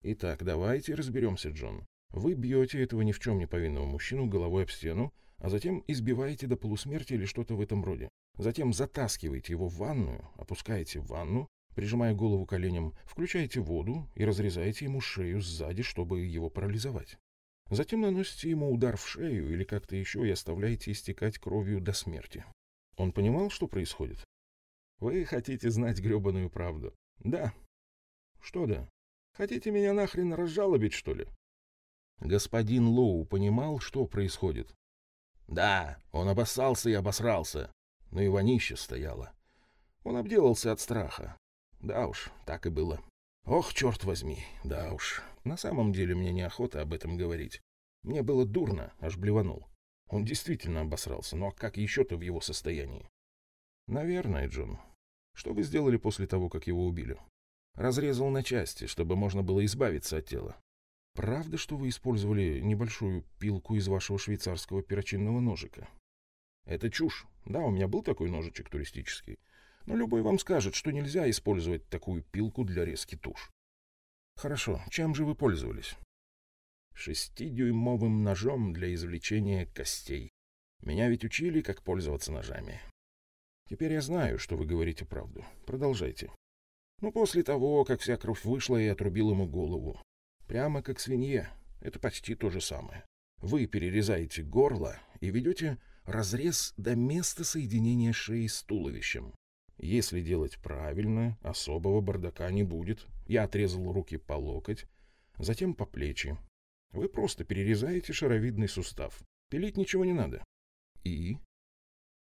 Итак, давайте разберемся, Джон. Вы бьете этого ни в чем не повинного мужчину головой об стену, а затем избиваете до полусмерти или что-то в этом роде. Затем затаскиваете его в ванную, опускаете в ванну, прижимая голову коленям, включаете воду и разрезаете ему шею сзади, чтобы его парализовать. Затем наносите ему удар в шею или как-то еще и оставляете истекать кровью до смерти. Он понимал, что происходит? Вы хотите знать гребаную правду? Да. Что да? Хотите меня нахрен разжалобить, что ли? Господин Лоу понимал, что происходит. Да, он обоссался и обосрался, но и вонище стояло. Он обделался от страха. Да уж, так и было. Ох, черт возьми, да уж. На самом деле мне неохота об этом говорить. Мне было дурно, аж блеванул. Он действительно обосрался, но как еще-то в его состоянии? Наверное, Джон. Что вы сделали после того, как его убили? Разрезал на части, чтобы можно было избавиться от тела. Правда, что вы использовали небольшую пилку из вашего швейцарского перочинного ножика? Это чушь. Да, у меня был такой ножичек туристический. Но любой вам скажет, что нельзя использовать такую пилку для резки туш. Хорошо, чем же вы пользовались? Шестидюймовым ножом для извлечения костей. Меня ведь учили, как пользоваться ножами. Теперь я знаю, что вы говорите правду. Продолжайте. Ну, после того, как вся кровь вышла, я отрубил ему голову. Прямо как свинье. Это почти то же самое. Вы перерезаете горло и ведете разрез до места соединения шеи с туловищем. Если делать правильно, особого бардака не будет. Я отрезал руки по локоть, затем по плечи. Вы просто перерезаете шаровидный сустав. Пилить ничего не надо. И?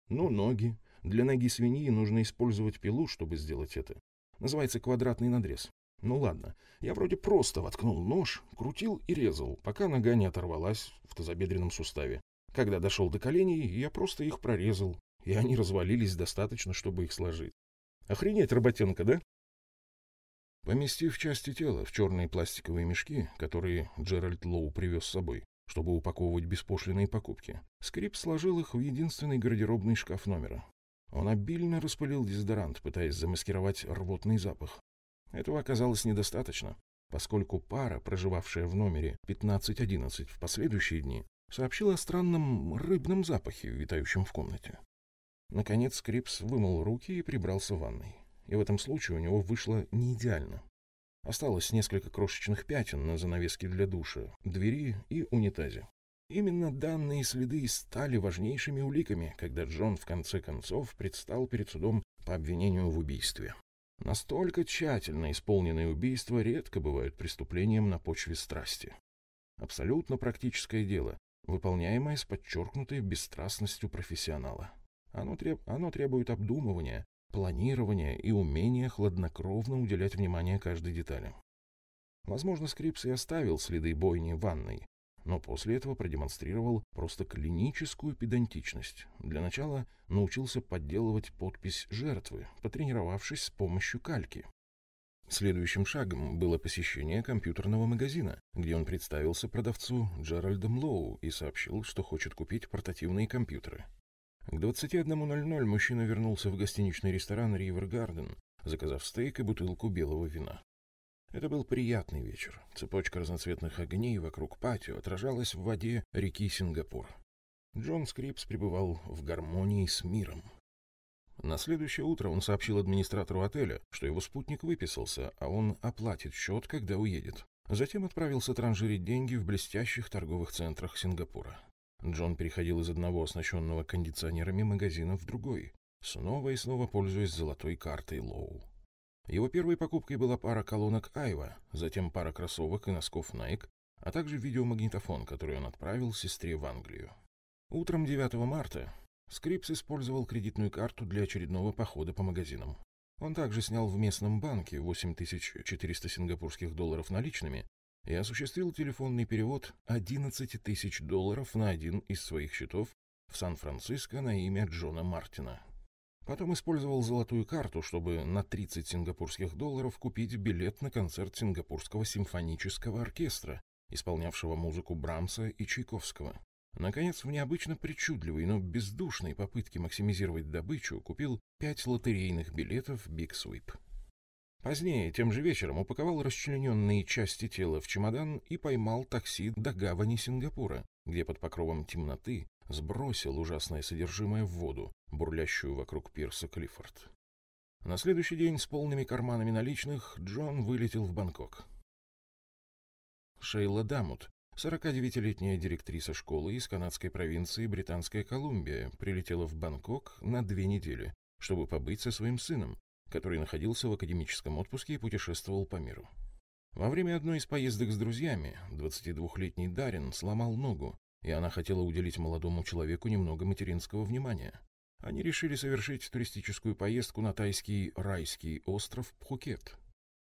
Ну, ноги. Для ноги свиньи нужно использовать пилу, чтобы сделать это. Называется квадратный надрез. Ну ладно, я вроде просто воткнул нож, крутил и резал, пока нога не оторвалась в тазобедренном суставе. Когда дошел до коленей, я просто их прорезал, и они развалились достаточно, чтобы их сложить. Охренеть, работенка, да? Поместив части тела в черные пластиковые мешки, которые Джеральд Лоу привез с собой, чтобы упаковывать беспошлиные покупки, Скрип сложил их в единственный гардеробный шкаф номера. Он обильно распылил дезодорант, пытаясь замаскировать рвотный запах. Этого оказалось недостаточно, поскольку пара, проживавшая в номере 1511 в последующие дни, сообщила о странном рыбном запахе, витающем в комнате. Наконец Скрипс вымыл руки и прибрался в ванной. И в этом случае у него вышло не идеально. Осталось несколько крошечных пятен на занавеске для душа, двери и унитазе. Именно данные следы стали важнейшими уликами, когда Джон в конце концов предстал перед судом по обвинению в убийстве. Настолько тщательно исполненные убийства редко бывают преступлением на почве страсти. Абсолютно практическое дело, выполняемое с подчеркнутой бесстрастностью профессионала. Оно, треб... Оно требует обдумывания, планирования и умения хладнокровно уделять внимание каждой детали. Возможно, Скрипс и оставил следы бойни в ванной, но после этого продемонстрировал просто клиническую педантичность. Для начала научился подделывать подпись жертвы, потренировавшись с помощью кальки. Следующим шагом было посещение компьютерного магазина, где он представился продавцу Джеральдом Лоу и сообщил, что хочет купить портативные компьютеры. К 21.00 мужчина вернулся в гостиничный ресторан «River Garden», заказав стейк и бутылку белого вина. Это был приятный вечер. Цепочка разноцветных огней вокруг патио отражалась в воде реки Сингапур. Джон Скрипс пребывал в гармонии с миром. На следующее утро он сообщил администратору отеля, что его спутник выписался, а он оплатит счет, когда уедет. Затем отправился транжирить деньги в блестящих торговых центрах Сингапура. Джон переходил из одного оснащенного кондиционерами магазина в другой, снова и снова пользуясь золотой картой Лоу. Его первой покупкой была пара колонок Айва, затем пара кроссовок и носков Nike, а также видеомагнитофон, который он отправил сестре в Англию. Утром 9 марта Скрипс использовал кредитную карту для очередного похода по магазинам. Он также снял в местном банке 8400 сингапурских долларов наличными и осуществил телефонный перевод 11 тысяч долларов на один из своих счетов в Сан-Франциско на имя Джона Мартина. Потом использовал золотую карту, чтобы на 30 сингапурских долларов купить билет на концерт Сингапурского симфонического оркестра, исполнявшего музыку Брамса и Чайковского. Наконец, в необычно причудливой, но бездушной попытке максимизировать добычу купил пять лотерейных билетов «Биг Свип». Позднее, тем же вечером, упаковал расчлененные части тела в чемодан и поймал такси до гавани Сингапура, где под покровом темноты сбросил ужасное содержимое в воду, бурлящую вокруг пирса Клиффорд. На следующий день с полными карманами наличных Джон вылетел в Бангкок. Шейла Дамут, 49-летняя директриса школы из канадской провинции Британская Колумбия, прилетела в Бангкок на две недели, чтобы побыть со своим сыном, который находился в академическом отпуске и путешествовал по миру. Во время одной из поездок с друзьями 22-летний Дарин сломал ногу, и она хотела уделить молодому человеку немного материнского внимания. Они решили совершить туристическую поездку на тайский райский остров Пхукет.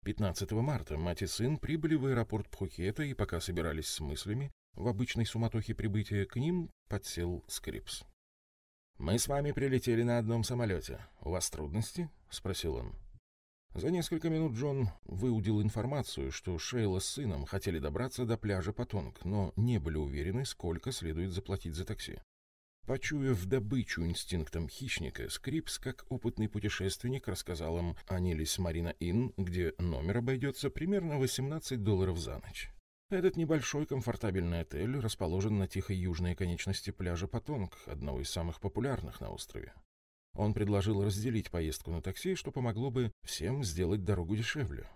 15 марта мать и сын прибыли в аэропорт Пхукета, и пока собирались с мыслями, в обычной суматохе прибытия к ним подсел Скрипс. «Мы с вами прилетели на одном самолете. У вас трудности?» — спросил он. За несколько минут Джон выудил информацию, что Шейла с сыном хотели добраться до пляжа Патонг, но не были уверены, сколько следует заплатить за такси. Почуяв добычу инстинктом хищника, Скрипс, как опытный путешественник, рассказал им о Nilly's Marina Inn, где номер обойдется примерно 18 долларов за ночь. Этот небольшой комфортабельный отель расположен на тихой южной конечности пляжа Патонг, одного из самых популярных на острове. Он предложил разделить поездку на такси, что помогло бы всем сделать дорогу дешевле.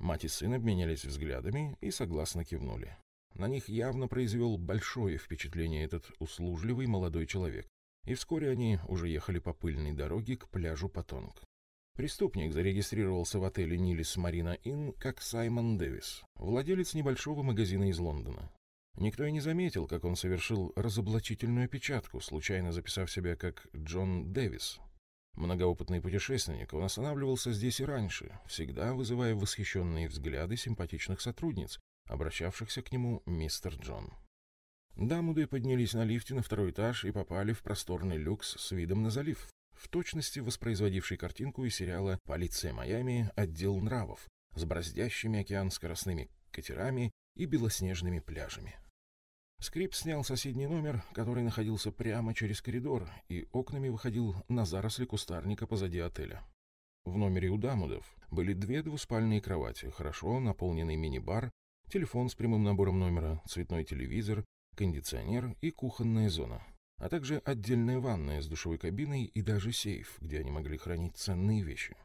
Мать и сын обменялись взглядами и согласно кивнули. На них явно произвел большое впечатление этот услужливый молодой человек, и вскоре они уже ехали по пыльной дороге к пляжу Патонг. Преступник зарегистрировался в отеле «Нилис Марина Inn» как Саймон Дэвис, владелец небольшого магазина из Лондона. Никто и не заметил, как он совершил разоблачительную опечатку, случайно записав себя как Джон Дэвис. Многоопытный путешественник, он останавливался здесь и раньше, всегда вызывая восхищенные взгляды симпатичных сотрудниц, обращавшихся к нему мистер Джон. Дамуды поднялись на лифте на второй этаж и попали в просторный люкс с видом на залив, в точности воспроизводивший картинку из сериала «Полиция Майами. Отдел нравов» с бороздящими океан скоростными катерами и белоснежными пляжами. Скрип снял соседний номер, который находился прямо через коридор и окнами выходил на заросли кустарника позади отеля. В номере у Дамудов были две двуспальные кровати, хорошо наполненный мини-бар, телефон с прямым набором номера, цветной телевизор, кондиционер и кухонная зона, а также отдельная ванная с душевой кабиной и даже сейф, где они могли хранить ценные вещи.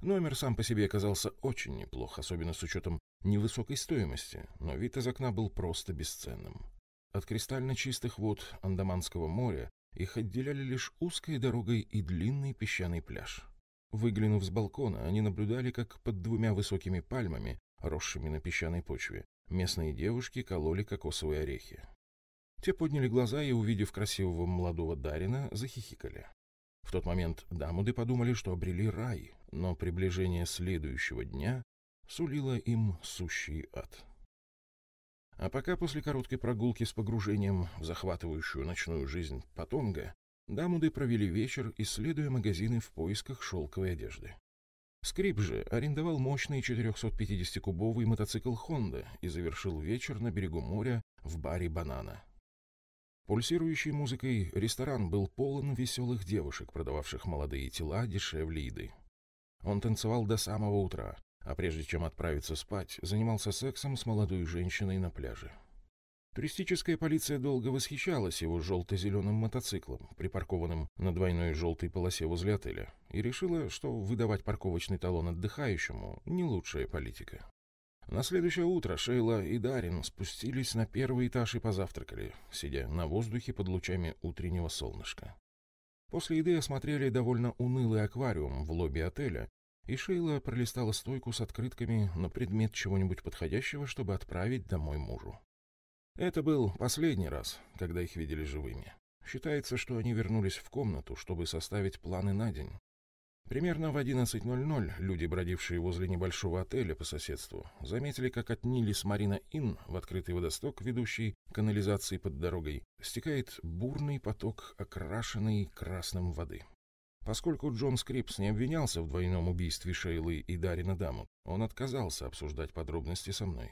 Номер сам по себе оказался очень неплох, особенно с учетом невысокой стоимости, но вид из окна был просто бесценным. От кристально чистых вод Андаманского моря их отделяли лишь узкой дорогой и длинный песчаный пляж. Выглянув с балкона, они наблюдали, как под двумя высокими пальмами, росшими на песчаной почве, местные девушки кололи кокосовые орехи. Те подняли глаза и, увидев красивого молодого Дарина, захихикали. В тот момент дамуды подумали, что обрели рай, но приближение следующего дня сулило им сущий ад. А пока после короткой прогулки с погружением в захватывающую ночную жизнь Патонга, дамуды провели вечер, исследуя магазины в поисках шелковой одежды. Скрип же арендовал мощный 450-кубовый мотоцикл «Хонда» и завершил вечер на берегу моря в баре «Банана». Пульсирующей музыкой ресторан был полон веселых девушек, продававших молодые тела дешевле еды. Он танцевал до самого утра, а прежде чем отправиться спать, занимался сексом с молодой женщиной на пляже. Туристическая полиция долго восхищалась его желто-зеленым мотоциклом, припаркованным на двойной желтой полосе возле отеля, и решила, что выдавать парковочный талон отдыхающему – не лучшая политика. На следующее утро Шейла и Дарин спустились на первый этаж и позавтракали, сидя на воздухе под лучами утреннего солнышка. После еды осмотрели довольно унылый аквариум в лобби отеля, и Шейла пролистала стойку с открытками на предмет чего-нибудь подходящего, чтобы отправить домой мужу. Это был последний раз, когда их видели живыми. Считается, что они вернулись в комнату, чтобы составить планы на день. Примерно в 11.00 люди, бродившие возле небольшого отеля по соседству, заметили, как от Nilly's Marina Inn в открытый водосток, ведущий к канализации под дорогой, стекает бурный поток окрашенной красным воды. Поскольку Джон Скрипс не обвинялся в двойном убийстве Шейлы и Дарина Дамуд, он отказался обсуждать подробности со мной.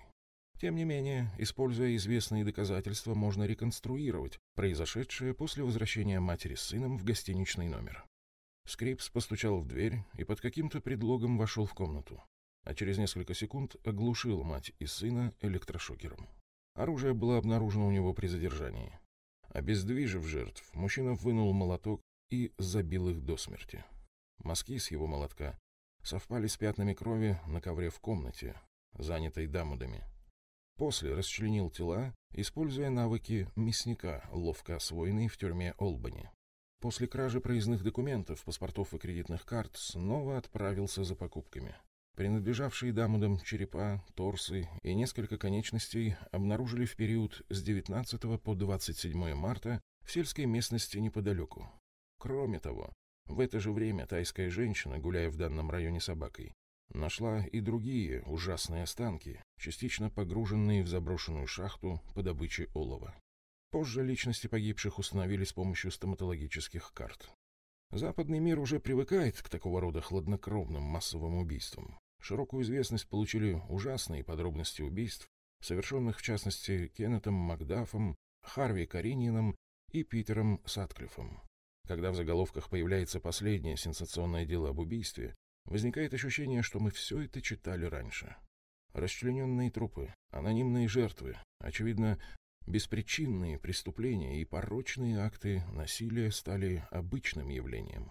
Тем не менее, используя известные доказательства, можно реконструировать произошедшее после возвращения матери с сыном в гостиничный номер. Скрипс постучал в дверь и под каким-то предлогом вошел в комнату, а через несколько секунд оглушил мать и сына электрошокером. Оружие было обнаружено у него при задержании. Обездвижив жертв, мужчина вынул молоток и забил их до смерти. Мазки с его молотка совпали с пятнами крови на ковре в комнате, занятой дамудами. После расчленил тела, используя навыки мясника, ловко освоенные в тюрьме Олбани. После кражи проездных документов, паспортов и кредитных карт снова отправился за покупками. Принадлежавшие дамудам черепа, торсы и несколько конечностей обнаружили в период с 19 по 27 марта в сельской местности неподалеку. Кроме того, в это же время тайская женщина, гуляя в данном районе собакой, Нашла и другие ужасные останки, частично погруженные в заброшенную шахту по добыче олова. Позже личности погибших установили с помощью стоматологических карт. Западный мир уже привыкает к такого рода хладнокровным массовым убийствам. Широкую известность получили ужасные подробности убийств, совершенных в частности Кеннетом Макдафом, Харви Каринином и Питером Сатклифом. Когда в заголовках появляется последнее сенсационное дело об убийстве, Возникает ощущение, что мы все это читали раньше. Расчлененные трупы, анонимные жертвы, очевидно, беспричинные преступления и порочные акты насилия стали обычным явлением.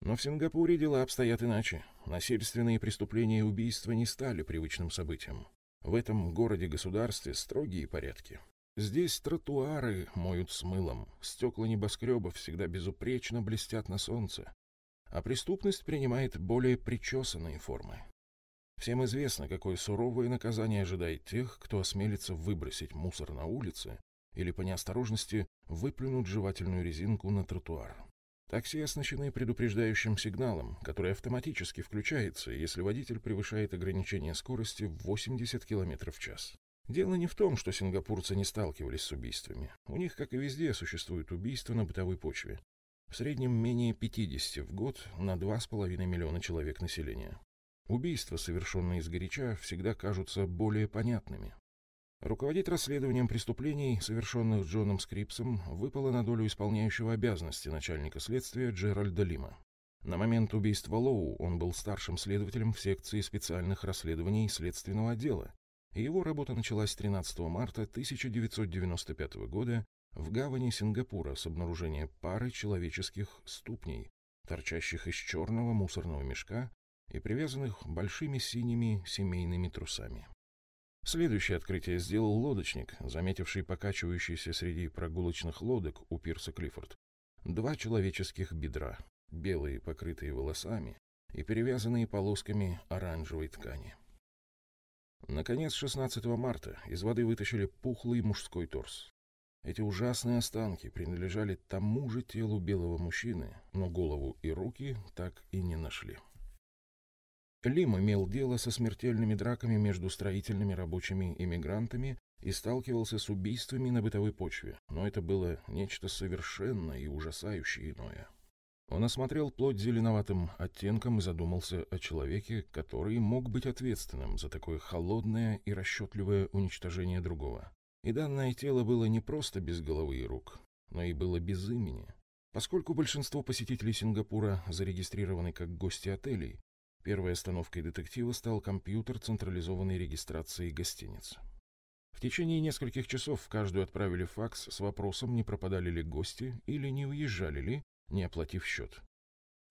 Но в Сингапуре дела обстоят иначе. Насильственные преступления и убийства не стали привычным событием. В этом городе-государстве строгие порядки. Здесь тротуары моют с мылом, стекла небоскребов всегда безупречно блестят на солнце, а преступность принимает более причесанные формы. Всем известно, какое суровое наказание ожидает тех, кто осмелится выбросить мусор на улице или по неосторожности выплюнуть жевательную резинку на тротуар. Такси оснащены предупреждающим сигналом, который автоматически включается, если водитель превышает ограничение скорости в 80 км в час. Дело не в том, что сингапурцы не сталкивались с убийствами. У них, как и везде, существуют убийства на бытовой почве в среднем менее 50 в год на 2,5 миллиона человек населения. Убийства, совершенные сгоряча, всегда кажутся более понятными. Руководить расследованием преступлений, совершенных Джоном Скрипсом, выпало на долю исполняющего обязанности начальника следствия Джеральда Лима. На момент убийства Лоу он был старшим следователем в секции специальных расследований следственного отдела, и его работа началась 13 марта 1995 года в гавани Сингапура с обнаружения пары человеческих ступней, торчащих из черного мусорного мешка и привязанных большими синими семейными трусами. Следующее открытие сделал лодочник, заметивший покачивающийся среди прогулочных лодок у пирса Клиффорд. Два человеческих бедра, белые, покрытые волосами и перевязанные полосками оранжевой ткани. Наконец, 16 марта из воды вытащили пухлый мужской торс. Эти ужасные останки принадлежали тому же телу белого мужчины, но голову и руки так и не нашли. Лим имел дело со смертельными драками между строительными рабочими иммигрантами и сталкивался с убийствами на бытовой почве, но это было нечто совершенно и ужасающее иное. Он осмотрел плоть зеленоватым оттенком и задумался о человеке, который мог быть ответственным за такое холодное и расчетливое уничтожение другого. И данное тело было не просто без головы и рук, но и было без имени. Поскольку большинство посетителей Сингапура зарегистрированы как гости отелей, первой остановкой детектива стал компьютер централизованной регистрации гостиниц. В течение нескольких часов в каждую отправили факс с вопросом, не пропадали ли гости или не уезжали ли, не оплатив счет.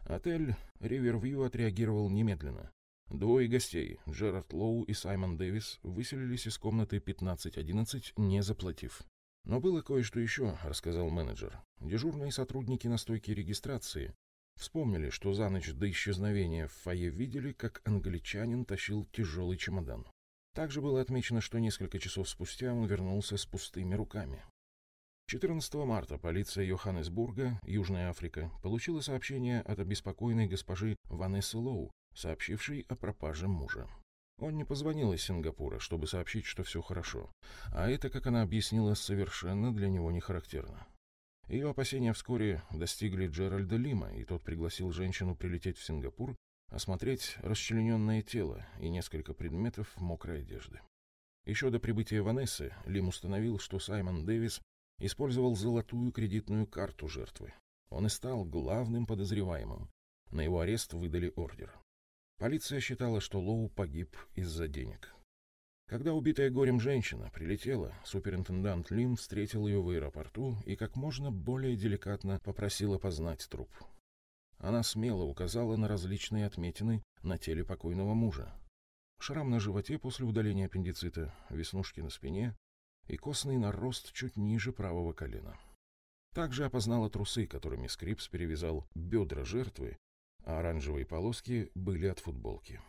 Отель «Ривервью» отреагировал немедленно. Двое гостей, Джерард Лоу и Саймон Дэвис, выселились из комнаты 1511, не заплатив. «Но было кое-что еще», — рассказал менеджер. Дежурные сотрудники на стойке регистрации вспомнили, что за ночь до исчезновения в фойе видели, как англичанин тащил тяжелый чемодан. Также было отмечено, что несколько часов спустя он вернулся с пустыми руками. 14 марта полиция Йоханнесбурга, Южная Африка, получила сообщение от обеспокоенной госпожи Ванессы Лоу, сообщившей о пропаже мужа. Он не позвонил из Сингапура, чтобы сообщить, что все хорошо. А это, как она объяснила, совершенно для него не характерно. Ее опасения вскоре достигли Джеральда Лима, и тот пригласил женщину прилететь в Сингапур, осмотреть расчлененное тело и несколько предметов мокрой одежды. Еще до прибытия Ванессы Лим установил, что Саймон Дэвис использовал золотую кредитную карту жертвы. Он и стал главным подозреваемым. На его арест выдали ордер. Полиция считала, что Лоу погиб из-за денег. Когда убитая горем женщина прилетела, суперинтендант Лим встретил ее в аэропорту и как можно более деликатно попросил опознать труп. Она смело указала на различные отметины на теле покойного мужа. Шрам на животе после удаления аппендицита, веснушки на спине и костный нарост чуть ниже правого колена. Также опознала трусы, которыми Скрипс перевязал бедра жертвы а оранжевые полоски были от футболки.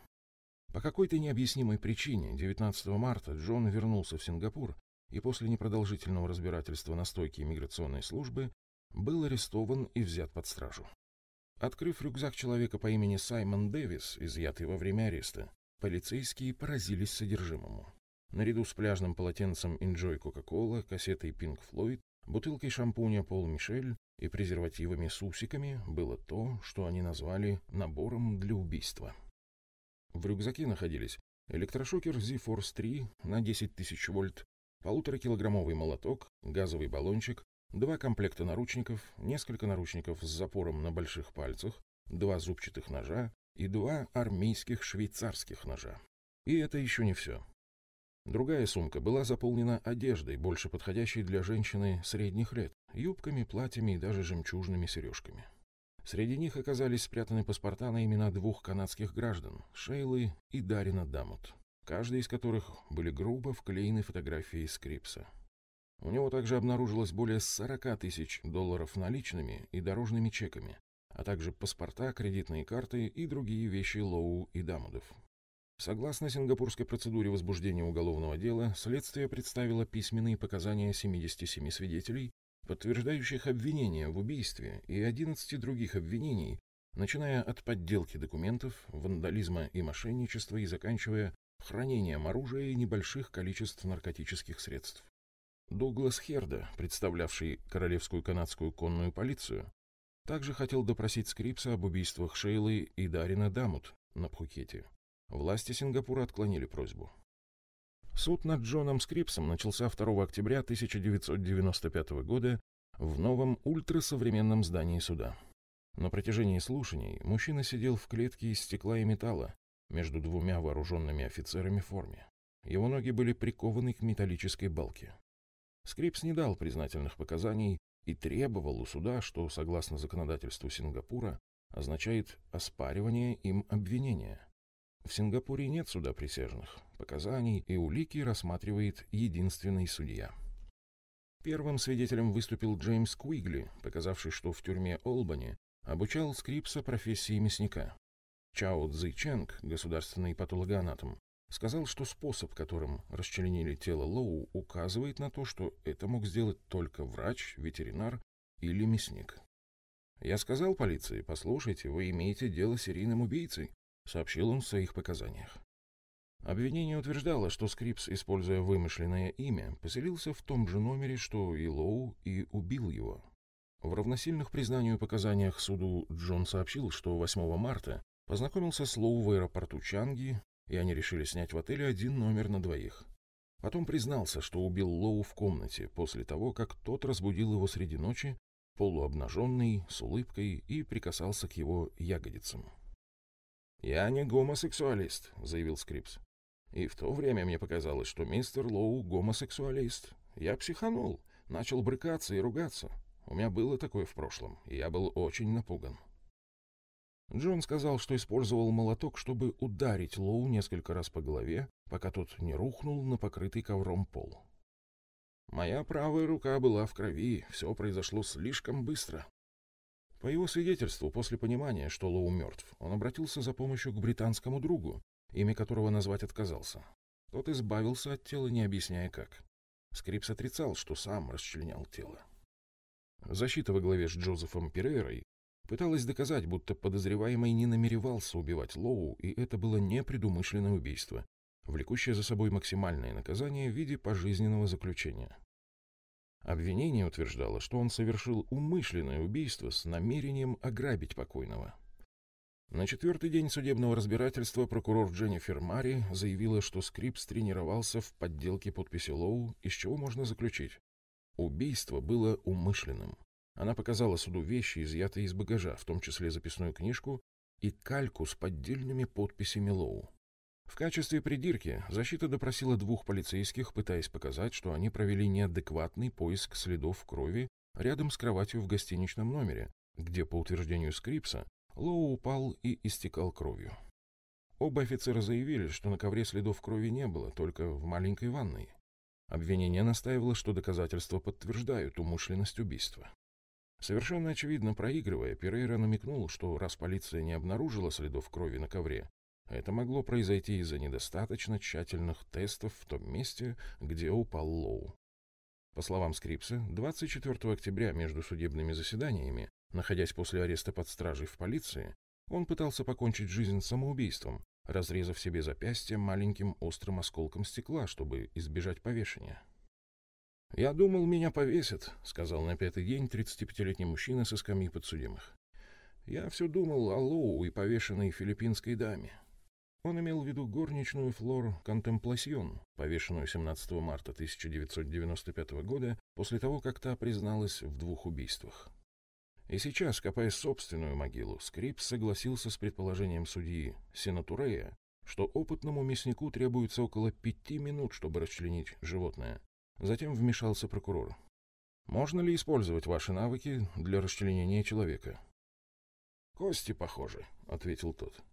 По какой-то необъяснимой причине 19 марта Джон вернулся в Сингапур и после непродолжительного разбирательства на стойке иммиграционной службы был арестован и взят под стражу. Открыв рюкзак человека по имени Саймон Дэвис, изъятый во время ареста, полицейские поразились содержимому. Наряду с пляжным полотенцем Enjoy Coca-Cola, кассетой Pink Floyd, бутылкой шампуня Пол Мишель и презервативами с усиками было то, что они назвали набором для убийства. В рюкзаке находились электрошокер Z-Force 3 на 10 тысяч вольт, полуторакилограммовый молоток, газовый баллончик, два комплекта наручников, несколько наручников с запором на больших пальцах, два зубчатых ножа и два армейских швейцарских ножа. И это еще не все. Другая сумка была заполнена одеждой, больше подходящей для женщины средних лет, юбками, платьями и даже жемчужными сережками. Среди них оказались спрятаны паспорта на имена двух канадских граждан – Шейлы и Дарина Дамут, каждый из которых были грубо вклеены фотографии Скрипса. У него также обнаружилось более 40 тысяч долларов наличными и дорожными чеками, а также паспорта, кредитные карты и другие вещи Лоу и Дамудов. Согласно сингапурской процедуре возбуждения уголовного дела, следствие представило письменные показания 77 свидетелей, подтверждающих обвинения в убийстве, и 11 других обвинений, начиная от подделки документов, вандализма и мошенничества и заканчивая хранением оружия и небольших количеств наркотических средств. Дуглас Херда, представлявший Королевскую канадскую конную полицию, также хотел допросить Скрипса об убийствах Шейлы и Дарина Дамут на Пхукете. Власти Сингапура отклонили просьбу. Суд над Джоном Скрипсом начался 2 октября 1995 года в новом ультрасовременном здании суда. На протяжении слушаний мужчина сидел в клетке из стекла и металла между двумя вооруженными офицерами в форме. Его ноги были прикованы к металлической балке. Скрипс не дал признательных показаний и требовал суда, что, согласно законодательству Сингапура, означает оспаривание им обвинения. В Сингапуре нет суда присяжных. Показания и улики рассматривает единственный судья. Первым свидетелем выступил Джеймс Куигли, показавший, что в тюрьме Олбани обучал Скрипса профессии мясника. Чао Цзи Ченг, государственный патологоанатом, сказал, что способ, которым расчленили тело Лоу, указывает на то, что это мог сделать только врач, ветеринар или мясник. Я сказал полиции, послушайте, вы имеете дело с серийным убийцей. — сообщил он в своих показаниях. Обвинение утверждало, что Скрипс, используя вымышленное имя, поселился в том же номере, что и Лоу, и убил его. В равносильных признанию показаниях суду Джон сообщил, что 8 марта познакомился с Лоу в аэропорту Чанги, и они решили снять в отеле один номер на двоих. Потом признался, что убил Лоу в комнате после того, как тот разбудил его среди ночи, полуобнаженный, с улыбкой, и прикасался к его ягодицам. «Я не гомосексуалист», — заявил Скрипс. И в то время мне показалось, что мистер Лоу гомосексуалист. Я психанул, начал брыкаться и ругаться. У меня было такое в прошлом, и я был очень напуган. Джон сказал, что использовал молоток, чтобы ударить Лоу несколько раз по голове, пока тот не рухнул на покрытый ковром пол. Моя правая рука была в крови, все произошло слишком быстро. По его свидетельству, после понимания, что Лоу мертв, он обратился за помощью к британскому другу, имя которого назвать отказался. Тот избавился от тела, не объясняя как. Скрипс отрицал, что сам расчленял тело. Защита во главе с Джозефом Перейрой пыталась доказать, будто подозреваемый не намеревался убивать Лоу, и это было непредумышленное убийство, влекущее за собой максимальное наказание в виде пожизненного заключения. Обвинение утверждало, что он совершил умышленное убийство с намерением ограбить покойного. На четвертый день судебного разбирательства прокурор Дженнифер Мари заявила, что Скрипс тренировался в подделке подписи Лоу, из чего можно заключить. Убийство было умышленным. Она показала суду вещи, изъятые из багажа, в том числе записную книжку и кальку с поддельными подписями Лоу. В качестве придирки защита допросила двух полицейских, пытаясь показать, что они провели неадекватный поиск следов крови рядом с кроватью в гостиничном номере, где, по утверждению Скрипса, Лоу упал и истекал кровью. Оба офицера заявили, что на ковре следов крови не было, только в маленькой ванной. Обвинение настаивало, что доказательства подтверждают умышленность убийства. Совершенно очевидно проигрывая, Перейра намекнул, что раз полиция не обнаружила следов крови на ковре, это могло произойти из-за недостаточно тщательных тестов в том месте, где упал Лоу. По словам Скрипса, 24 октября между судебными заседаниями, находясь после ареста под стражей в полиции, он пытался покончить жизнь самоубийством, разрезав себе запястье маленьким острым осколком стекла, чтобы избежать повешения. «Я думал, меня повесят», — сказал на пятый день 35-летний мужчина со скамьи подсудимых. «Я все думал о Лоу и повешенной филиппинской даме. Он имел в виду горничную Флор Контемпласьон, повешенную 17 марта 1995 года после того, как та призналась в двух убийствах. И сейчас, копая собственную могилу, Скрипс согласился с предположением судьи Сенатурея, что опытному мяснику требуется около пяти минут, чтобы расчленить животное. Затем вмешался прокурор. «Можно ли использовать ваши навыки для расчленения человека?» «Кости похожи», — ответил тот.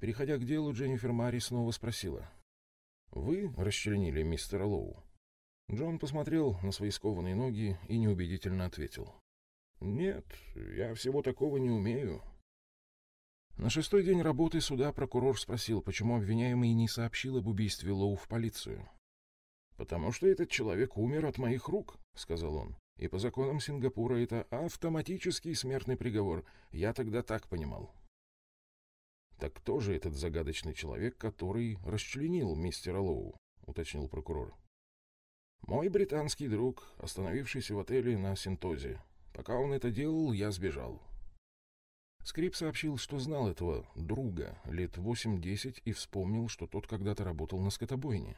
Переходя к делу, Дженнифер Мари снова спросила. «Вы расчленили мистера Лоу?» Джон посмотрел на свои скованные ноги и неубедительно ответил. «Нет, я всего такого не умею». На шестой день работы суда прокурор спросил, почему обвиняемый не сообщил об убийстве Лоу в полицию. «Потому что этот человек умер от моих рук», — сказал он. «И по законам Сингапура это автоматический смертный приговор. Я тогда так понимал». «Так кто же этот загадочный человек, который расчленил мистера Лоу?» — уточнил прокурор. «Мой британский друг, остановившийся в отеле на Синтозе. Пока он это делал, я сбежал». Скрип сообщил, что знал этого друга лет восемь-десять и вспомнил, что тот когда-то работал на скотобойне.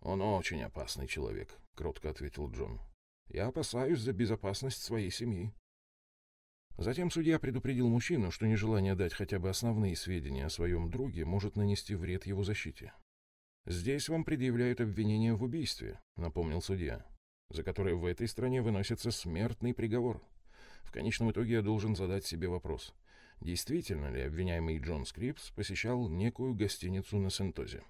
«Он очень опасный человек», — кротко ответил Джон. «Я опасаюсь за безопасность своей семьи». Затем судья предупредил мужчину, что нежелание дать хотя бы основные сведения о своем друге может нанести вред его защите. «Здесь вам предъявляют обвинение в убийстве», — напомнил судья, «за которое в этой стране выносится смертный приговор. В конечном итоге я должен задать себе вопрос, действительно ли обвиняемый Джон Скрипс посещал некую гостиницу на Сентозе.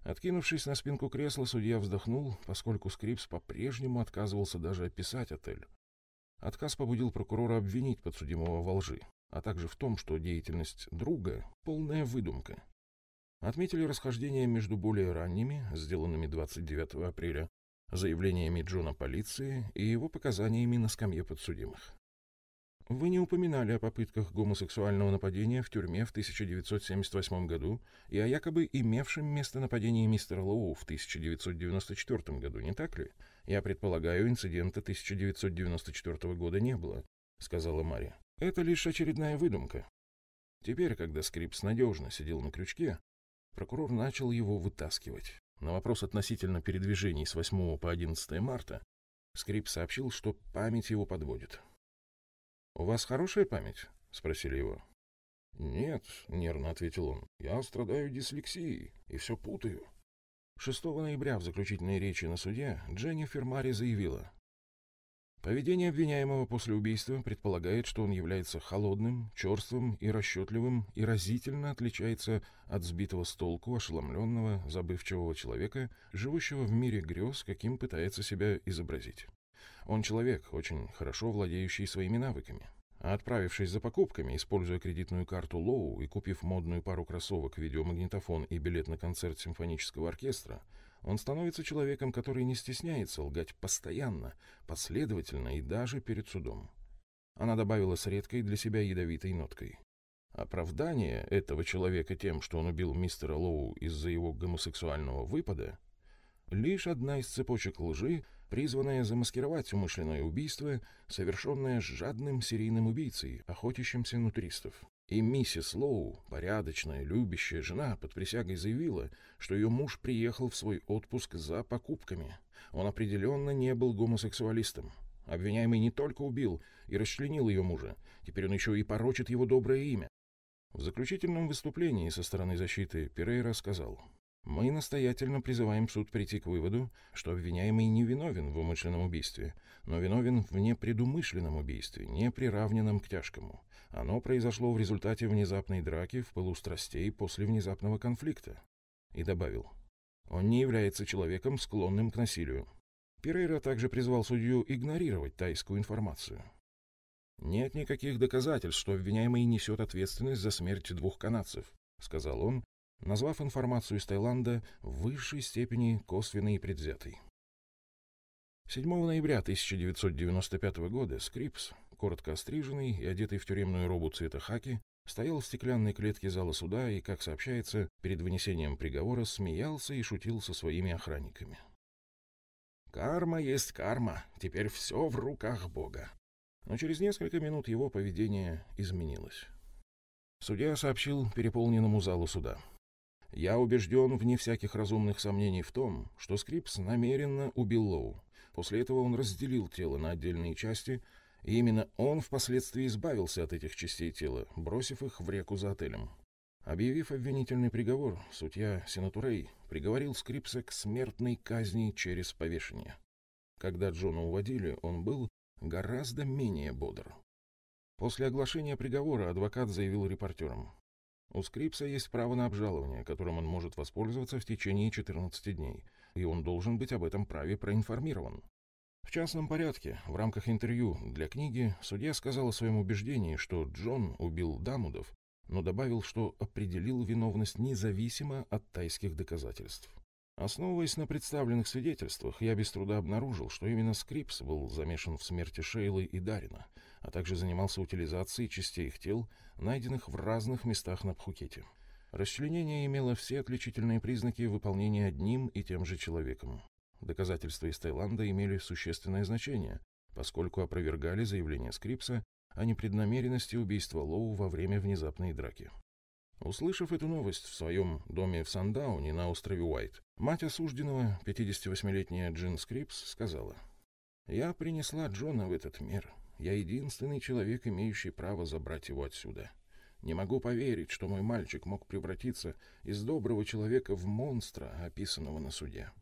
Откинувшись на спинку кресла, судья вздохнул, поскольку Скрипс по-прежнему отказывался даже описать отель, Отказ побудил прокурора обвинить подсудимого во лжи, а также в том, что деятельность друга — полная выдумка. Отметили расхождение между более ранними, сделанными 29 апреля, заявлениями Джона полиции и его показаниями на скамье подсудимых. Вы не упоминали о попытках гомосексуального нападения в тюрьме в 1978 году и о якобы имевшем место нападении мистера Лоу в 1994 году, не так ли? Я предполагаю, инцидента 1994 года не было, сказала Мария. Это лишь очередная выдумка. Теперь, когда Скрипс надежно сидел на крючке, прокурор начал его вытаскивать. На вопрос относительно передвижений с 8 по 11 марта Скрипс сообщил, что память его подводит. «У вас хорошая память?» — спросили его. «Нет», — нервно ответил он, — «я страдаю дислексией и все путаю». 6 ноября в заключительной речи на суде Дженнифер Мари заявила, Поведение обвиняемого после убийства предполагает, что он является холодным, черствым и расчетливым и разительно отличается от сбитого с толку, ошеломленного, забывчивого человека, живущего в мире грез, каким пытается себя изобразить. Он человек, очень хорошо владеющий своими навыками. Отправившись за покупками, используя кредитную карту Лоу и купив модную пару кроссовок, видеомагнитофон и билет на концерт симфонического оркестра, он становится человеком, который не стесняется лгать постоянно, последовательно и даже перед судом. Она добавила с редкой для себя ядовитой ноткой. Оправдание этого человека тем, что он убил мистера Лоу из-за его гомосексуального выпада, лишь одна из цепочек лжи, призванная замаскировать умышленное убийство, совершенное жадным серийным убийцей, охотящимся на туристов. И миссис Лоу, порядочная, любящая жена, под присягой заявила, что ее муж приехал в свой отпуск за покупками. Он определенно не был гомосексуалистом. Обвиняемый не только убил и расчленил ее мужа, теперь он еще и порочит его доброе имя. В заключительном выступлении со стороны защиты Перейра сказал, мы настоятельно призываем суд прийти к выводу, что обвиняемый не виновен в умышленном убийстве, но виновен в непредумышленном убийстве, не приравненном к тяжкому. Оно произошло в результате внезапной драки в пылу страстей после внезапного конфликта. И добавил, он не является человеком, склонным к насилию. Перейра также призвал судью игнорировать тайскую информацию. «Нет никаких доказательств, что обвиняемый несет ответственность за смерть двух канадцев», — сказал он, назвав информацию из Таиланда в высшей степени косвенной и предвзятой. 7 ноября 1995 года Скрипс, коротко остриженный и одетый в тюремную робу цвета хаки, стоял в стеклянной клетке зала суда и, как сообщается, перед вынесением приговора смеялся и шутил со своими охранниками. «Карма есть карма, теперь все в руках Бога». Но через несколько минут его поведение изменилось. Судья сообщил переполненному залу суда. Я убежден, вне всяких разумных сомнений, в том, что Скрипс намеренно убил Лоу. После этого он разделил тело на отдельные части, и именно он впоследствии избавился от этих частей тела, бросив их в реку за отелем. Объявив обвинительный приговор, судья Сенатурей приговорил Скрипса к смертной казни через повешение. Когда Джона уводили, он был гораздо менее бодр. После оглашения приговора адвокат заявил репортерам. У Скрипса есть право на обжалование, которым он может воспользоваться в течение 14 дней, и он должен быть об этом праве проинформирован. В частном порядке, в рамках интервью для книги, судья сказал о своем убеждении, что Джон убил Дамудов, но добавил, что определил виновность независимо от тайских доказательств. Основываясь на представленных свидетельствах, я без труда обнаружил, что именно Скрипс был замешан в смерти Шейлы и Дарина, а также занимался утилизацией частей их тел, найденных в разных местах на Пхукете. Расчленение имело все отличительные признаки выполнения одним и тем же человеком. Доказательства из Таиланда имели существенное значение, поскольку опровергали заявление Скрипса о непреднамеренности убийства Лоу во время внезапной драки. Услышав эту новость в своем доме в Сандауне на острове Уайт, мать осужденного, 58-летняя Джин Скрипс, сказала, «Я принесла Джона в этот мир. Я единственный человек, имеющий право забрать его отсюда. Не могу поверить, что мой мальчик мог превратиться из доброго человека в монстра, описанного на суде.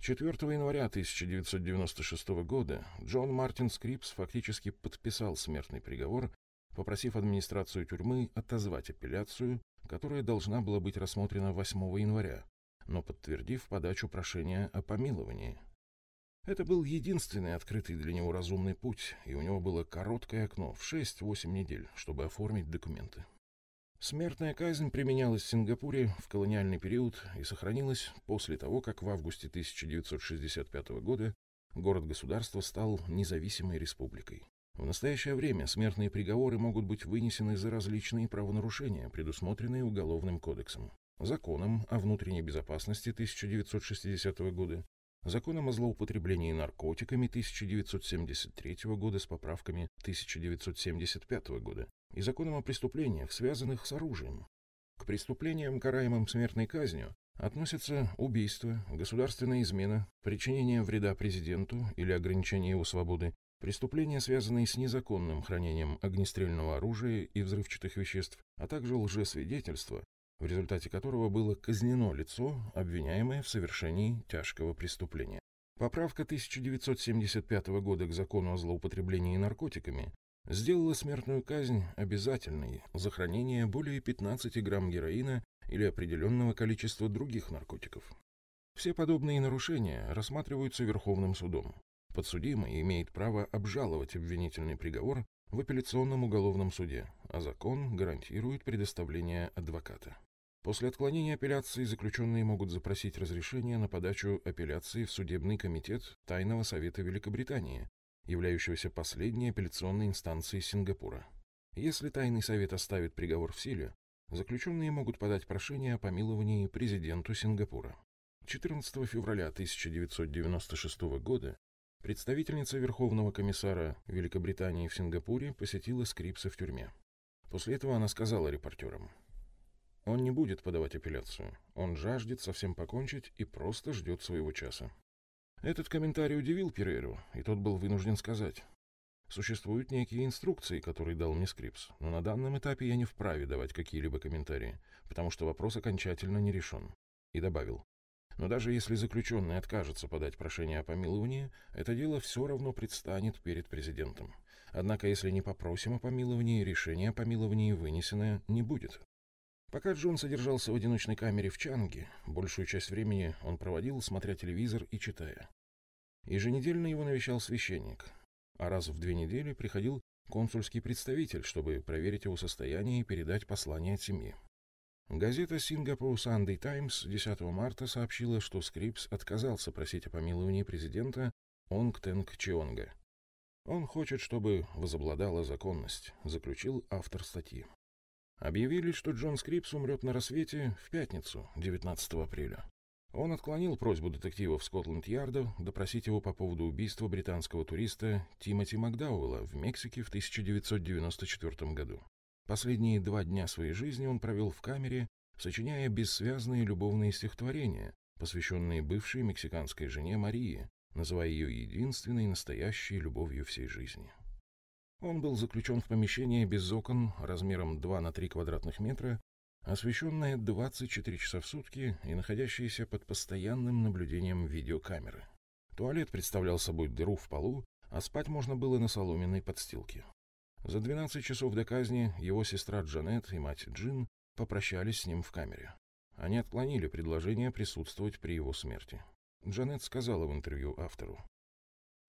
4 января 1996 года Джон Мартин Скрипс фактически подписал смертный приговор, попросив администрацию тюрьмы отозвать апелляцию, которая должна была быть рассмотрена 8 января, но подтвердив подачу прошения о помиловании. Это был единственный открытый для него разумный путь, и у него было короткое окно в 6-8 недель, чтобы оформить документы. Смертная казнь применялась в Сингапуре в колониальный период и сохранилась после того, как в августе 1965 года город-государство стал независимой республикой. В настоящее время смертные приговоры могут быть вынесены за различные правонарушения, предусмотренные Уголовным кодексом, законом о внутренней безопасности 1960 года, законом о злоупотреблении наркотиками 1973 года с поправками 1975 года и законом о преступлениях, связанных с оружием. К преступлениям, караемым смертной казнью, относятся убийство, государственная измена, причинение вреда президенту или ограничение его свободы, Преступления, связанные с незаконным хранением огнестрельного оружия и взрывчатых веществ, а также лжесвидетельство, в результате которого было казнено лицо, обвиняемое в совершении тяжкого преступления. Поправка 1975 года к закону о злоупотреблении наркотиками сделала смертную казнь обязательной за хранение более 15 грамм героина или определенного количества других наркотиков. Все подобные нарушения рассматриваются Верховным судом. Подсудимый имеет право обжаловать обвинительный приговор в апелляционном уголовном суде, а закон гарантирует предоставление адвоката. После отклонения апелляции заключенные могут запросить разрешение на подачу апелляции в Судебный комитет Тайного совета Великобритании, являющегося последней апелляционной инстанцией Сингапура. Если Тайный совет оставит приговор в силе, заключенные могут подать прошение о помиловании президенту Сингапура. 14 февраля 1996 года представительница Верховного комиссара Великобритании в Сингапуре посетила Скрипса в тюрьме. После этого она сказала репортерам – он не будет подавать апелляцию. Он жаждет совсем покончить и просто ждет своего часа. Этот комментарий удивил Перейру, и тот был вынужден сказать. Существуют некие инструкции, которые дал мне Скрипс, но на данном этапе я не вправе давать какие-либо комментарии, потому что вопрос окончательно не решен. И добавил. Но даже если заключенный откажется подать прошение о помиловании, это дело все равно предстанет перед президентом. Однако, если не попросим о помиловании, решение о помиловании вынесено не будет. Пока Джон содержался в одиночной камере в Чанге, большую часть времени он проводил, смотря телевизор и читая. Еженедельно его навещал священник, а раз в две недели приходил консульский представитель, чтобы проверить его состояние и передать послание от семьи. Газета Singapore Sunday Times 10 марта сообщила, что Скрипс отказался просить о помиловании президента Онг Тенг Чионга. Он хочет, чтобы возобладала законность, заключил автор статьи. Объявили, что Джон Скрипс умрет на рассвете в пятницу, 19 апреля. Он отклонил просьбу детективов Скотланд-Ярда допросить его по поводу убийства британского туриста Тимоти Макдауэлла в Мексике в 1994 году. Последние два дня своей жизни он провел в камере, сочиняя бессвязные любовные стихотворения, посвященные бывшей мексиканской жене Марии, называя ее единственной настоящей любовью всей жизни. Он был заключен в помещение без окон размером 2 на 3 квадратных метра, освещенное 24 часа в сутки и находящееся под постоянным наблюдением видеокамеры. Туалет представлял собой дыру в полу, а спать можно было на соломенной подстилке. За 12 часов до казни его сестра Джанет и мать Джин попрощались с ним в камере. Они отклонили предложение присутствовать при его смерти. Джанет сказала в интервью автору,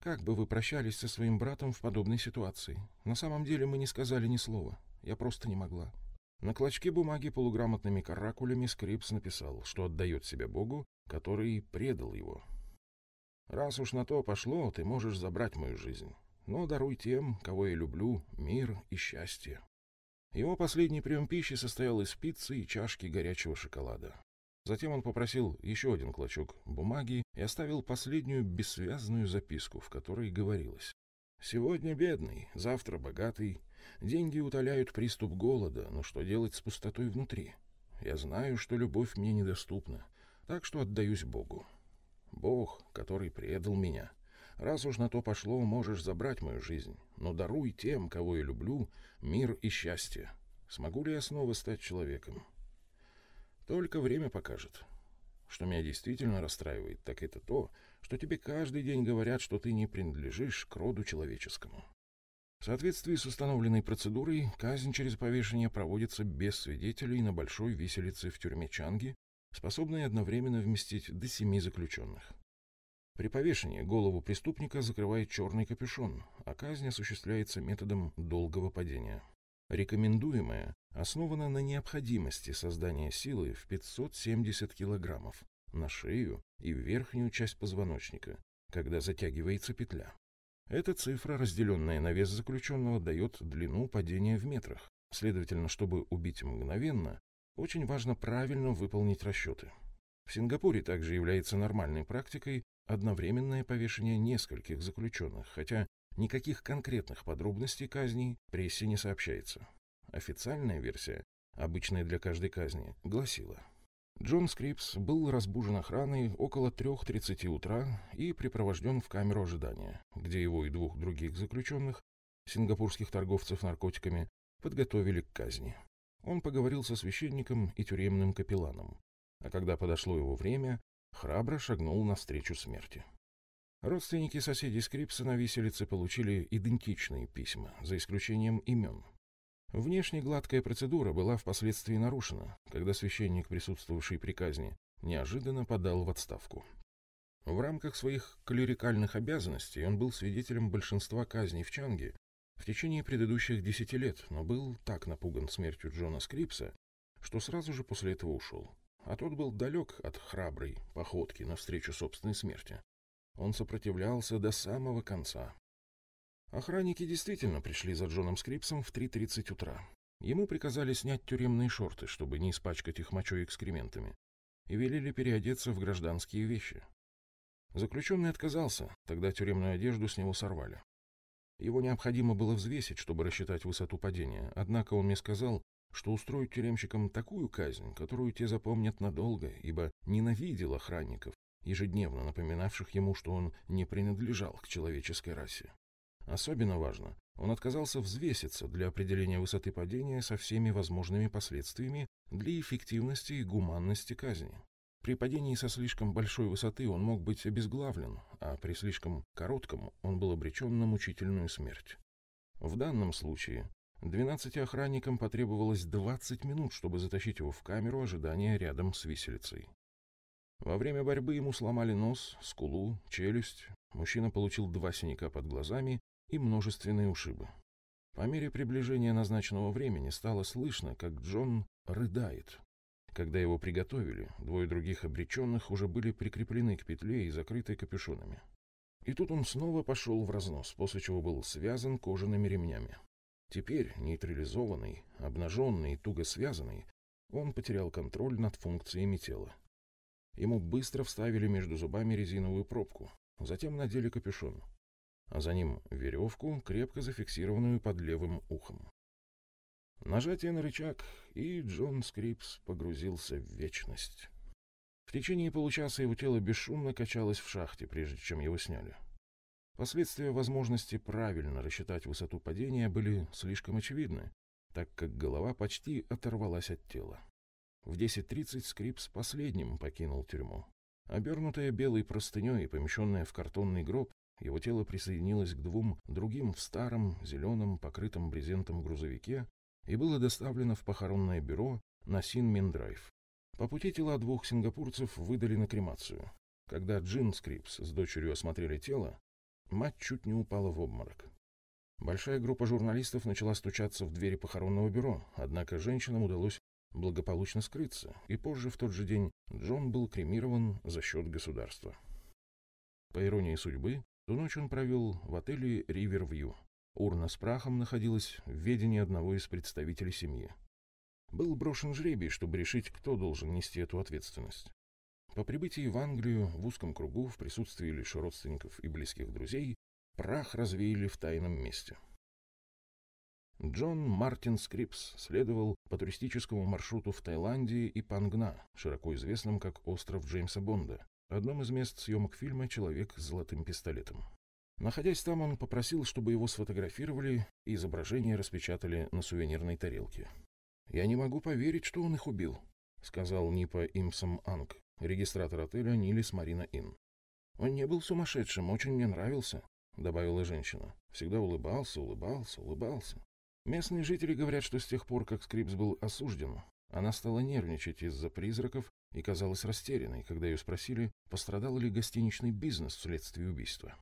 как бы вы прощались со своим братом в подобной ситуации? На самом деле мы не сказали ни слова. Я просто не могла. На клочке бумаги полуграмотными каракулями Скрипс написал, что отдает себя Богу, который предал его. «Раз уж на то пошло, ты можешь забрать мою жизнь, но даруй тем, кого я люблю, мир и счастье». Его последний прием пищи состоял из пиццы и чашки горячего шоколада. Затем он попросил еще один клочок бумаги и оставил последнюю бессвязную записку, в которой говорилось. «Сегодня бедный, завтра богатый. Деньги утоляют приступ голода, но что делать с пустотой внутри? Я знаю, что любовь мне недоступна, так что отдаюсь Богу. Бог, который предал меня. Раз уж на то пошло, можешь забрать мою жизнь, но даруй тем, кого я люблю, мир и счастье. Смогу ли я снова стать человеком?» Только время покажет. Что меня действительно расстраивает, так это то, что тебе каждый день говорят, что ты не принадлежишь к роду человеческому. В соответствии с установленной процедурой, казнь через повешение проводится без свидетелей на большой виселице в тюрьме Чанги, способной одновременно вместить до семи заключенных. При повешении голову преступника закрывает черный капюшон, а казнь осуществляется методом долгого падения. Рекомендуемое основана на необходимости создания силы в 570 килограммов на шею и верхнюю часть позвоночника, когда затягивается петля. Эта цифра, разделенная на вес заключенного, дает длину падения в метрах. Следовательно, чтобы убить мгновенно, очень важно правильно выполнить расчеты. В Сингапуре также является нормальной практикой одновременное повешение нескольких заключенных, хотя никаких конкретных подробностей казней прессе не сообщается. Официальная версия, обычная для каждой казни, гласила Джон Скрипс был разбужен охраной около 3.30 утра и препровожден в камеру ожидания, где его и двух других заключенных, сингапурских торговцев наркотиками, подготовили к казни. Он поговорил со священником и тюремным капелланом, а когда подошло его время, храбро шагнул навстречу смерти. Родственники соседей Скрипса на виселице получили идентичные письма, за исключением имен. Внешне гладкая процедура была впоследствии нарушена, когда священник, присутствовавший при казни, неожиданно подал в отставку. В рамках своих клерикальных обязанностей он был свидетелем большинства казней в Чанге в течение предыдущих десяти лет, но был так напуган смертью Джона Скрипса, что сразу же после этого ушел. А тот был далек от храброй походки навстречу собственной смерти. Он сопротивлялся до самого конца. Охранники действительно пришли за Джоном Скрипсом в 3.30 утра. Ему приказали снять тюремные шорты, чтобы не испачкать их мочой и экскрементами, и велели переодеться в гражданские вещи. Заключенный отказался, тогда тюремную одежду с него сорвали. Его необходимо было взвесить, чтобы рассчитать высоту падения, однако он мне сказал, что устроит тюремщикам такую казнь, которую те запомнят надолго, ибо ненавидел охранников, ежедневно напоминавших ему, что он не принадлежал к человеческой расе. Особенно важно, он отказался взвеситься для определения высоты падения со всеми возможными последствиями для эффективности и гуманности казни. При падении со слишком большой высоты он мог быть обезглавлен, а при слишком коротком он был обречен на мучительную смерть. В данном случае 12 охранникам потребовалось 20 минут, чтобы затащить его в камеру ожидания рядом с виселицей. Во время борьбы ему сломали нос, скулу, челюсть. Мужчина получил два синяка под глазами и множественные ушибы. По мере приближения назначенного времени стало слышно, как Джон рыдает. Когда его приготовили, двое других обреченных уже были прикреплены к петле и закрыты капюшонами. И тут он снова пошел в разнос, после чего был связан кожаными ремнями. Теперь, нейтрализованный, обнаженный и туго связанный, он потерял контроль над функциями тела. Ему быстро вставили между зубами резиновую пробку, затем надели капюшон, а за ним веревку, крепко зафиксированную под левым ухом. Нажатие на рычаг, и Джон Скрипс погрузился в вечность. В течение получаса его тело бесшумно качалось в шахте, прежде чем его сняли. Последствия невозможности правильно рассчитать высоту падения были слишком очевидны, так как голова почти оторвалась от тела. В 10.30 Скрипс последним покинул тюрьму. Обернутое белой простыней и помещенное в картонный гроб, его тело присоединилось к двум другим в старом, зеленом, покрытом брезентом грузовике и было доставлено в похоронное бюро на Син-Мин-драйв. По пути тела двух сингапурцев выдали на кремацию. Когда Джин Скрипс с дочерью осмотрели тело, мать чуть не упала в обморок. Большая группа журналистов начала стучаться в двери похоронного бюро, однако женщинам удалось благополучно скрыться, и позже в тот же день Джон был кремирован за счет государства. По иронии судьбы, ту ночь он провел в отеле «Ривервью». Урна с прахом находилась в ведении одного из представителей семьи. Был брошен жребий, чтобы решить, кто должен нести эту ответственность. По прибытии в Англию в узком кругу, в присутствии лишь родственников и близких друзей, прах развеяли в тайном месте. Джон Мартин Скрипс следовал по туристическому маршруту в Таиланде и Пангна, широко известном как остров Джеймса Бонда, одном из мест съемок фильма «Человек с золотым пистолетом». Находясь там, он попросил, чтобы его сфотографировали и изображение распечатали на сувенирной тарелке. «Я не могу поверить, что он их убил», — сказала Нипа Имсом Анг, регистратор отеля Nilly's Marina Inn. «Он не был сумасшедшим, очень мне нравился», — добавила женщина. «Всегда улыбался, улыбался, улыбался». Местные жители говорят, что с тех пор, как Скрипс был осужден, она стала нервничать из-за призраков и казалась растерянной, когда ее спросили, пострадал ли гостиничный бизнес вследствие убийства.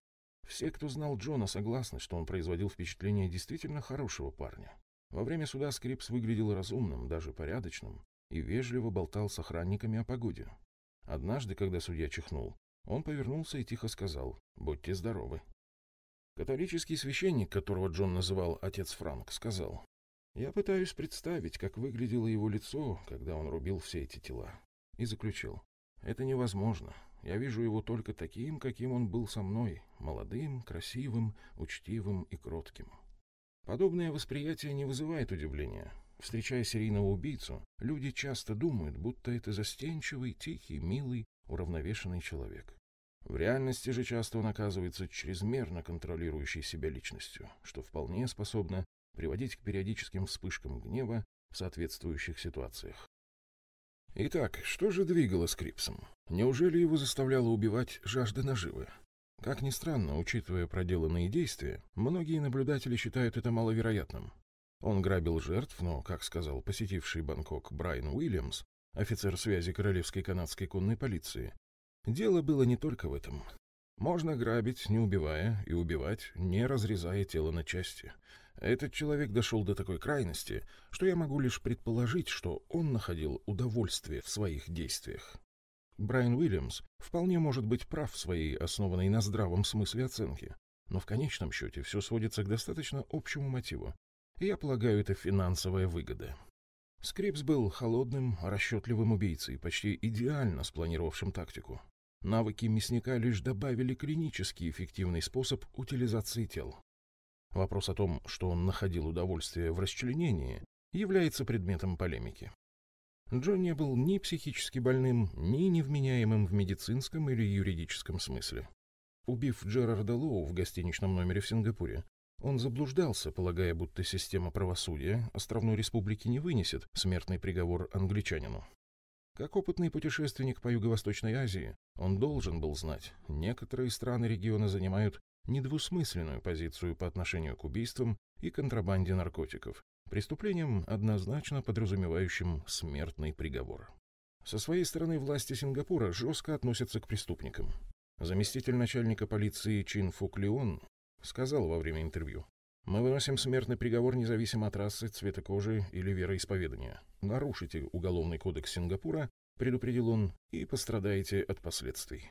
Все, кто знал Джона, согласны, что он производил впечатление действительно хорошего парня. Во время суда Скрипс выглядел разумным, даже порядочным, и вежливо болтал с охранниками о погоде. Однажды, когда судья чихнул, он повернулся и тихо сказал «Будьте здоровы». Католический священник, которого Джон называл отец Франк, сказал, «Я пытаюсь представить, как выглядело его лицо, когда он рубил все эти тела». И заключил, «Это невозможно. Я вижу его только таким, каким он был со мной, молодым, красивым, учтивым и кротким». Подобное восприятие не вызывает удивления. Встречая серийного убийцу, люди часто думают, будто это застенчивый, тихий, милый, уравновешенный человек. В реальности же часто он оказывается чрезмерно контролирующей себя личностью, что вполне способно приводить к периодическим вспышкам гнева в соответствующих ситуациях. Итак, что же двигало Скрипсом? Неужели его заставляло убивать жажда наживы? Как ни странно, учитывая проделанные действия, многие наблюдатели считают это маловероятным. Он грабил жертв, но, как сказал посетивший Бангкок Брайан Уильямс, офицер связи Королевской канадской конной полиции, дело было не только в этом. Можно грабить, не убивая, и убивать, не разрезая тело на части. Этот человек дошел до такой крайности, что я могу лишь предположить, что он находил удовольствие в своих действиях. Брайан Уильямс вполне может быть прав в своей основанной на здравом смысле оценке, но в конечном счете все сводится к достаточно общему мотиву. Я полагаю, это финансовая выгода. Скрипс был холодным, расчетливым убийцей, почти идеально спланировавшим тактику. Навыки мясника лишь добавили клинически эффективный способ утилизации тел. Вопрос о том, что он находил удовольствие в расчленении, является предметом полемики. Джон не был ни психически больным, ни невменяемым в медицинском или юридическом смысле. Убив Джерарда Лоу в гостиничном номере в Сингапуре, он заблуждался, полагая, будто система правосудия островной республики не вынесет смертный приговор англичанину. Как опытный путешественник по Юго-Восточной Азии, он должен был знать, некоторые страны региона занимают недвусмысленную позицию по отношению к убийствам и контрабанде наркотиков, преступлением, однозначно подразумевающим смертный приговор. Со своей стороны власти Сингапура жестко относятся к преступникам. Заместитель начальника полиции Чин Фук Леон сказал во время интервью, «Мы выносим смертный приговор независимо от расы, цвета кожи или вероисповедания. Нарушите Уголовный кодекс Сингапура, предупредил он, и пострадаете от последствий.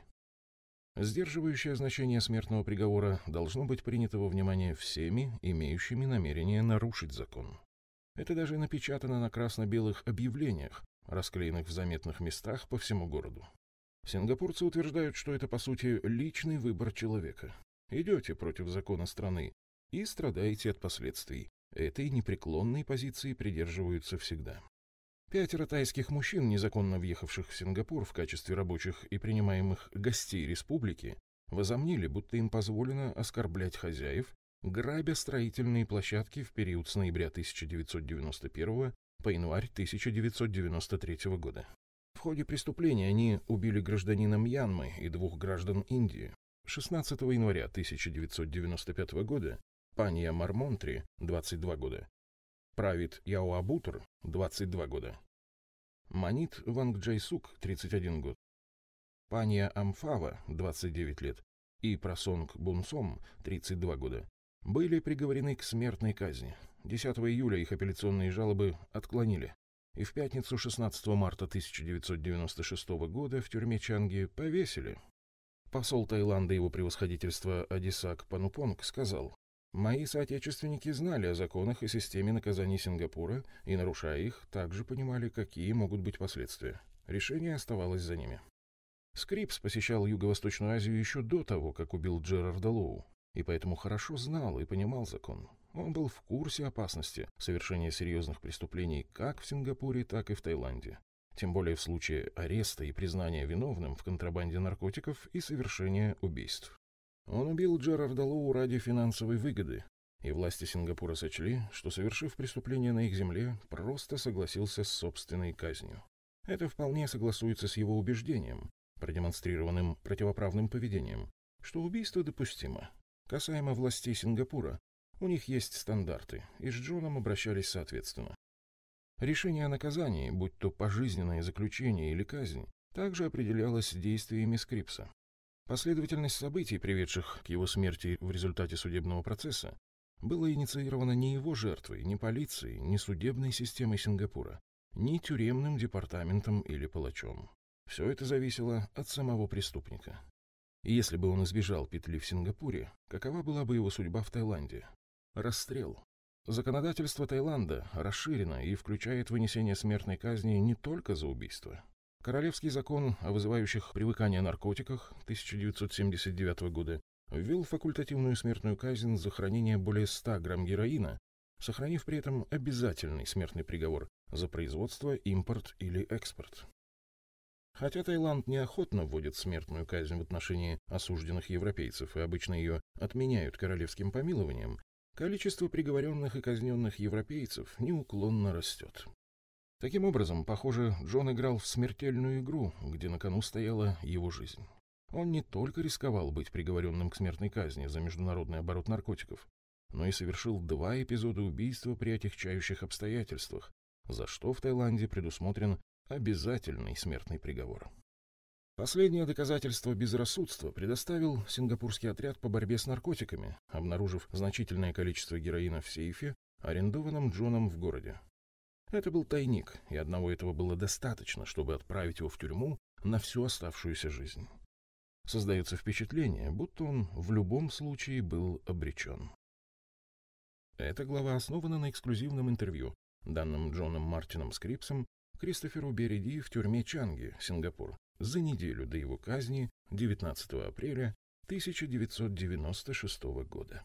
Сдерживающее значение смертного приговора должно быть принято во внимание всеми, имеющими намерение нарушить закон. Это даже напечатано на красно-белых объявлениях, расклеенных в заметных местах по всему городу. Сингапурцы утверждают, что это, по сути, личный выбор человека. Идете против закона страны и страдаете от последствий. Этой непреклонной позиции придерживаются всегда. Пятеро тайских мужчин, незаконно въехавших в Сингапур в качестве рабочих и принимаемых гостей республики, возомнили, будто им позволено оскорблять хозяев грабя строительные площадки в период с ноября 1991 по январь 1993 года. В ходе преступления они убили гражданина Мьянмы и двух граждан Индии. 16 января 1995 года Панья Мармонтри, 22 года, Правит Яоабутр, 22 года, Манит Ванг Джайсук, 31 год, Панья Амфава, 29 лет, и Прасонг Бунсом, 32 года, были приговорены к смертной казни. 10 июля их апелляционные жалобы отклонили. И в пятницу 16 марта 1996 года в тюрьме Чанги повесили. Посол Таиланда его превосходительства Адисак Панупонг сказал, «Мои соотечественники знали о законах и системе наказаний Сингапура и, нарушая их, также понимали, какие могут быть последствия. Решение оставалось за ними». Скрипс посещал Юго-Восточную Азию еще до того, как убил Джерарда Лоу и поэтому хорошо знал и понимал закон. Он был в курсе опасности совершения серьезных преступлений как в Сингапуре, так и в Таиланде. Тем более в случае ареста и признания виновным в контрабанде наркотиков и совершения убийств. Он убил Джерарда Лоу ради финансовой выгоды, и власти Сингапура сочли, что, совершив преступление на их земле, просто согласился с собственной казнью. Это вполне согласуется с его убеждением, продемонстрированным противоправным поведением, что убийство допустимо, Касаемо властей Сингапура, у них есть стандарты, и с Джоном обращались соответственно. Решение о наказании, будь то пожизненное заключение или казнь, также определялось действиями Скрипса. Последовательность событий, приведших к его смерти в результате судебного процесса, была инициирована не его жертвой, не полицией, не судебной системой Сингапура, ни тюремным департаментом или палачом. Все это зависело от самого преступника. Если бы он избежал петли в Сингапуре, какова была бы его судьба в Таиланде? Расстрел. Законодательство Таиланда расширено и включает вынесение смертной казни не только за убийство. Королевский закон о вызывающих привыкание наркотиках 1979 года ввел факультативную смертную казнь за хранение более 100 грамм героина сохранив при этом обязательный смертный приговор за производство, импорт или экспорт. Хотя Таиланд неохотно вводит смертную казнь в отношении осужденных европейцев и обычно ее отменяют королевским помилованием, количество приговоренных и казненных европейцев неуклонно растет. Таким образом, похоже, Джон играл в смертельную игру, где на кону стояла его жизнь. Он не только рисковал быть приговоренным к смертной казни за международный оборот наркотиков, но и совершил два эпизода убийства при отягчающих обстоятельствах, за что в Таиланде предусмотрен обязательный смертный приговор. Последнее доказательство безрассудства предоставил сингапурский отряд по борьбе с наркотиками, обнаружив значительное количество героина в сейфе, арендованном Джоном в городе. Это был тайник, и одного этого было достаточно, чтобы отправить его в тюрьму на всю оставшуюся жизнь. Создается впечатление, будто он в любом случае был обречен. Эта глава основана на эксклюзивном интервью, данном Джоном Мартином Скрипсом Кристоферу Береди в тюрьме Чанги, Сингапур, за неделю до его казни 19 апреля 1996 года.